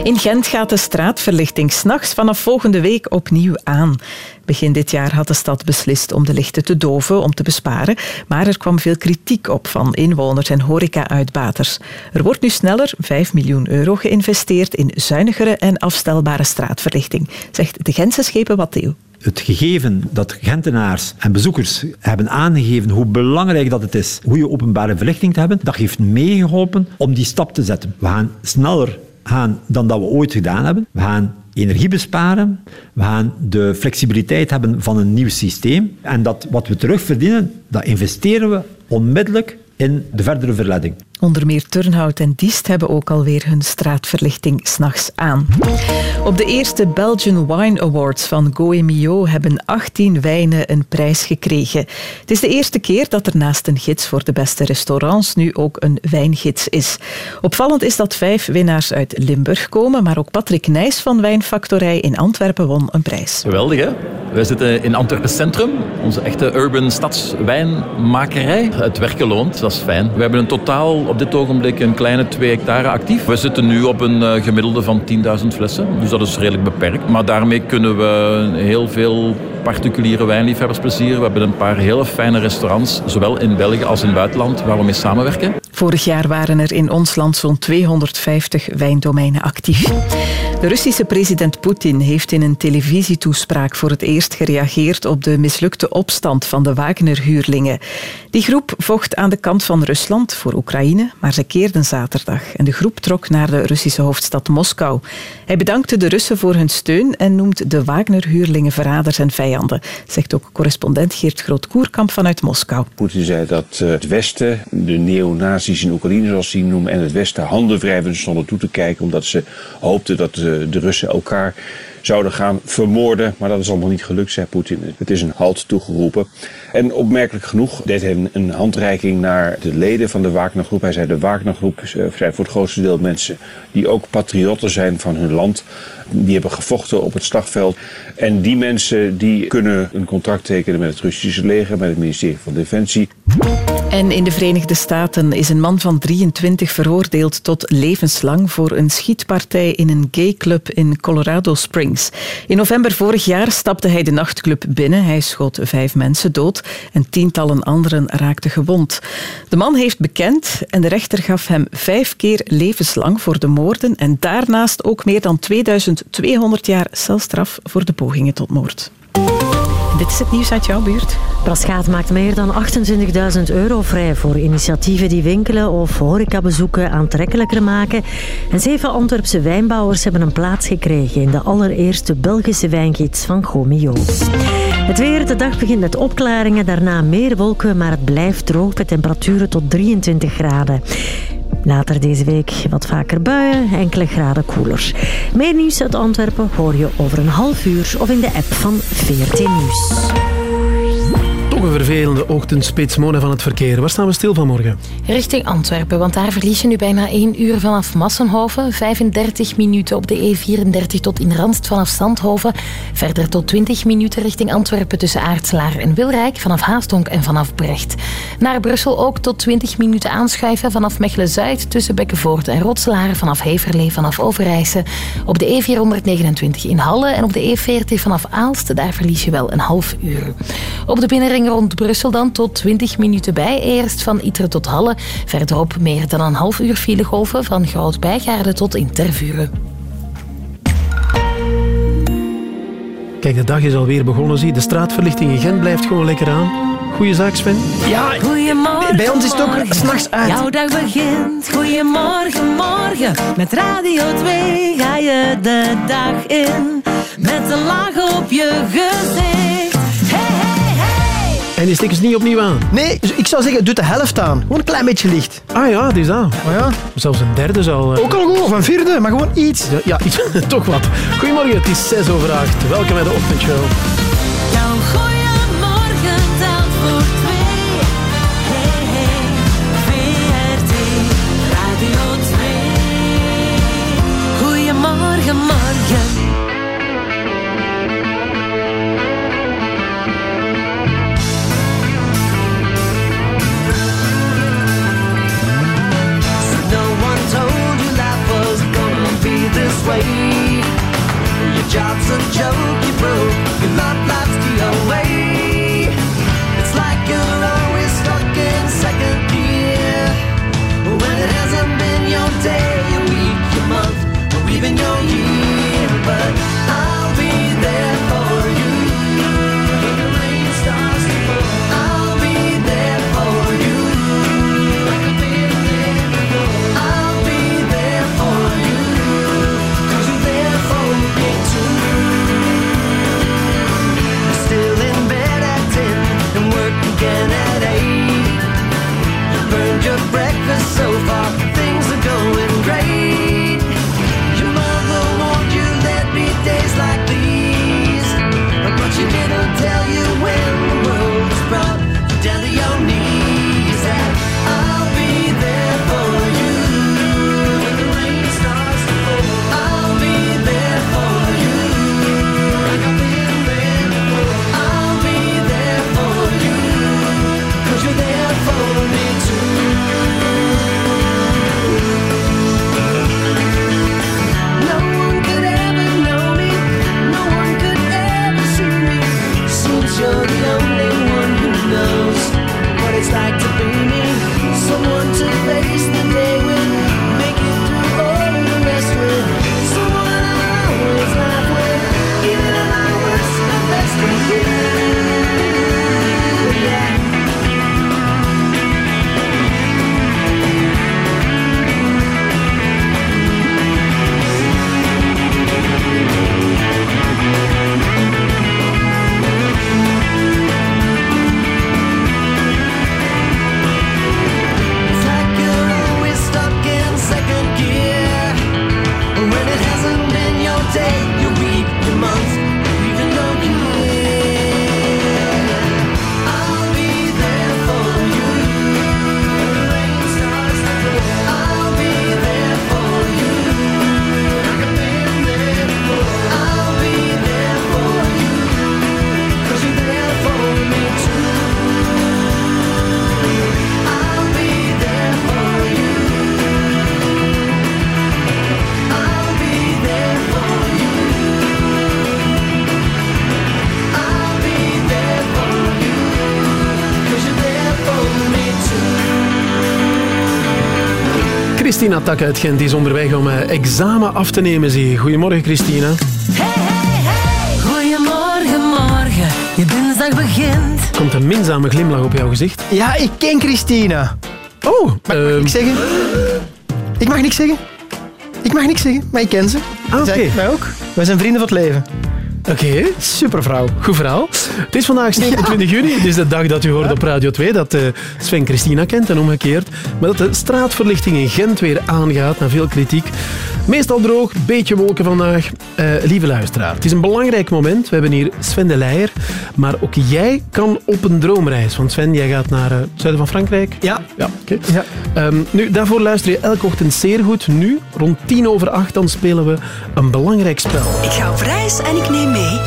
In Gent gaat de straatverlichting s'nachts vanaf volgende week opnieuw aan. Begin dit jaar had de stad beslist om de lichten te doven om te besparen, maar er kwam veel kritiek op van inwoners en horeca-uitbaters. Er wordt nu sneller 5 miljoen euro geïnvesteerd in zuinigere en afstelbare straatverlichting, zegt de Gentse schepen. Het gegeven dat Gentenaars en bezoekers hebben aangegeven hoe belangrijk dat het is goede openbare verlichting te hebben, dat heeft meegeholpen om die stap te zetten. We gaan sneller gaan dan dat we ooit gedaan hebben. We gaan energie besparen. We gaan de flexibiliteit hebben van een nieuw systeem. En dat wat we terugverdienen, dat investeren we onmiddellijk in de verdere verleiding. Onder meer Turnhout en Diest hebben ook alweer hun straatverlichting s'nachts aan. Op de eerste Belgian Wine Awards van Goemio hebben 18 wijnen een prijs gekregen. Het is de eerste keer dat er naast een gids voor de beste restaurants nu ook een wijngids is. Opvallend is dat vijf winnaars uit Limburg komen, maar ook Patrick Nijs van Wijnfactorij in Antwerpen won een prijs. Geweldig, hè? Wij zitten in Antwerpen Centrum, onze echte urban stadswijnmakerij. Het werken loont, dat is fijn. We hebben een totaal op dit ogenblik een kleine 2 hectare actief. We zitten nu op een eh, gemiddelde van 10.000 flessen, dus dat is redelijk beperkt. Maar daarmee kunnen we heel veel particuliere wijnliefhebbers plezieren. We hebben een paar hele fijne restaurants, zowel in België als in het buitenland, waar we mee samenwerken. Vorig jaar waren er in ons land zo'n 250 wijndomeinen actief. De Russische president Poetin heeft in een televisietoespraak voor het eerst gereageerd op de mislukte opstand van de Wagner-huurlingen. Die groep vocht aan de kant van Rusland voor Oekraïne, maar ze keerden zaterdag en de groep trok naar de Russische hoofdstad Moskou. Hij bedankte de Russen voor hun steun en noemt de Wagner-huurlingen verraders en vijanden, zegt ook correspondent Geert Groot-Koerkamp vanuit Moskou. Poetin zei dat eh, het Westen, de in Oekraïne zoals ze die noemen, en het Westen handen wrijvend stonden toe te kijken omdat ze hoopten dat eh, de Russen elkaar zouden gaan vermoorden. Maar dat is allemaal niet gelukt, zei Poetin. Het is een halt toegeroepen. En opmerkelijk genoeg deed hij een, een handreiking naar de leden van de Wagnergroep. Hij zei de Wagnergroep eh, zijn voor het grootste deel mensen die ook patriotten zijn van hun land. Die hebben gevochten op het slagveld. En die mensen die kunnen een contract tekenen met het Russische leger, met het ministerie van Defensie. En in de Verenigde Staten is een man van 23 veroordeeld tot levenslang voor een schietpartij in een gayclub in Colorado Springs. In november vorig jaar stapte hij de nachtclub binnen. Hij schoot vijf mensen dood en tientallen anderen raakten gewond. De man heeft bekend en de rechter gaf hem vijf keer levenslang voor de moorden en daarnaast ook meer dan 2200 jaar celstraf voor de pogingen tot moord. Dit is het nieuws uit jouw buurt. Braschaat maakt meer dan 28.000 euro vrij voor initiatieven die winkelen of horecabezoeken aantrekkelijker maken. En zeven Antwerpse wijnbouwers hebben een plaats gekregen in de allereerste Belgische wijngids van Gomio. Het weer, de dag begint met opklaringen, daarna meer wolken, maar het blijft droog met temperaturen tot 23 graden. Later deze week wat vaker buien, enkele graden koeler. Meer nieuws uit Antwerpen hoor je over een half uur of in de app van VRT Nieuws. Vervelende ochtendspits, Mona van het verkeer. Waar staan we stil vanmorgen? Richting Antwerpen, want daar verlies je nu bijna 1 uur vanaf Massenhoven, 35 minuten op de E34 tot in Randst vanaf Zandhoven, verder tot 20 minuten richting Antwerpen tussen Aartselaar en Wilrijk, vanaf Haastonk en vanaf Brecht. Naar Brussel ook tot 20 minuten aanschuiven vanaf Mechelen-Zuid tussen Bekkenvoort en Rotselaar, vanaf Heverlee, vanaf Overijse, op de E429 in Halle en op de E40 vanaf Aalst, daar verlies je wel een half uur. Op de binnenring rond Brussel dan tot 20 minuten bij. Eerst van Itre tot Halle. Verderop meer dan een half uur filegolven van Groot-Bijgaarde tot in Tervuren. Kijk, de dag is alweer begonnen. Zie. De straatverlichting in Gent blijft gewoon lekker aan. Goeie zaak, Sven. Ja, Goedemorgen. bij ons is het ook s'nachts uit. Jouw dag begint. Goedemorgen, morgen. Met Radio 2 ga je de dag in. Met een laag op je gezicht. En die stikken ze niet opnieuw aan? Nee, dus ik zou zeggen, doe de helft aan. Gewoon een klein beetje licht. Ah ja, die is aan. Ah ja. Zelfs een derde zal... Eh, Ook al goed, of een vierde, maar gewoon iets. Ja, [LAUGHS] toch wat. Goedemorgen, het is 6 over 8. Welkom bij de Ochtendshow. Jouw goeiemorgen Radio morgen. Christina Tak uit Gent is onderweg om eh, examen af te nemen. Zie. Goedemorgen, Christina. Goedemorgen, morgen. Je dinsdag begint. Komt een minzame glimlach op jouw gezicht. Ja, ik ken Christina. Oh, mag, mag ik zeggen? Ik mag niks zeggen. Ik mag niks zeggen, maar ik ken ze. Ah, oké. mij ook. Wij zijn vrienden van het leven. Oké. Supervrouw. Goed verhaal. Het is vandaag 27 juni. Het is de dag dat u hoort op Radio 2 dat eh, Sven Christina kent en omgekeerd. Maar dat de straatverlichting in Gent weer aangaat na veel kritiek. Meestal droog, beetje wolken vandaag. Eh, lieve luisteraar, het is een belangrijk moment. We hebben hier Sven de Leijer. Maar ook jij kan op een droomreis. Want Sven, jij gaat naar eh, het zuiden van Frankrijk. Ja. Ja, oké. Ehm, nu, daarvoor luister je elke ochtend zeer goed. Nu, rond tien over acht, dan spelen we een belangrijk spel. Ik ga op reis en ik neem mee.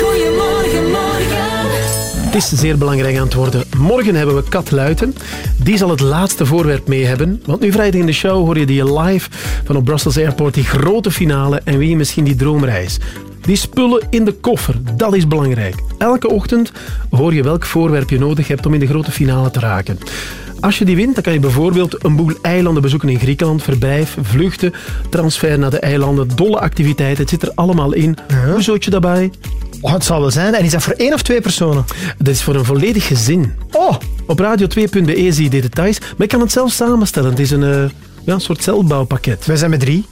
Goedemorgen, morgen. Het is zeer belangrijk aan het worden. Morgen hebben we Kat Luiten. Die zal het laatste voorwerp mee hebben. Want nu vrijdag in de show hoor je die live van op Brussels Airport. Die grote finale en wie misschien die droomreis. Die spullen in de koffer, dat is belangrijk. Elke ochtend hoor je welk voorwerp je nodig hebt om in de grote finale te raken. Als je die wint, dan kan je bijvoorbeeld een boel eilanden bezoeken in Griekenland, verblijf, vluchten, transfer naar de eilanden, dolle activiteiten. Het zit er allemaal in. Hoe zout je daarbij? Oh, het zal wel zijn. En is dat voor één of twee personen? Dat is voor een volledig gezin. Oh! Op radio2.be zie je de details. Maar je kan het zelf samenstellen. Het is een, eh, ja, een soort zelfbouwpakket. Wij zijn met drie.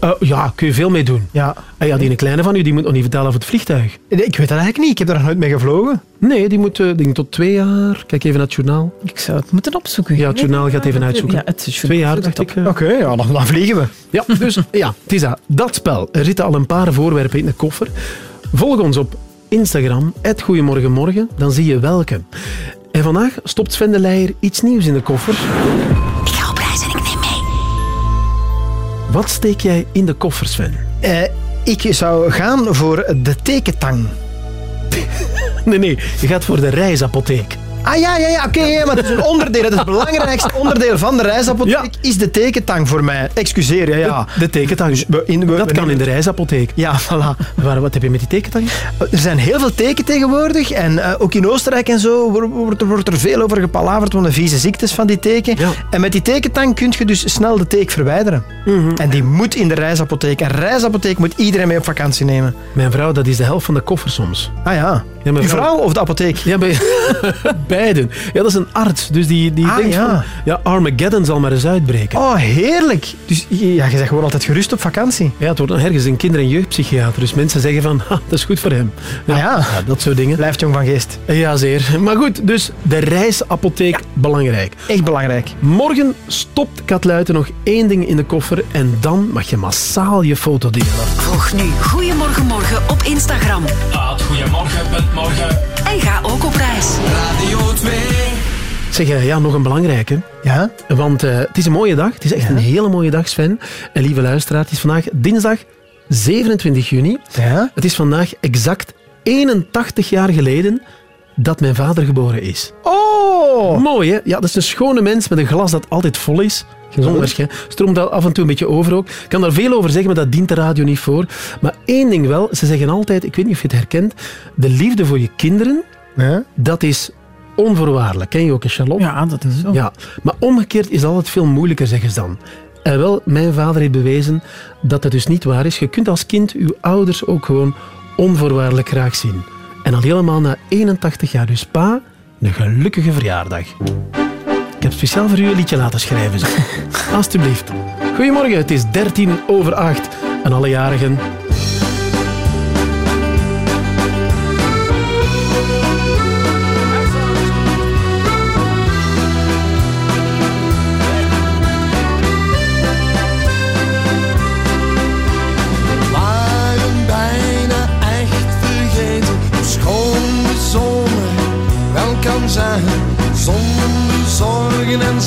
Eh, ja, kun je veel mee doen. Ja. En ja, die ene kleine van u die moet nog niet vertellen over het vliegtuig. Ik weet dat eigenlijk niet. Ik heb daar nog nooit mee gevlogen. Nee, die moet eh, denk, tot twee jaar. Kijk even naar het journaal. Ik zou het moeten opzoeken. Ja, het journaal gaat even uitzoeken. Ja, het Twee jaar, dacht ik. eh. Oké, ja, dan, dan vliegen we. Ja, dus ja, het is dat. Dat spel. Er zitten al een paar voorwerpen in de koffer. Volg ons op Instagram, Goedemorgenmorgen, dan zie je welke. En vandaag stopt Sven de Leijer iets nieuws in de koffer. Wat steek jij in de koffer, Sven? Eh, ik zou gaan voor de tekentang. [LAUGHS] Nee, nee, je gaat voor de reisapotheek. Ah ja, ja, ja oké, ja, maar dat is een onderdeel. Dat is het belangrijkste onderdeel van de reisapotheek is de tekentang voor mij. Excuseer, ja, ja. De, de tekentang. in- we- dat kan in de reisapotheek. Ja, voilà. Waar, wat heb je met die tekentang? Er zijn heel veel teken tegenwoordig. En eh, ook in Oostenrijk en zo wordt, wordt, er- wordt er veel over gepalaverd van de vieze ziektes van die teken. En met die tekentang kun je dus snel de teek verwijderen. Mhm. En die moet in de reisapotheek. En reisapotheek moet iedereen mee op vakantie nemen. Mijn vrouw, dat is de helft van de koffer soms. Ah ja. Ja, Uw vrouw of de apotheek? Ja, bij... [LAUGHS] beiden. Ja, dat is een arts. Dus die, die Ah, denkt ja. van... Ja, Armageddon zal maar eens uitbreken. Oh, heerlijk. Dus ja, je bent gewoon altijd gerust op vakantie. Ja, het wordt ergens een kinder- en jeugdpsychiater. Dus mensen zeggen van, [LAUGHS] ha, dat is goed voor hem. Ja, Ah, ja. dat soort dingen. Blijft jong van geest. Ja, zeer. Maar goed, dus de reisapotheek, belangrijk. Echt belangrijk. Morgen stopt Katluiten nog één ding in de koffer en dan mag je massaal je foto delen. Volg nu Goedemorgen Morgen op Instagram. Goedemorgen, En ga ook op reis. Radio 2. Zeg, eh, ja, nog een belangrijke. Ja? Want eh, het is een mooie dag. Het is echt een hele mooie dag, Sven. En lieve luisteraar, het is vandaag dinsdag 27 juni. Ja? Het is vandaag exact 81 jaar geleden dat mijn vader geboren is. Oh! Mooi, hè? Ja, dat is een schone mens met een glas dat altijd vol is. Gezond, hè? Stroomt dat af en toe een beetje over ook. Ik kan daar veel over zeggen, maar dat dient de radio niet voor. Maar één ding wel, ze zeggen altijd, ik weet niet of je het herkent, de liefde voor je kinderen, Ja? dat is onvoorwaardelijk. Ken je ook, hè, Charlotte? Ja, dat is zo. Ja, maar omgekeerd is het altijd veel moeilijker, zeggen ze dan. En wel, mijn vader heeft bewezen dat dat dus niet waar is. Je kunt als kind uw ouders ook gewoon onvoorwaardelijk graag zien. En al helemaal na 81 jaar. Dus pa, een gelukkige verjaardag. Heb speciaal voor u een liedje laten schrijven. [LAUGHS] Alsjeblieft. Goedemorgen, het is 13 over 8. En alle jarigen, zorgen en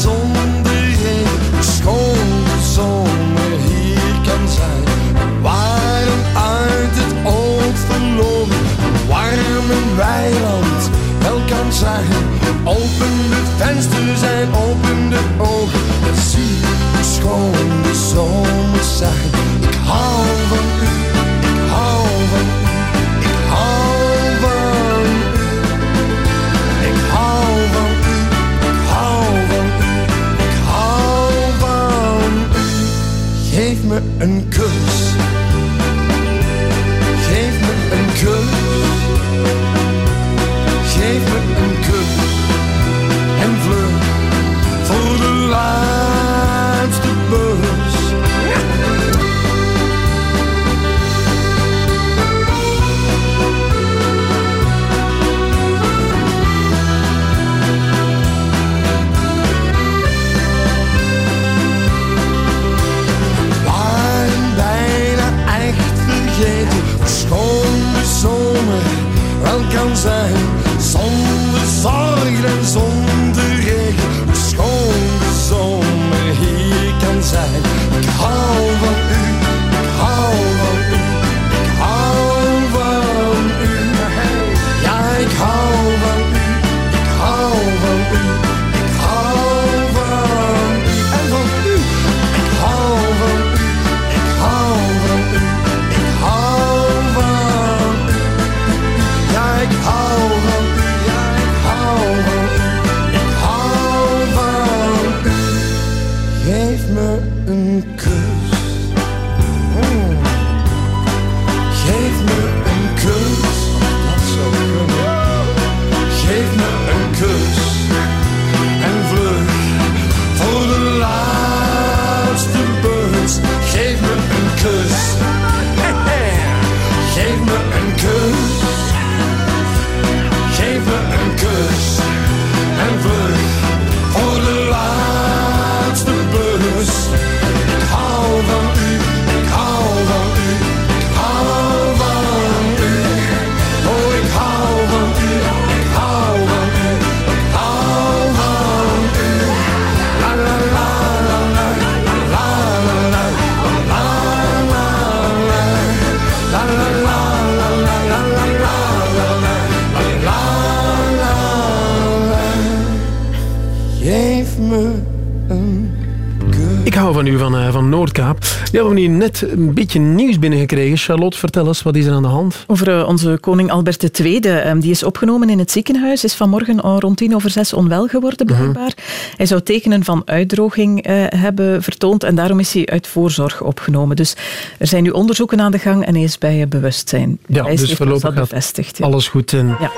Noordkaap. Ja, we hebben hier net een beetje nieuws binnengekregen. Charlotte, vertel eens, wat is er aan de hand? Over eh, onze koning Albert II. ehm, die is opgenomen in het ziekenhuis. Is vanmorgen rond tien over zes onwel geworden, blijkbaar. Hij zou tekenen van uitdroging eh, hebben vertoond. En daarom is hij uit voorzorg opgenomen. Dus er zijn nu onderzoeken aan de gang en hij is bij bewustzijn. Ja, hij dus voorlopig dat bevestigd. ja. alles goed. En Ja.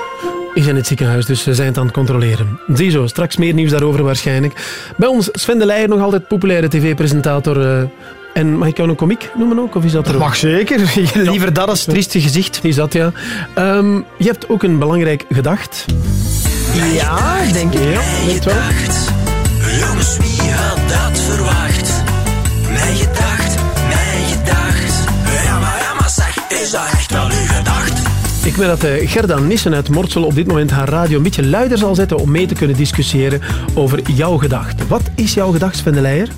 Is in het ziekenhuis, dus we zijn het aan het controleren. Ziezo, straks meer nieuws daarover waarschijnlijk. Bij ons Sven de Leijer, nog altijd populaire tv-presentator. eh, en mag ik jou een komiek noemen ook? Of is dat er Dat ook? mag zeker. [LAUGHS] Liever dat als trieste gezicht. Is dat, ja. Ehm, je hebt ook een belangrijk gedacht. Ja, denk ik. Ja, denk wel. Jongens, wie had dat verwacht? Mij gedacht, mij gedacht. Ja, maar, ja, maar zeg, is dat Ik wil dat eh, Gerda Nissen uit Mortsel op dit moment haar radio een beetje luider zal zetten om mee te kunnen discussiëren over jouw gedacht. Wat is jouw gedacht, Sven de Leijer?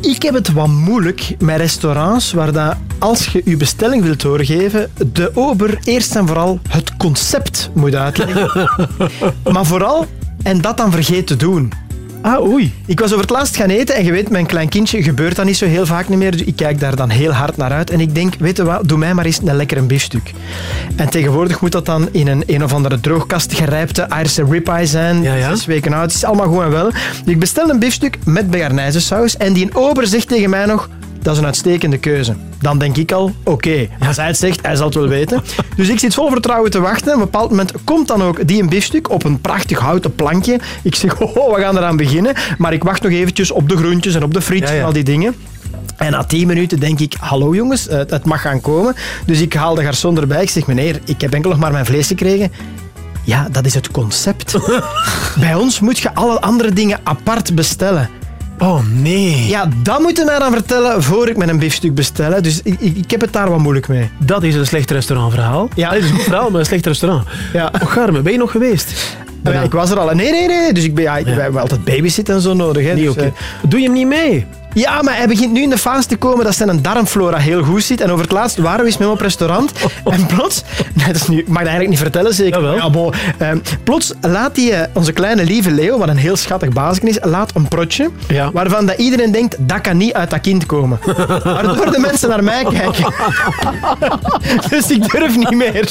Ik heb het wat moeilijk met restaurants waar dat, als je je bestelling wilt doorgeven, de ober eerst en vooral het concept moet uitleggen. [LAUGHS] maar vooral, en dat dan vergeet te doen. Ah, oei. Ik was over het laatst gaan eten en je weet, mijn klein kindje gebeurt dat niet zo heel vaak niet meer. Dus ik kijk daar dan heel hard naar uit en ik denk, weet je wat, doe mij maar eens een lekker biefstuk. En tegenwoordig moet dat dan in een een of andere droogkast gerijpte Ierse ribeye zijn. Ja, ja. Zes weken oud, het is allemaal goed en wel. Dus ik bestel een biefstuk met bearnaissaus en die ober zegt tegen mij nog, dat is een uitstekende keuze. Dan denk ik al, oké, als hij het zegt, hij zal het wel weten. Dus ik zit vol vertrouwen te wachten. Op een bepaald moment komt dan ook die een biefstuk op een prachtig houten plankje. Ik zeg, [LAUGHS] oh, we gaan eraan beginnen. Maar ik wacht nog eventjes op de groentjes en op de Ja, ja. en al die dingen. En na tien minuten denk ik, hallo jongens, eh, het mag gaan komen. Dus ik haal de garçon erbij. Ik zeg, meneer, ik heb enkel nog maar mijn vlees gekregen. Ja, dat is het concept. [LAUGHS] Bij ons moet je alle andere dingen apart bestellen. Oh nee. Ja, dat moet je mij dan vertellen voor ik met een biefstuk bestellen. Dus ik, ik, ik heb het daar wat moeilijk mee. Dat is een slecht restaurantverhaal. Ja. Dat is een goed verhaal, maar een slecht restaurant. Ja. Och, Garme, ben je nog geweest? Ja, ik was er al. Nee, nee, nee. Dus ik ben, ja, ik, wij hebben altijd babysitten en zo nodig. Hè, Niet dus, oké. eh, Doe je hem niet mee? Ja, maar hij begint nu in de fase te komen dat zijn darmflora heel goed zit. En over het laatst waren we eens met hem op restaurant. En plots, nee, [LAUGHS] dat is nu, ik mag dat eigenlijk niet vertellen zeker. Jawel. Ja, bon, Ehm, plots laat hij, eh, onze kleine lieve Leo, wat een heel schattig baasje is, laat een protje. Ja. Waarvan dat iedereen denkt, dat kan niet uit dat kind komen. [LAUGHS] Waardoor de mensen naar mij kijken. [LAUGHS] dus ik durf niet meer.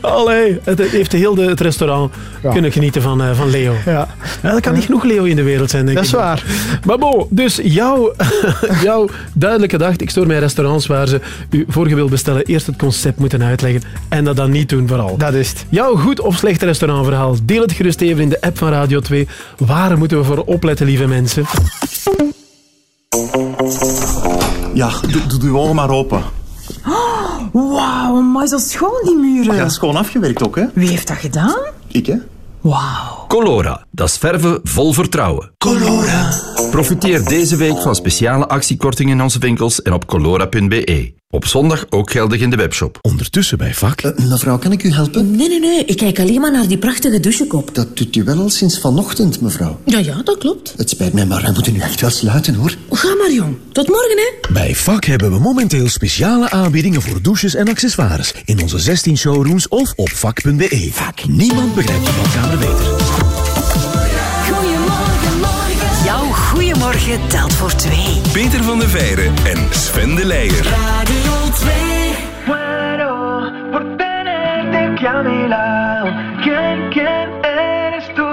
Allee, het heeft heel de, het restaurant kunnen genieten van, eh, van Leo. Ja. Ja, er kan niet genoeg Leo in de wereld zijn, denk Dat is ik. waar. Maar bon, dus jouw, [LAUGHS] jouw duidelijke gedacht. Ik stoor mij restaurants waar ze u voor je wilt bestellen eerst het concept moeten uitleggen en dat dan niet doen vooral. Dat is het. Jouw goed of slecht restaurantverhaal, deel het gerust even in de app van Radio 2. Waar moeten we voor opletten, lieve mensen? Ja, doe, doe ogen maar open. Wauw, maar zo schoon die muren. Ja, schoon afgewerkt ook, hè? Wie heeft dat gedaan? Ik, hè? Wauw. Colora, dat is verven vol vertrouwen. Colora. Profiteer deze week van speciale actiekortingen in onze winkels en op colora.be. Op zondag ook geldig in de webshop. Ondertussen bij vak. Eh, mevrouw, kan ik u helpen? Nee, nee, nee. Ik kijk alleen maar naar die prachtige douchekop. Dat doet u wel al sinds vanochtend, mevrouw. Ja, ja, dat klopt. Het spijt mij, maar wij moeten nu echt wel sluiten, hoor. Ga maar, jong. Tot morgen, hè. Bij vak hebben we momenteel speciale aanbiedingen voor douches en accessoires. In onze 16 showrooms of op vak.be. Vak. Niemand begrijpt je badkamer beter. Goeiemorgen telt voor twee. Peter van der Veijren en Sven de Leijer. Radio 2. Muero por tenerte aquí a mi lado. ¿Quién, quién eres tú?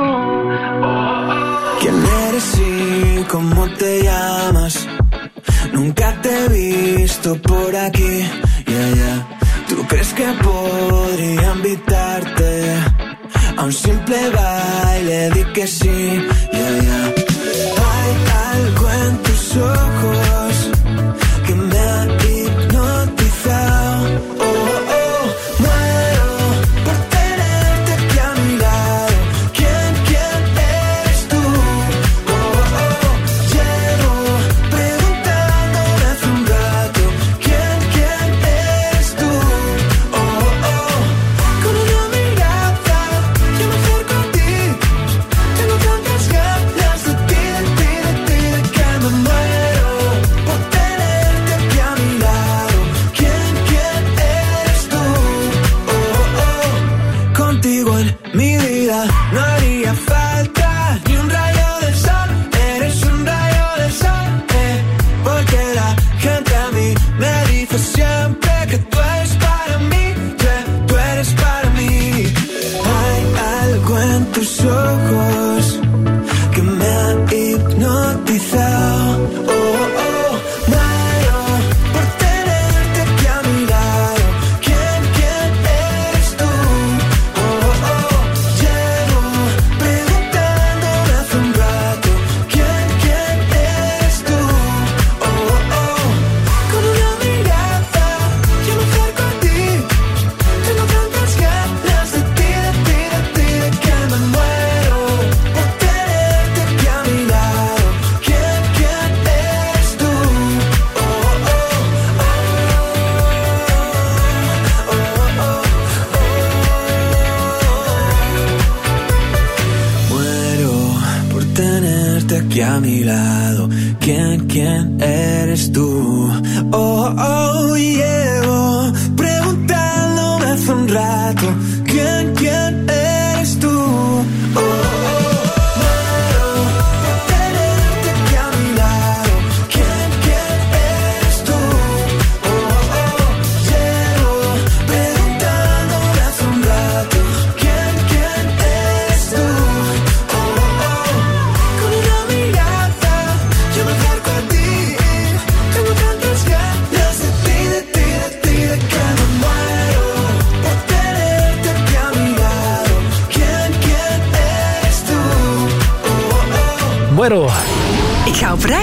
¿Quién eres y cómo te llamas? Nunca te he visto por aquí, yeah, yeah. ¿Tú crees que podría invitarte a un simple baile? Di que sí, yeah, yeah.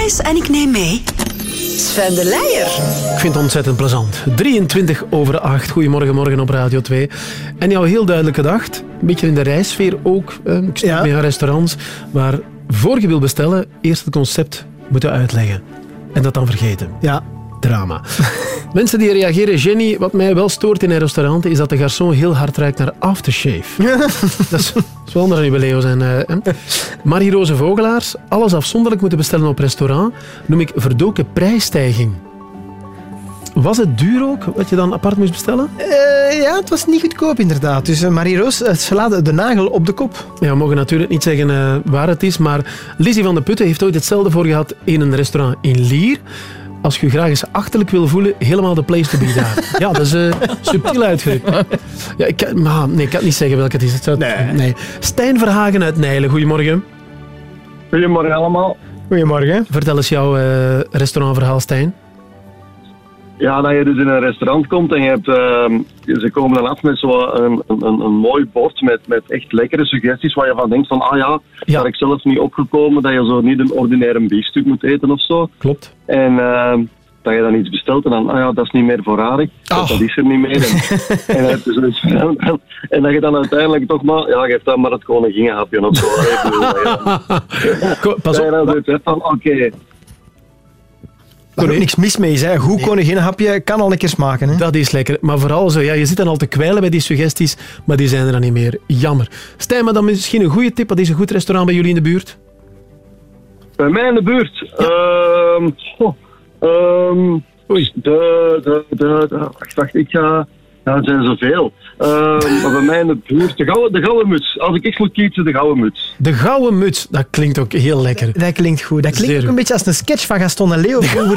En ik neem mee Sven de Leijer. Ik vind het ontzettend plezant. 23 over 8. Goedemorgen, morgen op Radio 2. En jou heel duidelijk gedacht. Een beetje in de reissfeer ook. Ik mee aan restaurants waar voor je wil bestellen eerst het concept moeten uitleggen. En dat dan vergeten. Ja. Drama. [LAUGHS] Mensen die reageren, Jenny, wat mij wel stoort in een restaurant is dat de garçon heel hard ruikt naar aftershave. [LAUGHS] dat, is, dat is wel een jubileum zijn. eh, hè. Marie-Rose Vogelaars, alles afzonderlijk moeten bestellen op restaurant, noem ik verdoken prijsstijging. Was het duur ook, wat je dan apart moest bestellen? Eh, ja, het was niet goedkoop inderdaad. Dus eh, Marie-Roos uh, slaat de nagel op de kop. Ja, we mogen natuurlijk niet zeggen waar het is, maar Lizzie van de Putten heeft ooit hetzelfde voor gehad in een restaurant in Lier. Als je je graag eens achterlijk wil voelen, helemaal de place to be daar. [LAUGHS] Ja, dat is eh, subtiel uitgedrukt. [LAUGHS] Ja, ik, kan, maar, nee, ik kan niet zeggen welke het is. Het zou- nee. Stijn Verhagen uit Nijlen, goedemorgen. Goedemorgen allemaal. Goedemorgen. Vertel eens jouw eh, restaurantverhaal, Stijn. Ja, dat je dus in een restaurant komt en je hebt, ehm, ze komen dan af met zo'n een, een, een mooi bord met, met echt lekkere suggesties waar je van denkt van, ah ja, daar had ik zelf niet opgekomen dat je zo niet een ordinair biefstuk moet eten of zo. Klopt. En ehm, dat je dan iets bestelt en dan, ah ja, dat is niet meer voorradig, want dat is er niet meer. En, [LAUGHS] en, zoiets van- en dat je dan uiteindelijk toch maar, ja, geef dan maar het koninginnenhapje of zo. [LAUGHS] Ik bedoel, dat je dan- Pas dat je dan zoiets hebt van, oké, Daar is ook niks mis mee. Hè. Goed koninginnenhapje kan al een keer smaken. Hè. Dat is lekker. Maar vooral zo, ja, je zit dan al te kwijlen bij die suggesties, maar die zijn er dan niet meer. Jammer. Stijn, maar dan misschien een goede tip. Wat is een goed restaurant bij jullie in de buurt? Bij mij in de buurt. Ehm, goh, ehm, de, de, de, de, wacht, wacht, ik ga... Ja, er zijn zoveel. Ehm, maar bij mij in de buurt, de gouden, de gouden muts. Als ik echt moet kiezen, de gouden muts. De gouden muts, dat klinkt ook heel lekker. Dat klinkt goed. Dat klinkt ook een beetje als een sketch van Gaston en Leo vroeger.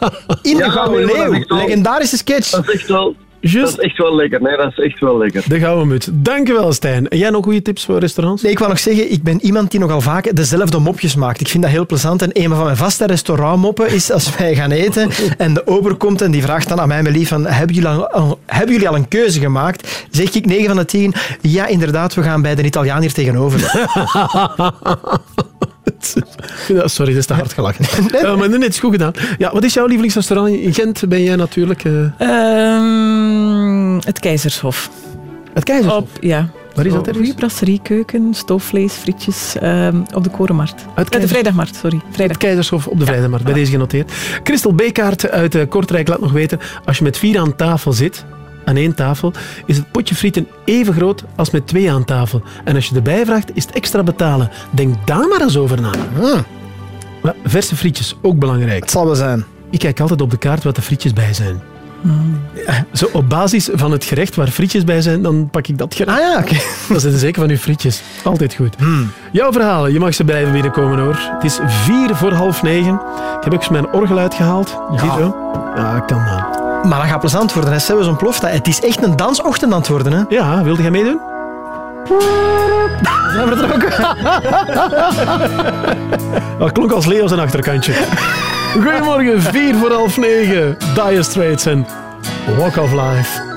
[LAUGHS] In de Ja, Gouden Leeuw. Legendarische sketch. Dat is echt wel, dat is echt wel lekker. Nee, dat is echt wel lekker. De gouden muts. Dankjewel, Stijn. En jij nog goede tips voor restaurants? Nee, ik wou nog zeggen, ik ben iemand die nogal vaak dezelfde mopjes maakt. Ik vind dat heel plezant. En een van mijn vaste restaurantmoppen is als wij gaan eten en de ober komt en die vraagt dan aan mij, mijn lief, van, hebben, jullie al, al- hebben jullie al een keuze gemaakt? Zeg ik 9 van de 10, ja inderdaad, we gaan bij de Italiaan hier tegenover. [LAUGHS] Sorry, dat is te hard gelachen. [LAUGHS] Ja, maar net is goed gedaan. Ja, wat is jouw lievelingsrestaurant? In Gent ben jij natuurlijk... eh, Ehm, het Keizershof. Het Keizershof? Op, ja. Waar is dat ergens? Goeie brasseriekeuken, stoofvlees, frietjes. ehm, op de Korenmarkt. Uit Eh, de Vrijdagmarkt, sorry. Vrijdag. Keizershof op de Vrijdagmarkt. Bij deze genoteerd. Christel Beekaert uit eh, Kortrijk laat nog weten. Als je met vier aan tafel zit, aan één tafel, is het potje frieten even groot als met twee aan tafel. En als je erbij vraagt, is het extra betalen. Denk daar maar eens over na. Maar verse frietjes, ook belangrijk. Het zal wel zijn. Ik kijk altijd op de kaart wat de frietjes bij zijn. Zo op basis van het gerecht waar frietjes bij zijn, dan pak ik dat gerecht. Ah ja, oké. [LAUGHS] Dat zitten zeker van uw frietjes. Altijd goed. Jouw verhalen, je mag ze blijven binnenkomen hoor. Het is vier voor half negen. Ik heb ook eens mijn orgel uitgehaald. Ziet wel. Ja, ik kan dat. Maar dat gaat plezant worden. Hè. Zelfs ontploft dat. Het is echt een dansochtend aan het worden. Hè. Ja, wilde jij meedoen? [LAUGHS] Zijn we vertrokken? [LAUGHS] Dat klonk als Leo zijn achterkantje. Goedemorgen, vier voor half negen. Dire Straits en Walk of Life.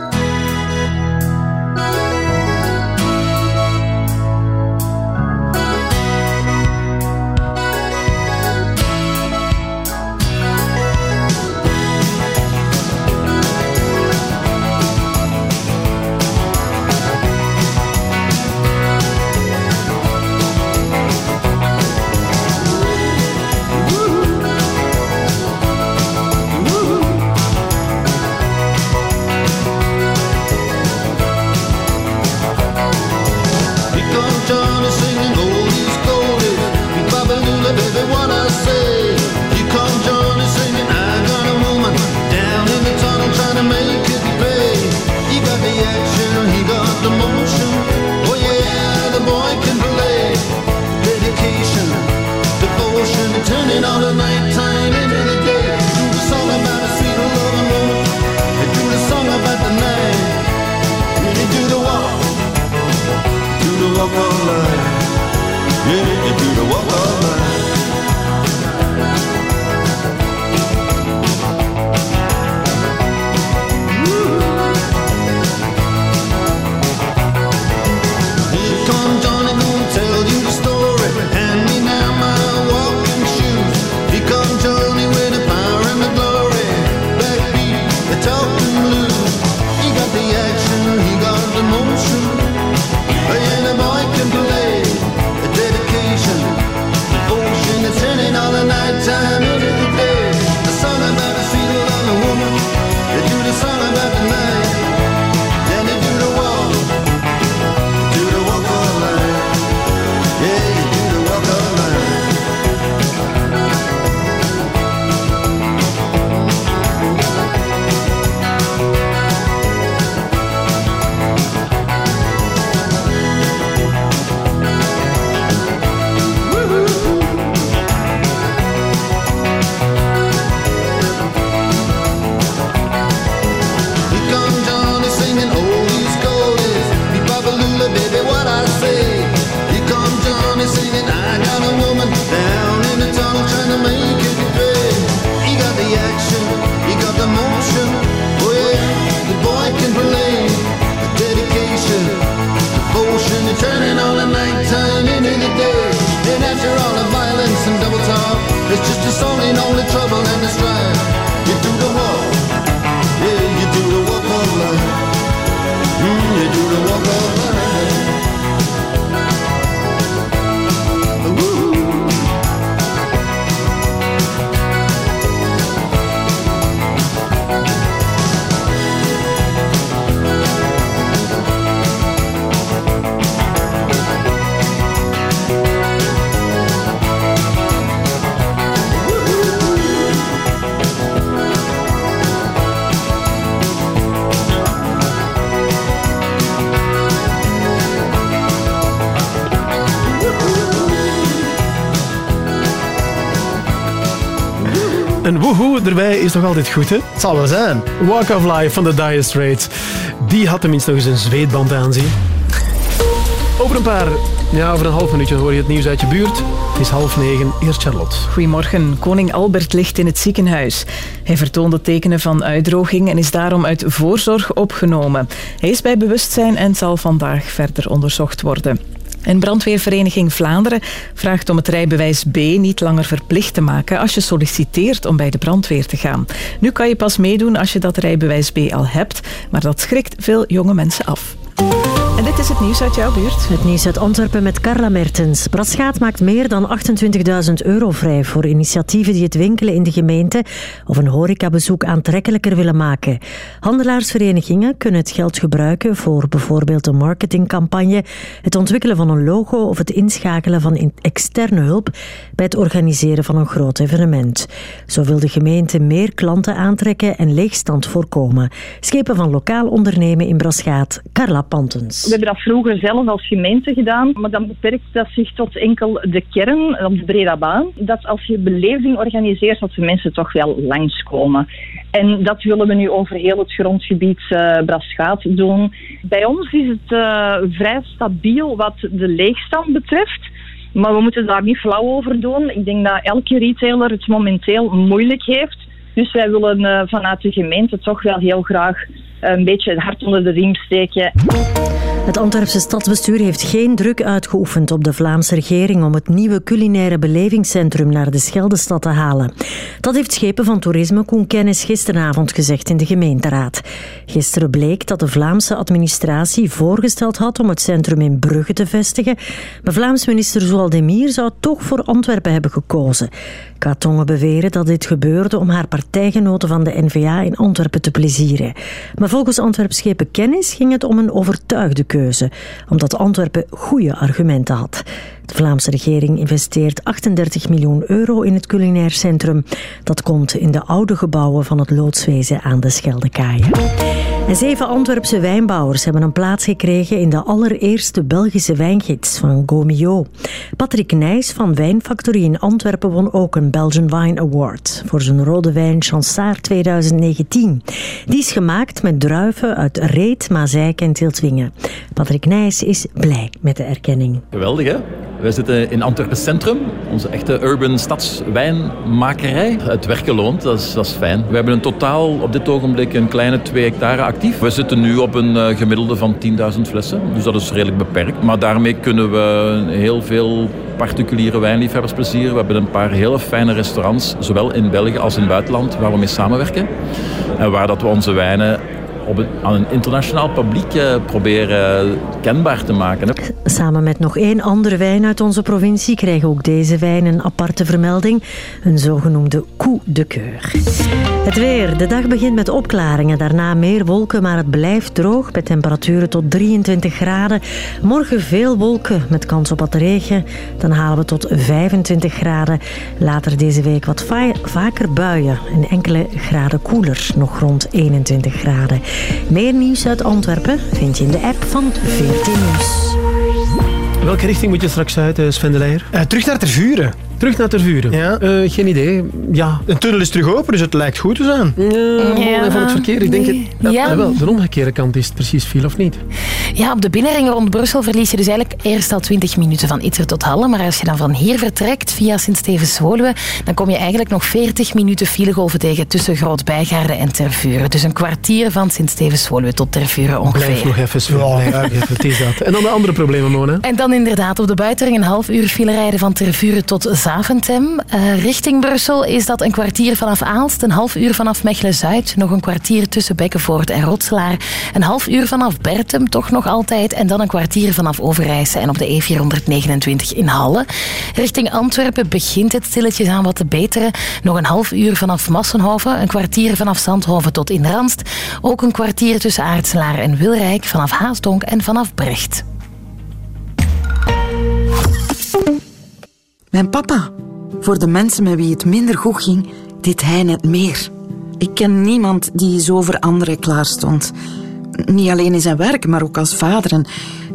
En woehoe erbij is nog altijd goed, hè? Het zal wel zijn. Walk of Life van de Dire Straits. Die had tenminste nog eens een zweetband aanzien. Over een paar, ja, over een half minuutje hoor je het nieuws uit je buurt. Het is half negen. Eerst Charlotte. Goedemorgen. Koning Albert ligt in het ziekenhuis. Hij vertoonde tekenen van uitdroging en is daarom uit voorzorg opgenomen. Hij is bij bewustzijn en zal vandaag verder onderzocht worden. En brandweervereniging Vlaanderen vraagt om het rijbewijs B niet langer verplicht te maken als je solliciteert om bij de brandweer te gaan. Nu kan je pas meedoen als je dat rijbewijs B al hebt, maar dat schrikt veel jonge mensen af. En dit is het nieuws uit jouw buurt. Het nieuws uit Antwerpen met Carla Mertens. Braschaat maakt meer dan 28.000 euro vrij voor initiatieven die het winkelen in de gemeente of een horecabezoek aantrekkelijker willen maken. Handelaarsverenigingen kunnen het geld gebruiken voor bijvoorbeeld een marketingcampagne, het ontwikkelen van een logo of het inschakelen van externe hulp bij het organiseren van een groot evenement. Zo wil de gemeente meer klanten aantrekken en leegstand voorkomen. Schepen van lokaal ondernemen in Braschaat, Carla De hebben dat vroeger zelf als gemeente gedaan, maar dan beperkt dat zich tot enkel de kern op de Bredabaan. Dat als je beleving organiseert, dat de mensen toch wel langskomen. En dat willen we nu over heel het grondgebied eh Braschaat doen. Bij ons is het eh, vrij stabiel wat de leegstand betreft. Maar we moeten daar niet flauw over doen. Ik denk dat elke retailer het momenteel moeilijk heeft. Dus wij willen eh, vanuit de gemeente toch wel heel graag een beetje het hart onder de riem steken. Het Antwerpse stadsbestuur heeft geen druk uitgeoefend op de Vlaamse regering om het nieuwe culinaire belevingscentrum naar de Scheldestad te halen. Dat heeft schepen van toerisme Koen Kennis gisteravond gezegd in de gemeenteraad. Gisteren bleek dat de Vlaamse administratie voorgesteld had om het centrum in Brugge te vestigen, maar Vlaams minister Zoaldemir zou toch voor Antwerpen hebben gekozen. Katongen beweren dat dit gebeurde om haar partijgenoten van de NVA in Antwerpen te plezieren. Maar volgens Antwerpschepen Kennis ging het om een overtuigde keuze, omdat Antwerpen goede argumenten had. De Vlaamse regering investeert 38 miljoen euro in het culinair centrum. Dat komt in de oude gebouwen van het loodswezen aan de Scheldekaaien. En zeven Antwerpse wijnbouwers hebben een plaats gekregen in de allereerste Belgische wijngids van Gomio. Patrick Nijs van Wijnfactorie in Antwerpen won ook een Belgian Wine Award voor zijn rode wijn Chansard 2019. Die is gemaakt met druiven uit Reet, Mazeik en Tiltwingen. Patrick Nijs is blij met de erkenning. Geweldig, hè? Wij zitten in Antwerpen Centrum, onze echte urban stadswijnmakerij. Het werken loont, dat is, dat is fijn. We hebben een totaal op dit ogenblik een kleine 2 hectare We zitten nu op een eh, gemiddelde van 10.000 flessen, dus dat is redelijk beperkt. Maar daarmee kunnen we heel veel particuliere wijnliefhebbers plezieren. We hebben een paar hele fijne restaurants, zowel in België als in het buitenland, waar we mee samenwerken. En waar dat we onze wijnen op een, aan een internationaal publiek eh, proberen kenbaar te maken. Samen met nog één andere wijn uit onze provincie krijgen ook deze wijn een aparte vermelding, een zogenoemde coup de keur. Het weer. De dag begint met opklaringen, daarna meer wolken, maar het blijft droog bij temperaturen tot 23 graden. Morgen veel wolken met kans op wat regen, dan halen we tot 25 graden. Later deze week wat va- vaker buien en enkele graden koeler, nog rond 21 graden. Meer nieuws uit Antwerpen vind je in de app van 14 Nieuws. Welke richting moet je straks uit, eh, Sven de Leijer? terug naar Tervuren. Terug naar Tervuren? Ja. Eh, geen idee. Ja. Een tunnel is terug open, dus het lijkt goed te zijn. Ja, van het verkeer. Ik denk het, dat, Ja. jawel, de omgekeerde kant is het precies viel, of niet? Ja, op de binnenringen rond Brussel verlies je dus eigenlijk eerst al 20 minuten van Itter tot Halle. Maar als je dan van hier vertrekt via Sint-Stevens-Woluwe, dan kom je eigenlijk nog 40 minuten filegolven tegen tussen Groot-Bijgaarden en Tervuren. Dus een kwartier van Sint-Stevens-Woluwe tot Tervuren ongeveer. Blijf nog even. Het is dat. En dan de andere problemen, Mona. En dan inderdaad op de buitenring een half uur file rijden van Tervuren tot Zaventem. Eh, richting Brussel is dat een kwartier vanaf Aalst, een half uur vanaf Mechelen-Zuid, nog een kwartier tussen Bekkenvoort en Rotselaar, een half uur vanaf Bertum toch nog altijd en dan een kwartier vanaf Overijse en op de E429 in Halle. Richting Antwerpen begint het stilletjes aan wat te beteren. Nog een half uur vanaf Massenhoven, een kwartier vanaf Zandhoven tot in Randst, ook een kwartier tussen Aartselaar en Wilrijk, vanaf Haasdonk en vanaf Brecht. Mijn papa. Voor de mensen met wie het minder goed ging, deed hij net meer. Ik ken niemand die zo voor anderen klaar stond. Niet alleen in zijn werk, maar ook als vader en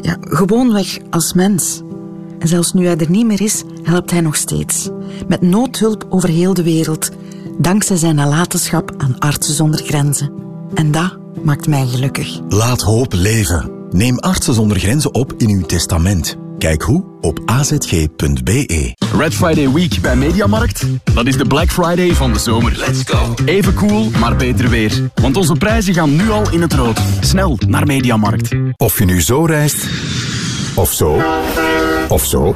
ja, gewoonweg als mens. En zelfs nu hij er niet meer is, helpt hij nog steeds. Met noodhulp over heel de wereld. Dankzij zijn nalatenschap aan Artsen zonder Grenzen. En dat maakt mij gelukkig. Laat hoop leven. Neem Artsen zonder Grenzen op in uw testament. Kijk hoe op azg.be. Red Friday Week bij Mediamarkt? Dat is de Black Friday van de zomer. Let's go. Even cool, maar beter weer. Want onze prijzen gaan nu al in het rood. Snel naar Mediamarkt. Of je nu zo reist, of zo, of zo,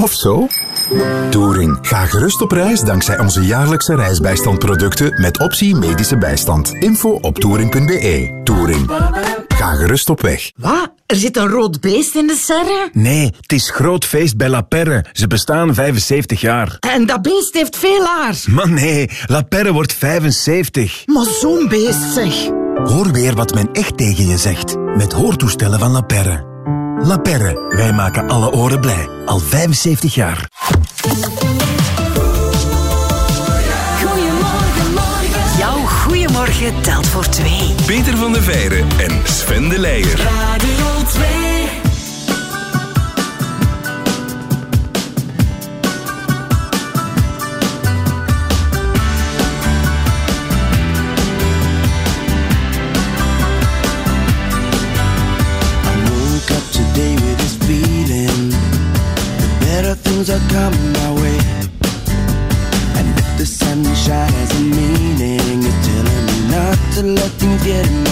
of zo. Touring. Ga gerust op reis dankzij onze jaarlijkse reisbijstandproducten met optie medische bijstand. Info op touring.be. Touring. Ga gerust op weg. Wat? Er zit een rood beest in de serre? Nee, het is groot feest bij La Perre. Ze bestaan 75 jaar. En dat beest heeft veel haar. Maar nee, La Perre wordt 75. Maar zo'n beest, zeg. Hoor weer wat men echt tegen je zegt. Met hoortoestellen van La Perre. La Perre, wij maken alle oren blij. Al 75 jaar. Goedemorgen telt voor twee. Peter van der Veijren en Sven de Leijer. Radio 2. woke to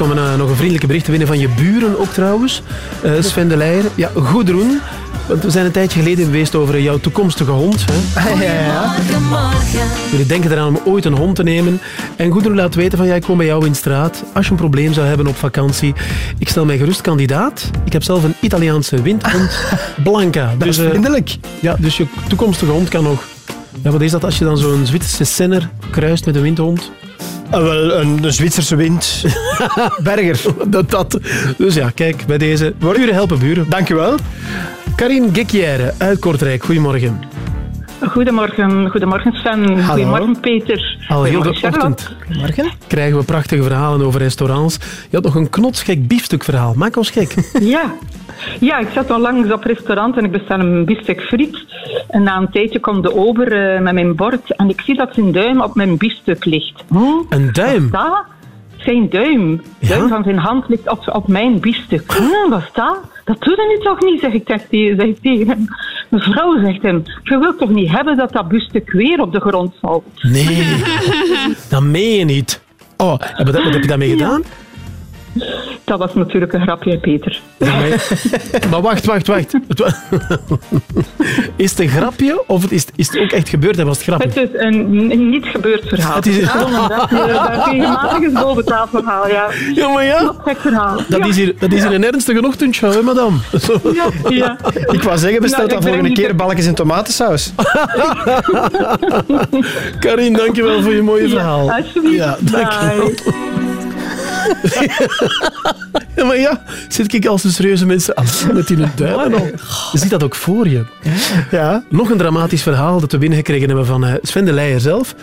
Komen uh, nog een vriendelijke berichten binnen van je buren ook trouwens. Eh, Sven de Leijer. Ja, Goedroen. Want we zijn een tijdje geleden geweest over jouw toekomstige hond. Hè? Ja, ja, ja. Jullie denken eraan om ooit een hond te nemen. En Goedroen laat weten van, ja, ik kom bij jou in straat. Als je een probleem zou hebben op vakantie. Ik stel mij gerust kandidaat. Ik heb zelf een Italiaanse windhond. [LAUGHS] Blanca. Dat is eh, vriendelijk. ja, dus je toekomstige hond kan nog... Ja, wat is dat als je dan zo'n Zwitserse senner kruist met een windhond? Ah, wel, een, een Zwitserse wind. [LAUGHS] Berger. dat, dat. Dus ja, kijk, bij deze. Buren helpen buren. Dankjewel. Karin Gekjere uit Kortrijk, goedemorgen. Goedemorgen, goedemorgen Sven. Goedemorgen Peter. Al heel de Goedemorgen, krijgen we prachtige verhalen over restaurants. Je had nog een knotsgek biefstukverhaal. Maak ons gek. Ja. ja, ik zat onlangs op restaurant en ik bestel een biefstuk friet. En na een tijdje komt de ober eh, met mijn bord en ik zie dat zijn duim op mijn biefstuk ligt. Een duim? Wat is dat? Zijn duim. duim van zijn hand ligt op, op mijn biefstuk. Hm, wat is dat? Dat doe je nu toch niet, zeg ik, tegen- tegen hem. Mevrouw, zegt hem, je wilt toch niet hebben dat dat biefstuk weer op de grond valt? Nee, [LAUGHS] dat meen je niet. Oh, wat heb je daarmee gedaan? Dat was natuurlijk een grapje, Peter. Ja, maar, [LAUGHS] maar wacht, wacht, wacht. [LAUGHS] Is het een grapje of het is, is het ook echt gebeurd en was het grappig? Het is een niet gebeurd verhaal. Het is- vond dat [LAUGHS] dat regelmatig is boven tafel verhaal, ja. Ja, maar ja. Gek verhaal. Dat Ja. is hier, dat is hier een ernstige ochtendshow, hè, madame? Ja, ja. Ik wou zeggen, bestel Nou, dan ik volgende keer balkjes en tomatensaus. Karin, dankjewel voor je mooie verhaal. Ja, alsjeblieft. Ja, dankjewel. [LAUGHS] Ja, maar ja, zit ik als de serieuze mensen aan met die duimen al. Je ziet dat ook voor je. Ja. Nog een dramatisch verhaal dat we binnengekregen hebben van eh, Sven de Leijer zelf.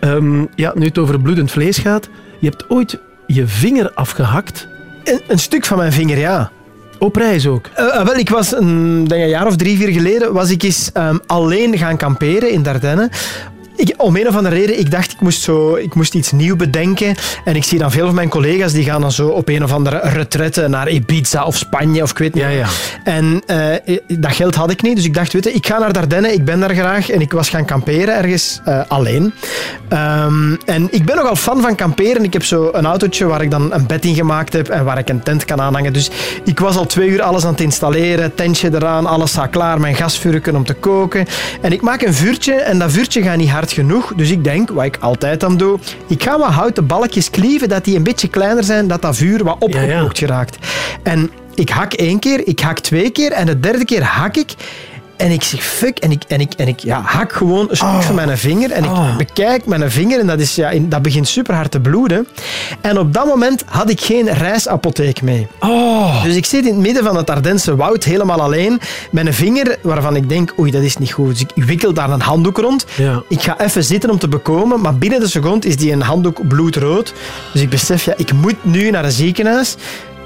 Ehm, ja, nu het over bloedend vlees gaat. Je hebt ooit je vinger afgehakt. Een, een stuk van mijn vinger, ja. Op reis ook? Eh, eh, wel, ik was een, denk een jaar of drie, vier geleden was ik eens ehm, alleen gaan kamperen in Dardenne. Ik, om een of andere reden, ik dacht ik moest, zo, ik moest iets nieuw bedenken. En ik zie dan veel van mijn collega's die gaan dan zo op een of andere retraite naar Ibiza of Spanje of ik weet niet. Ja, ja. En eh, dat geld had ik niet, dus ik dacht, weet je, ik ga naar Dardenne, ik ben daar graag. En ik was gaan kamperen ergens eh, alleen. Ehm, en ik ben nogal fan van kamperen. Ik heb zo een autootje waar ik dan een bed in gemaakt heb en waar ik een tent kan aanhangen. Dus ik was al twee uur alles aan het installeren, tentje eraan, alles staat klaar, mijn gasvuurken om te koken. En ik maak een vuurtje en dat vuurtje gaat niet hard genoeg. Dus ik denk, wat ik altijd dan doe, ik ga wat houten balkjes klieven, dat die een beetje kleiner zijn, dat dat vuur wat opgepookt geraakt. En ik hak één keer, ik hak twee keer en de derde keer hak ik. En ik zeg fuck en ik, en ik, en ik ja, hak gewoon een stuk van mijn vinger en ik bekijk mijn vinger en dat, is, ja, dat begint super hard te bloeden. En op dat moment had ik geen reisapotheek mee. Dus ik zit in het midden van het Ardense woud helemaal alleen met een vinger waarvan ik denk oei dat is niet goed. Dus ik wikkel daar een handdoek rond. Ik ga even zitten om te bekomen, maar binnen de seconde is die een handdoek bloedrood. Dus ik besef ja, ik moet nu naar een ziekenhuis.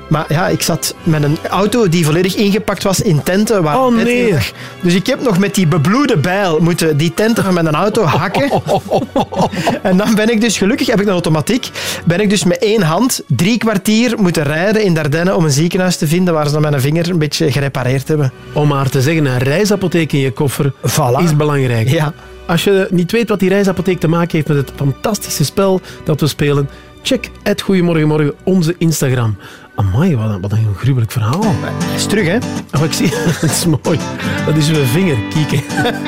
Maar ja, ik zat met een auto die volledig ingepakt was in tenten. Waar Oh, nee. Dus ik heb nog met die bebloede bijl moeten die tenten van mijn auto hakken. [LAUGHS] En dan ben ik dus, gelukkig heb ik een automatiek, ben ik dus met één hand drie kwartier moeten rijden in Dardenne om een ziekenhuis te vinden waar ze dan mijn vinger een beetje gerepareerd hebben. Om maar te zeggen, een reisapotheek in je koffer Voilà. is belangrijk. Ja. Als je niet weet wat die reisapotheek te maken heeft met het fantastische spel dat we spelen, check het Goedemorgenmorgen onze Instagram. Amai, wat een, wat een gruwelijk verhaal. is terug, hè? Oh, ik zie [LAUGHS] dat is mooi. Dat is uw vinger, kieken.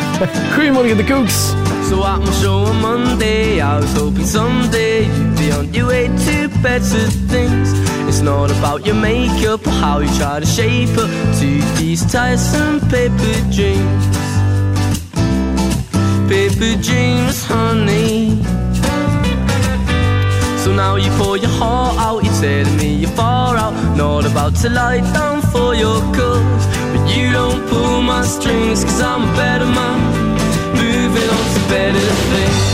[LAUGHS] Goedemorgen, de Cooks. So at my show on Monday, I was hoping someday you'd be on your way to better things. It's not about your makeup or how you try to shape up to these tiresome paper dreams. Paper dreams, honey. So now you pour your heart out, you're telling me you're far out. Not about to lie down for your cause. But you don't pull my strings, cause I'm a better man. Moving on to better things.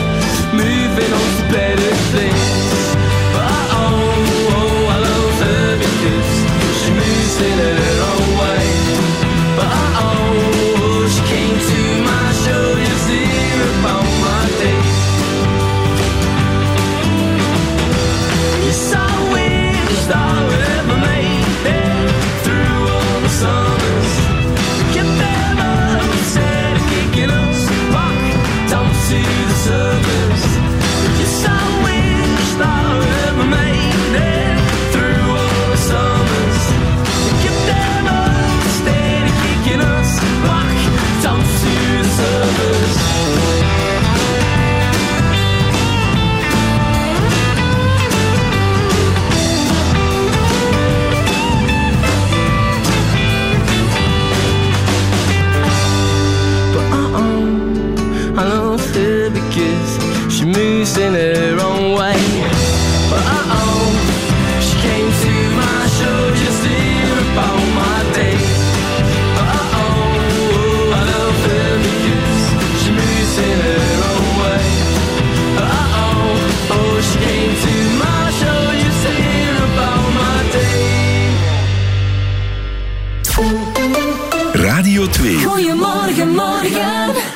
better things.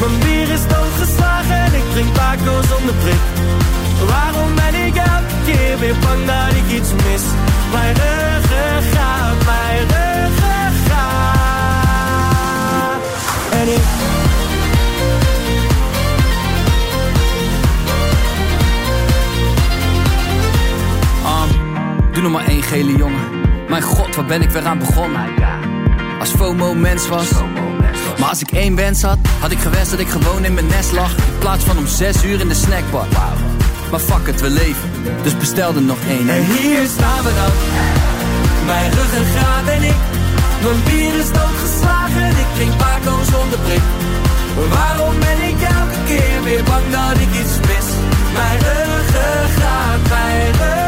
Mijn bier is doodgeslagen en ik drink Paco zonder prik. Waarom ben ik elke keer weer bang dat ik iets mis? Mijn ruggengraat, mijn ruggengraat. En ik... Doe nog maar één gele jongen. Mijn god, waar ben ik weer aan begonnen? Als FOMO mens was. Maar als ik één wens had, had ik gewenst dat ik gewoon in mijn nest lag. In plaats van om zes uur in de snackbar. Maar fuck het, we leven. Dus bestel er nog één. En hier staan we dan. Mijn ruggengraat en ik. Mijn bier is doodgeslagen en ik drink Paco zonder prik. Waarom ben ik elke keer weer bang dat ik iets mis? Mijn ruggengraat, mijn ruggengraat.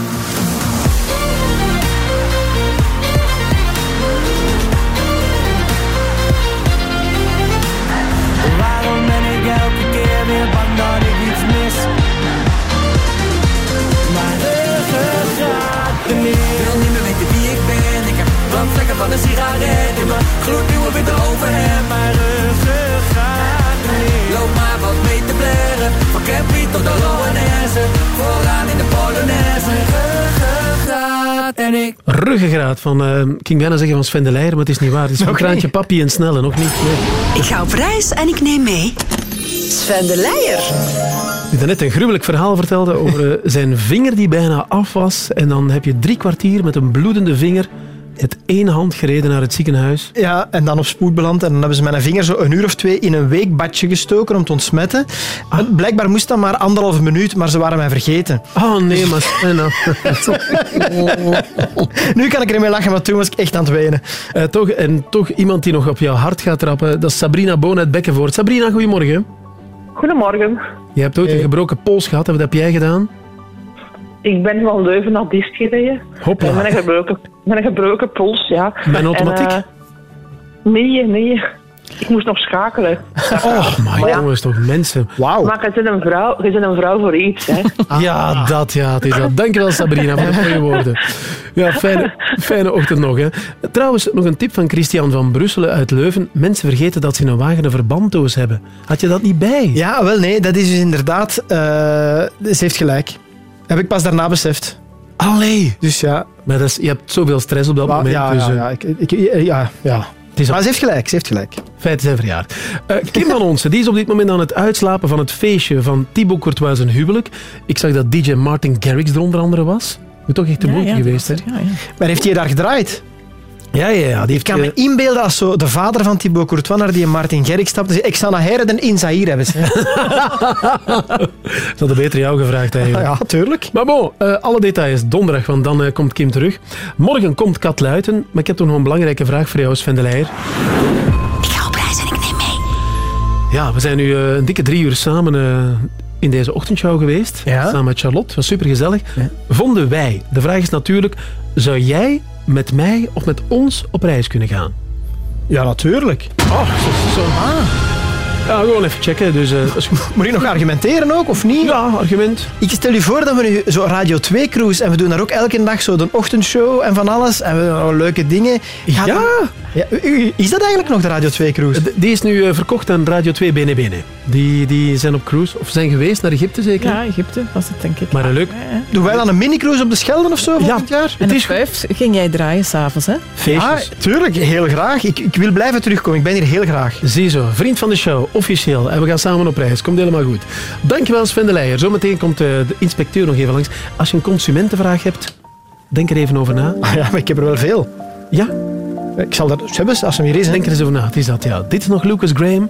Ruggengraat en ik. Ruggengraat van, eh, ik ging bijna zeggen van Sven de Leijer, maar het is niet waar. Het is Nog Kraantje. Papi en Snelle, nog niet. Nee. Ik ga op reis en ik neem mee Sven de Leijer. Die daarnet een gruwelijk verhaal vertelde over eh, zijn vinger die bijna af was. En dan heb je drie kwartier met een bloedende vinger met één hand gereden naar het ziekenhuis. Ja, en dan op spoed beland. En dan hebben ze mijn vinger zo een uur of twee in een weekbadje gestoken om te ontsmetten. En Blijkbaar moest dat maar anderhalve minuut, maar ze waren mij vergeten. Oh nee, maar [LAUGHS] nu kan ik ermee lachen, maar toen was ik echt aan het wenen. Eh, toch, en toch iemand die nog op jouw hart gaat trappen, dat is Sabrina Boon uit Bekkenvoort. Sabrina, goedemorgen. Goedemorgen. Je hebt ooit een gebroken pols gehad, wat heb jij gedaan? Ik ben van Leuven naar Diest gereden. Hopla. Met een gebroken, met een gebroken pols, ja. Met een automatiek? En, eh, nee, nee. Ik moest nog schakelen. [LAUGHS] Oh, ja. jongens, toch mensen. Wauw. Maar je bent een vrouw, je bent een vrouw voor iets, hè. [LAUGHS] Ja, dat, ja, het is dat. Dankjewel Sabrina voor de mooie woorden. Ja, fijne, fijne ochtend nog. Hè. Trouwens, nog een tip van Christian van Brusselen uit Leuven. Mensen vergeten dat ze in een wagen een verbanddoos hebben. Had je dat niet bij? Ja, wel nee, dat is dus inderdaad... eh, ze heeft gelijk. Heb ik pas daarna beseft. Allee. Dus ja. Maar dat is, je hebt zoveel stress op dat Maar moment. ja, dus, ja, eh, ja, ik, ik, ja, ja. is Maar ze heeft gelijk, ze heeft gelijk. Feiten zijn verjaard. Eh, Kim van Onsen, die is op dit moment aan het uitslapen van het feestje van Thibaut Courtois zijn huwelijk. Ik zag dat DJ Martin Garrix er onder andere was. Moet toch echt de Ja, moeite ja, geweest zijn. Maar heeft hij daar gedraaid? Ja, ja, ja. Die ik kan me inbeelden als zo de vader van Thibaut Courtois naar die Martin Gerrix stapte. Ik zou naar Heren en in Zaire hebben. [LAUGHS] ze. Dat hadden beter jou gevraagd eigenlijk. Ja, tuurlijk. Maar bon, eh, alle details donderdag, want dan eh, komt Kim terug. Morgen komt Kat Luiten, maar ik heb toch nog een belangrijke vraag voor jou, Sven de Leijer. Ik ga op reis en ik neem mee. Ja, we zijn nu eh, een dikke drie uur samen eh, in deze ochtendshow geweest. Samen met Charlotte. was supergezellig. Vonden wij, de vraag is natuurlijk, zou jij met mij of met ons op reis kunnen gaan? Ja, natuurlijk. Oh, zo. zo. Ja, gewoon even checken. Dus, eh. Moet ik nog argumenteren ook, of niet? Ja, argument. Ik stel u voor dat we nu zo Radio 2 cruise en we doen daar ook elke dag zo de ochtendshow en van alles en we doen leuke dingen. Gaat Ja. ja. Is dat eigenlijk nog de Radio 2 cruise? D- Die is nu eh, verkocht aan Radio 2 Bene Bene. Die, die zijn op cruise, of zijn geweest naar Egypte zeker? Ja, Egypte was het denk ik. Maar een leuk. Doen wij dan een mini-cruise op de Schelden of zo volgend jaar? En het vijf ging jij draaien s'avonds, hè? Ja, tuurlijk. Heel graag. Ik, ik wil blijven terugkomen. Ik ben hier heel graag. Ziezo, vriend van de show, officieel. En we gaan samen op reis. Komt helemaal goed. Dankjewel Sven de Leijer. Zometeen komt eh, de inspecteur nog even langs. Als je een consumentenvraag hebt, denk er even over na. Ah ja, maar ik heb er wel veel. Ja? Ik zal daar... Sebes, als ze hem hier is... Denk er eens over na. Het is dat, ja. Dit is nog Lucas Graham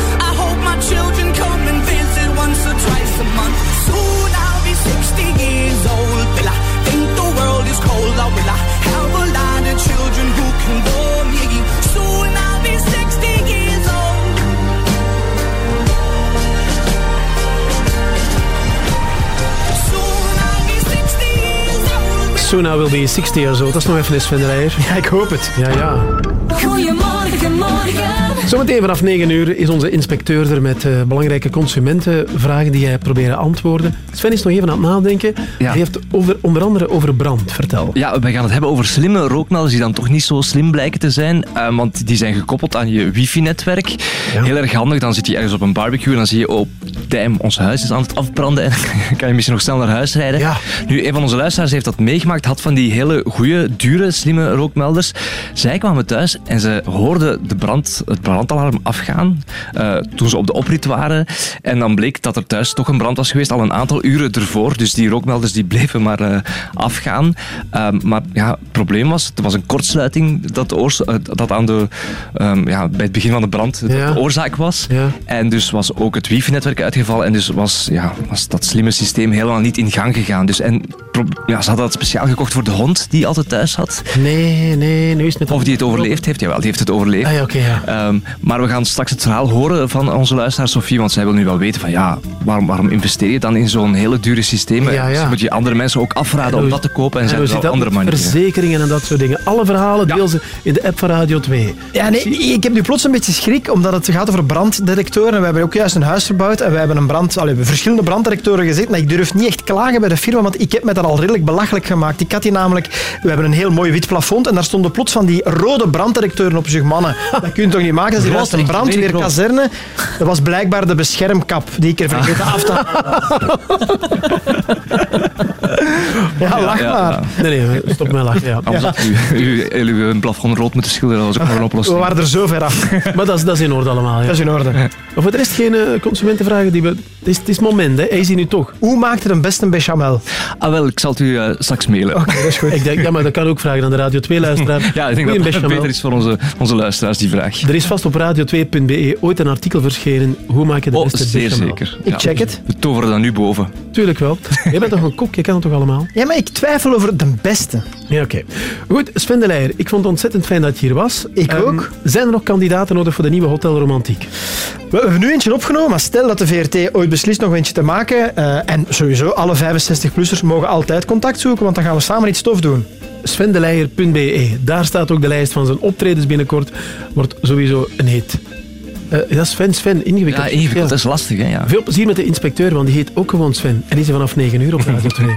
Soon I will be 60 years old. Dat is nog even een Sven. Ja, ik hoop het. Ja, ja. Goedemorgen, morgen. Zometeen vanaf 9 uur is onze inspecteur er met eh, belangrijke consumentenvragen die jij proberen antwoorden. Sven is nog even aan het nadenken. Hij heeft over, onder andere over brand. Vertel. Ja, we gaan het hebben over slimme rookmelders die dan toch niet zo slim blijken te zijn. eh, want die zijn gekoppeld aan je wifi-netwerk. Heel erg handig. Dan zit je ergens op een barbecue en dan zie je, oh, damn, ons huis is aan het afbranden. En [LAUGHS] dan kan je misschien nog snel naar huis rijden. Nu, een van onze luisteraars heeft dat meegemaakt. Had van die hele goede, dure, slimme rookmelders. Zij kwamen thuis en ze hoorden de brand, het brandalarm afgaan. eh, toen ze op de oprit waren. En dan bleek dat er thuis toch een brand was geweest. Al een aantal uren ervoor. Dus die rookmelders die bleven maar eh, afgaan. Ehm, maar ja, het probleem was, er was een kortsluiting dat, oors- eh, dat aan de, ehm, ja, bij het begin van de brand de oorzaak was. En dus was ook het wifi-netwerk uitgevallen. En dus was, ja, was dat slimme systeem helemaal niet in gang gegaan. Dus, en ja, ze hadden dat speciaal gekocht voor de hond die altijd thuis had. Nee, nee, nu is het. Of die het overleefd heeft. Jawel, die heeft het overleefd. Ah, ja. Ehm, maar we gaan straks het verhaal horen van onze luisteraar Sofie, want zij wil nu wel weten van ja, waarom, waarom investeer je dan in zo'n hele dure systeem? Ja, ja. Dus moet je andere mensen ook afraden om dat te kopen en En zijn er dat andere manieren. verzekeringen en dat soort dingen. Alle verhalen deel ze in de app van Radio 2. Ja, nee, ik heb nu plots een beetje schrik, omdat het gaat over branddetectoren. En we hebben ook juist een huis verbouwd en we hebben een brand, allee, verschillende branddetectoren gezet, maar ik durf niet echt klagen bij de firma, want ik heb me daar al redelijk belachelijk gemaakt. Ik had die namelijk, we hebben een heel mooi wit plafond en daar stonden plots van die rode branddetectoren op zich. Mannen, [LAUGHS] dat kun je toch niet maken? Dat is juist een brandweerkazerne. Dat was blijkbaar de beschermkap die ik er vergeten af te halen. [LAUGHS] Ja, lach maar. Nee, nee, stop met lachen. Ja. Anders had u, u, u een plafond rood moeten schilderen, dat was ook nog een We waren er zo ver af. Maar dat is, dat is in orde allemaal. Ja. Dat is in orde. Maar voor de rest geen eh, consumentenvragen. Die we, het, is, het is moment, hè. hij is hier nu toch. Hoe maakt er een beste bechamel? Ah wel, ik zal het u eh, straks mailen. Oké, dat is goed. Ik denk, ja, maar dat kan ook vragen aan de Radio 2-luisteraar. [LAUGHS] Ja, ik denk dat het beter is voor onze, onze luisteraars, die vraag. Er is vast op radio2.be ooit een artikel verschenen. Hoe maak je de Oh, beste zeer bechamel? zeker. Ik check het. We toveren dat nu boven. Tuurlijk wel. [LAUGHS] Jij bent toch een kok, je kan toch allemaal? Ja, maar ik twijfel over de beste. Ja, oké. Goed, Sven de Leijer, ik vond het ontzettend fijn dat je hier was. Ik Ehm, ook. Zijn er nog kandidaten nodig voor de nieuwe Hotel Romantiek? We hebben nu eentje opgenomen, maar stel dat de VRT ooit beslist nog eentje te maken. eh, en sowieso, alle 65-plussers mogen altijd contact zoeken, want dan gaan we samen iets tof doen. svendeleijer.be. Daar staat ook de lijst van zijn optredens binnenkort. Wordt sowieso een hit. Eh dat is Sven, Sven, ingewikkeld. Ja, ingewikkeld, dat is lastig, hè. Ja. Veel plezier met de inspecteur, want die heet ook gewoon Sven. En die is er vanaf 9 uur op Radio [LAUGHS] 2.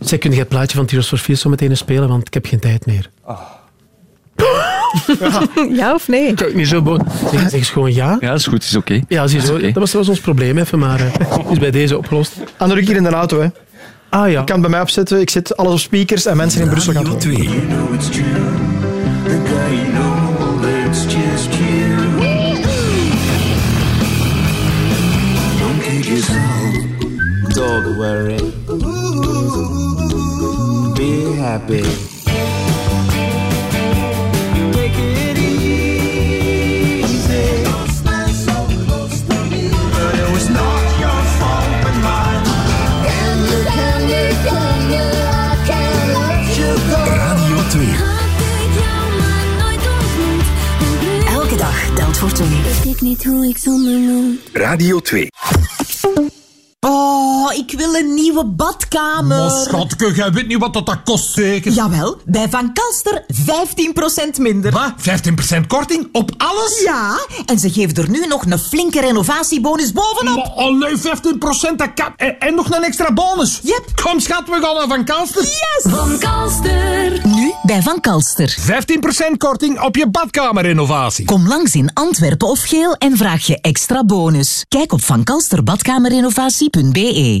Zeg, kun je het plaatje van Tears for Fears zo meteen eens spelen, want ik heb geen tijd meer. [LAUGHS] Ja of nee? Ik niet zo boos. Zeg, zeg eens gewoon ja. Ja, dat is goed, is oké. Ja, zie zo. is oké. Dat, was, dat was ons probleem even, maar eh, is bij deze opgelost. Anouk hier in de auto, hè. Ah ja. Ik kan het bij mij opzetten, ik zet alles op speakers en mensen in Brussel gaan het horen. You know it's true. The guy you know, it's just you. Don't kid yourself. Don't worry. Be happy. Radio 2. Ik wil een nieuwe badkamer. Maar schatke, jij weet niet wat dat, dat kost zeker? Jawel, bij Van Kalster 15% minder. Wat? 15% korting op alles? Ja, en ze geven er nu nog een flinke renovatiebonus bovenop. Maar alleen 15% dat kan. En, en nog een extra bonus. Yep. Kom schat, we gaan naar Van Kalster. Yes! Van Kalster. Nu bij Van Kalster. 15% korting op je badkamerrenovatie. Kom langs in Antwerpen of Geel en vraag je extra bonus. Kijk op vankalsterbadkamerrenovatie.be.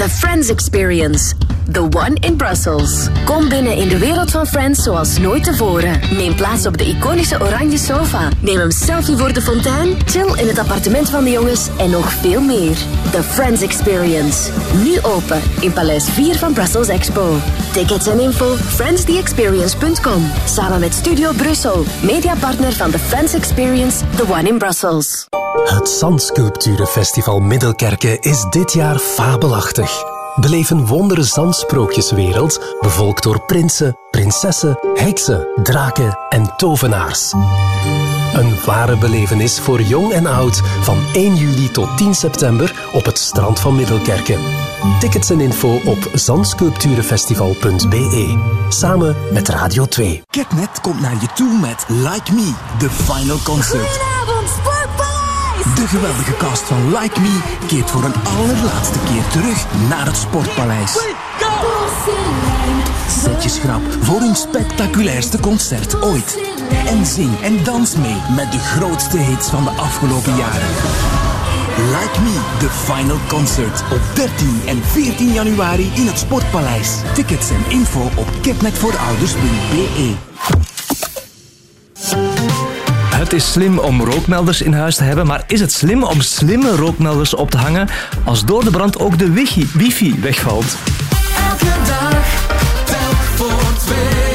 The Friends Experience. The one in Brussels. Kom binnen in de wereld van Friends zoals nooit tevoren. Neem plaats op de iconische oranje sofa. Neem een selfie voor de fontein. Chill in het appartement van de jongens en nog veel meer. The Friends Experience. Nu open in Paleis 4 van Brussels Expo. Tickets en info friendstheexperience.com. Samen met Studio Brussel. Mediapartner van The Friends Experience. The one in Brussels. Het Zandsculpturenfestival Middelkerke is dit jaar fabelachtig. Beleef een wondere zandsprookjeswereld, bevolkt door prinsen, prinsessen, heksen, draken en tovenaars. Een ware belevenis voor jong en oud van 1 juli tot 10 september op het strand van Middelkerke. Tickets en info op zandsculpturenfestival.be. Samen met Radio 2. Catnet komt naar je toe met Like Me, de final concert. Goedenavond! De geweldige cast van Like Me keert voor een allerlaatste keer terug naar het Sportpaleis. Zet je schrap voor hun spectaculairste concert ooit. En zing en dans mee met de grootste hits van de afgelopen jaren. Like Me, de final concert op 13 en 14 januari in het Sportpaleis. Tickets en info op catnetvoorouders.be. Het is slim om rookmelders in huis te hebben, maar is het slim om slimme rookmelders op te hangen als door de brand ook de wifi, wegvalt? Elke dag, voor twee.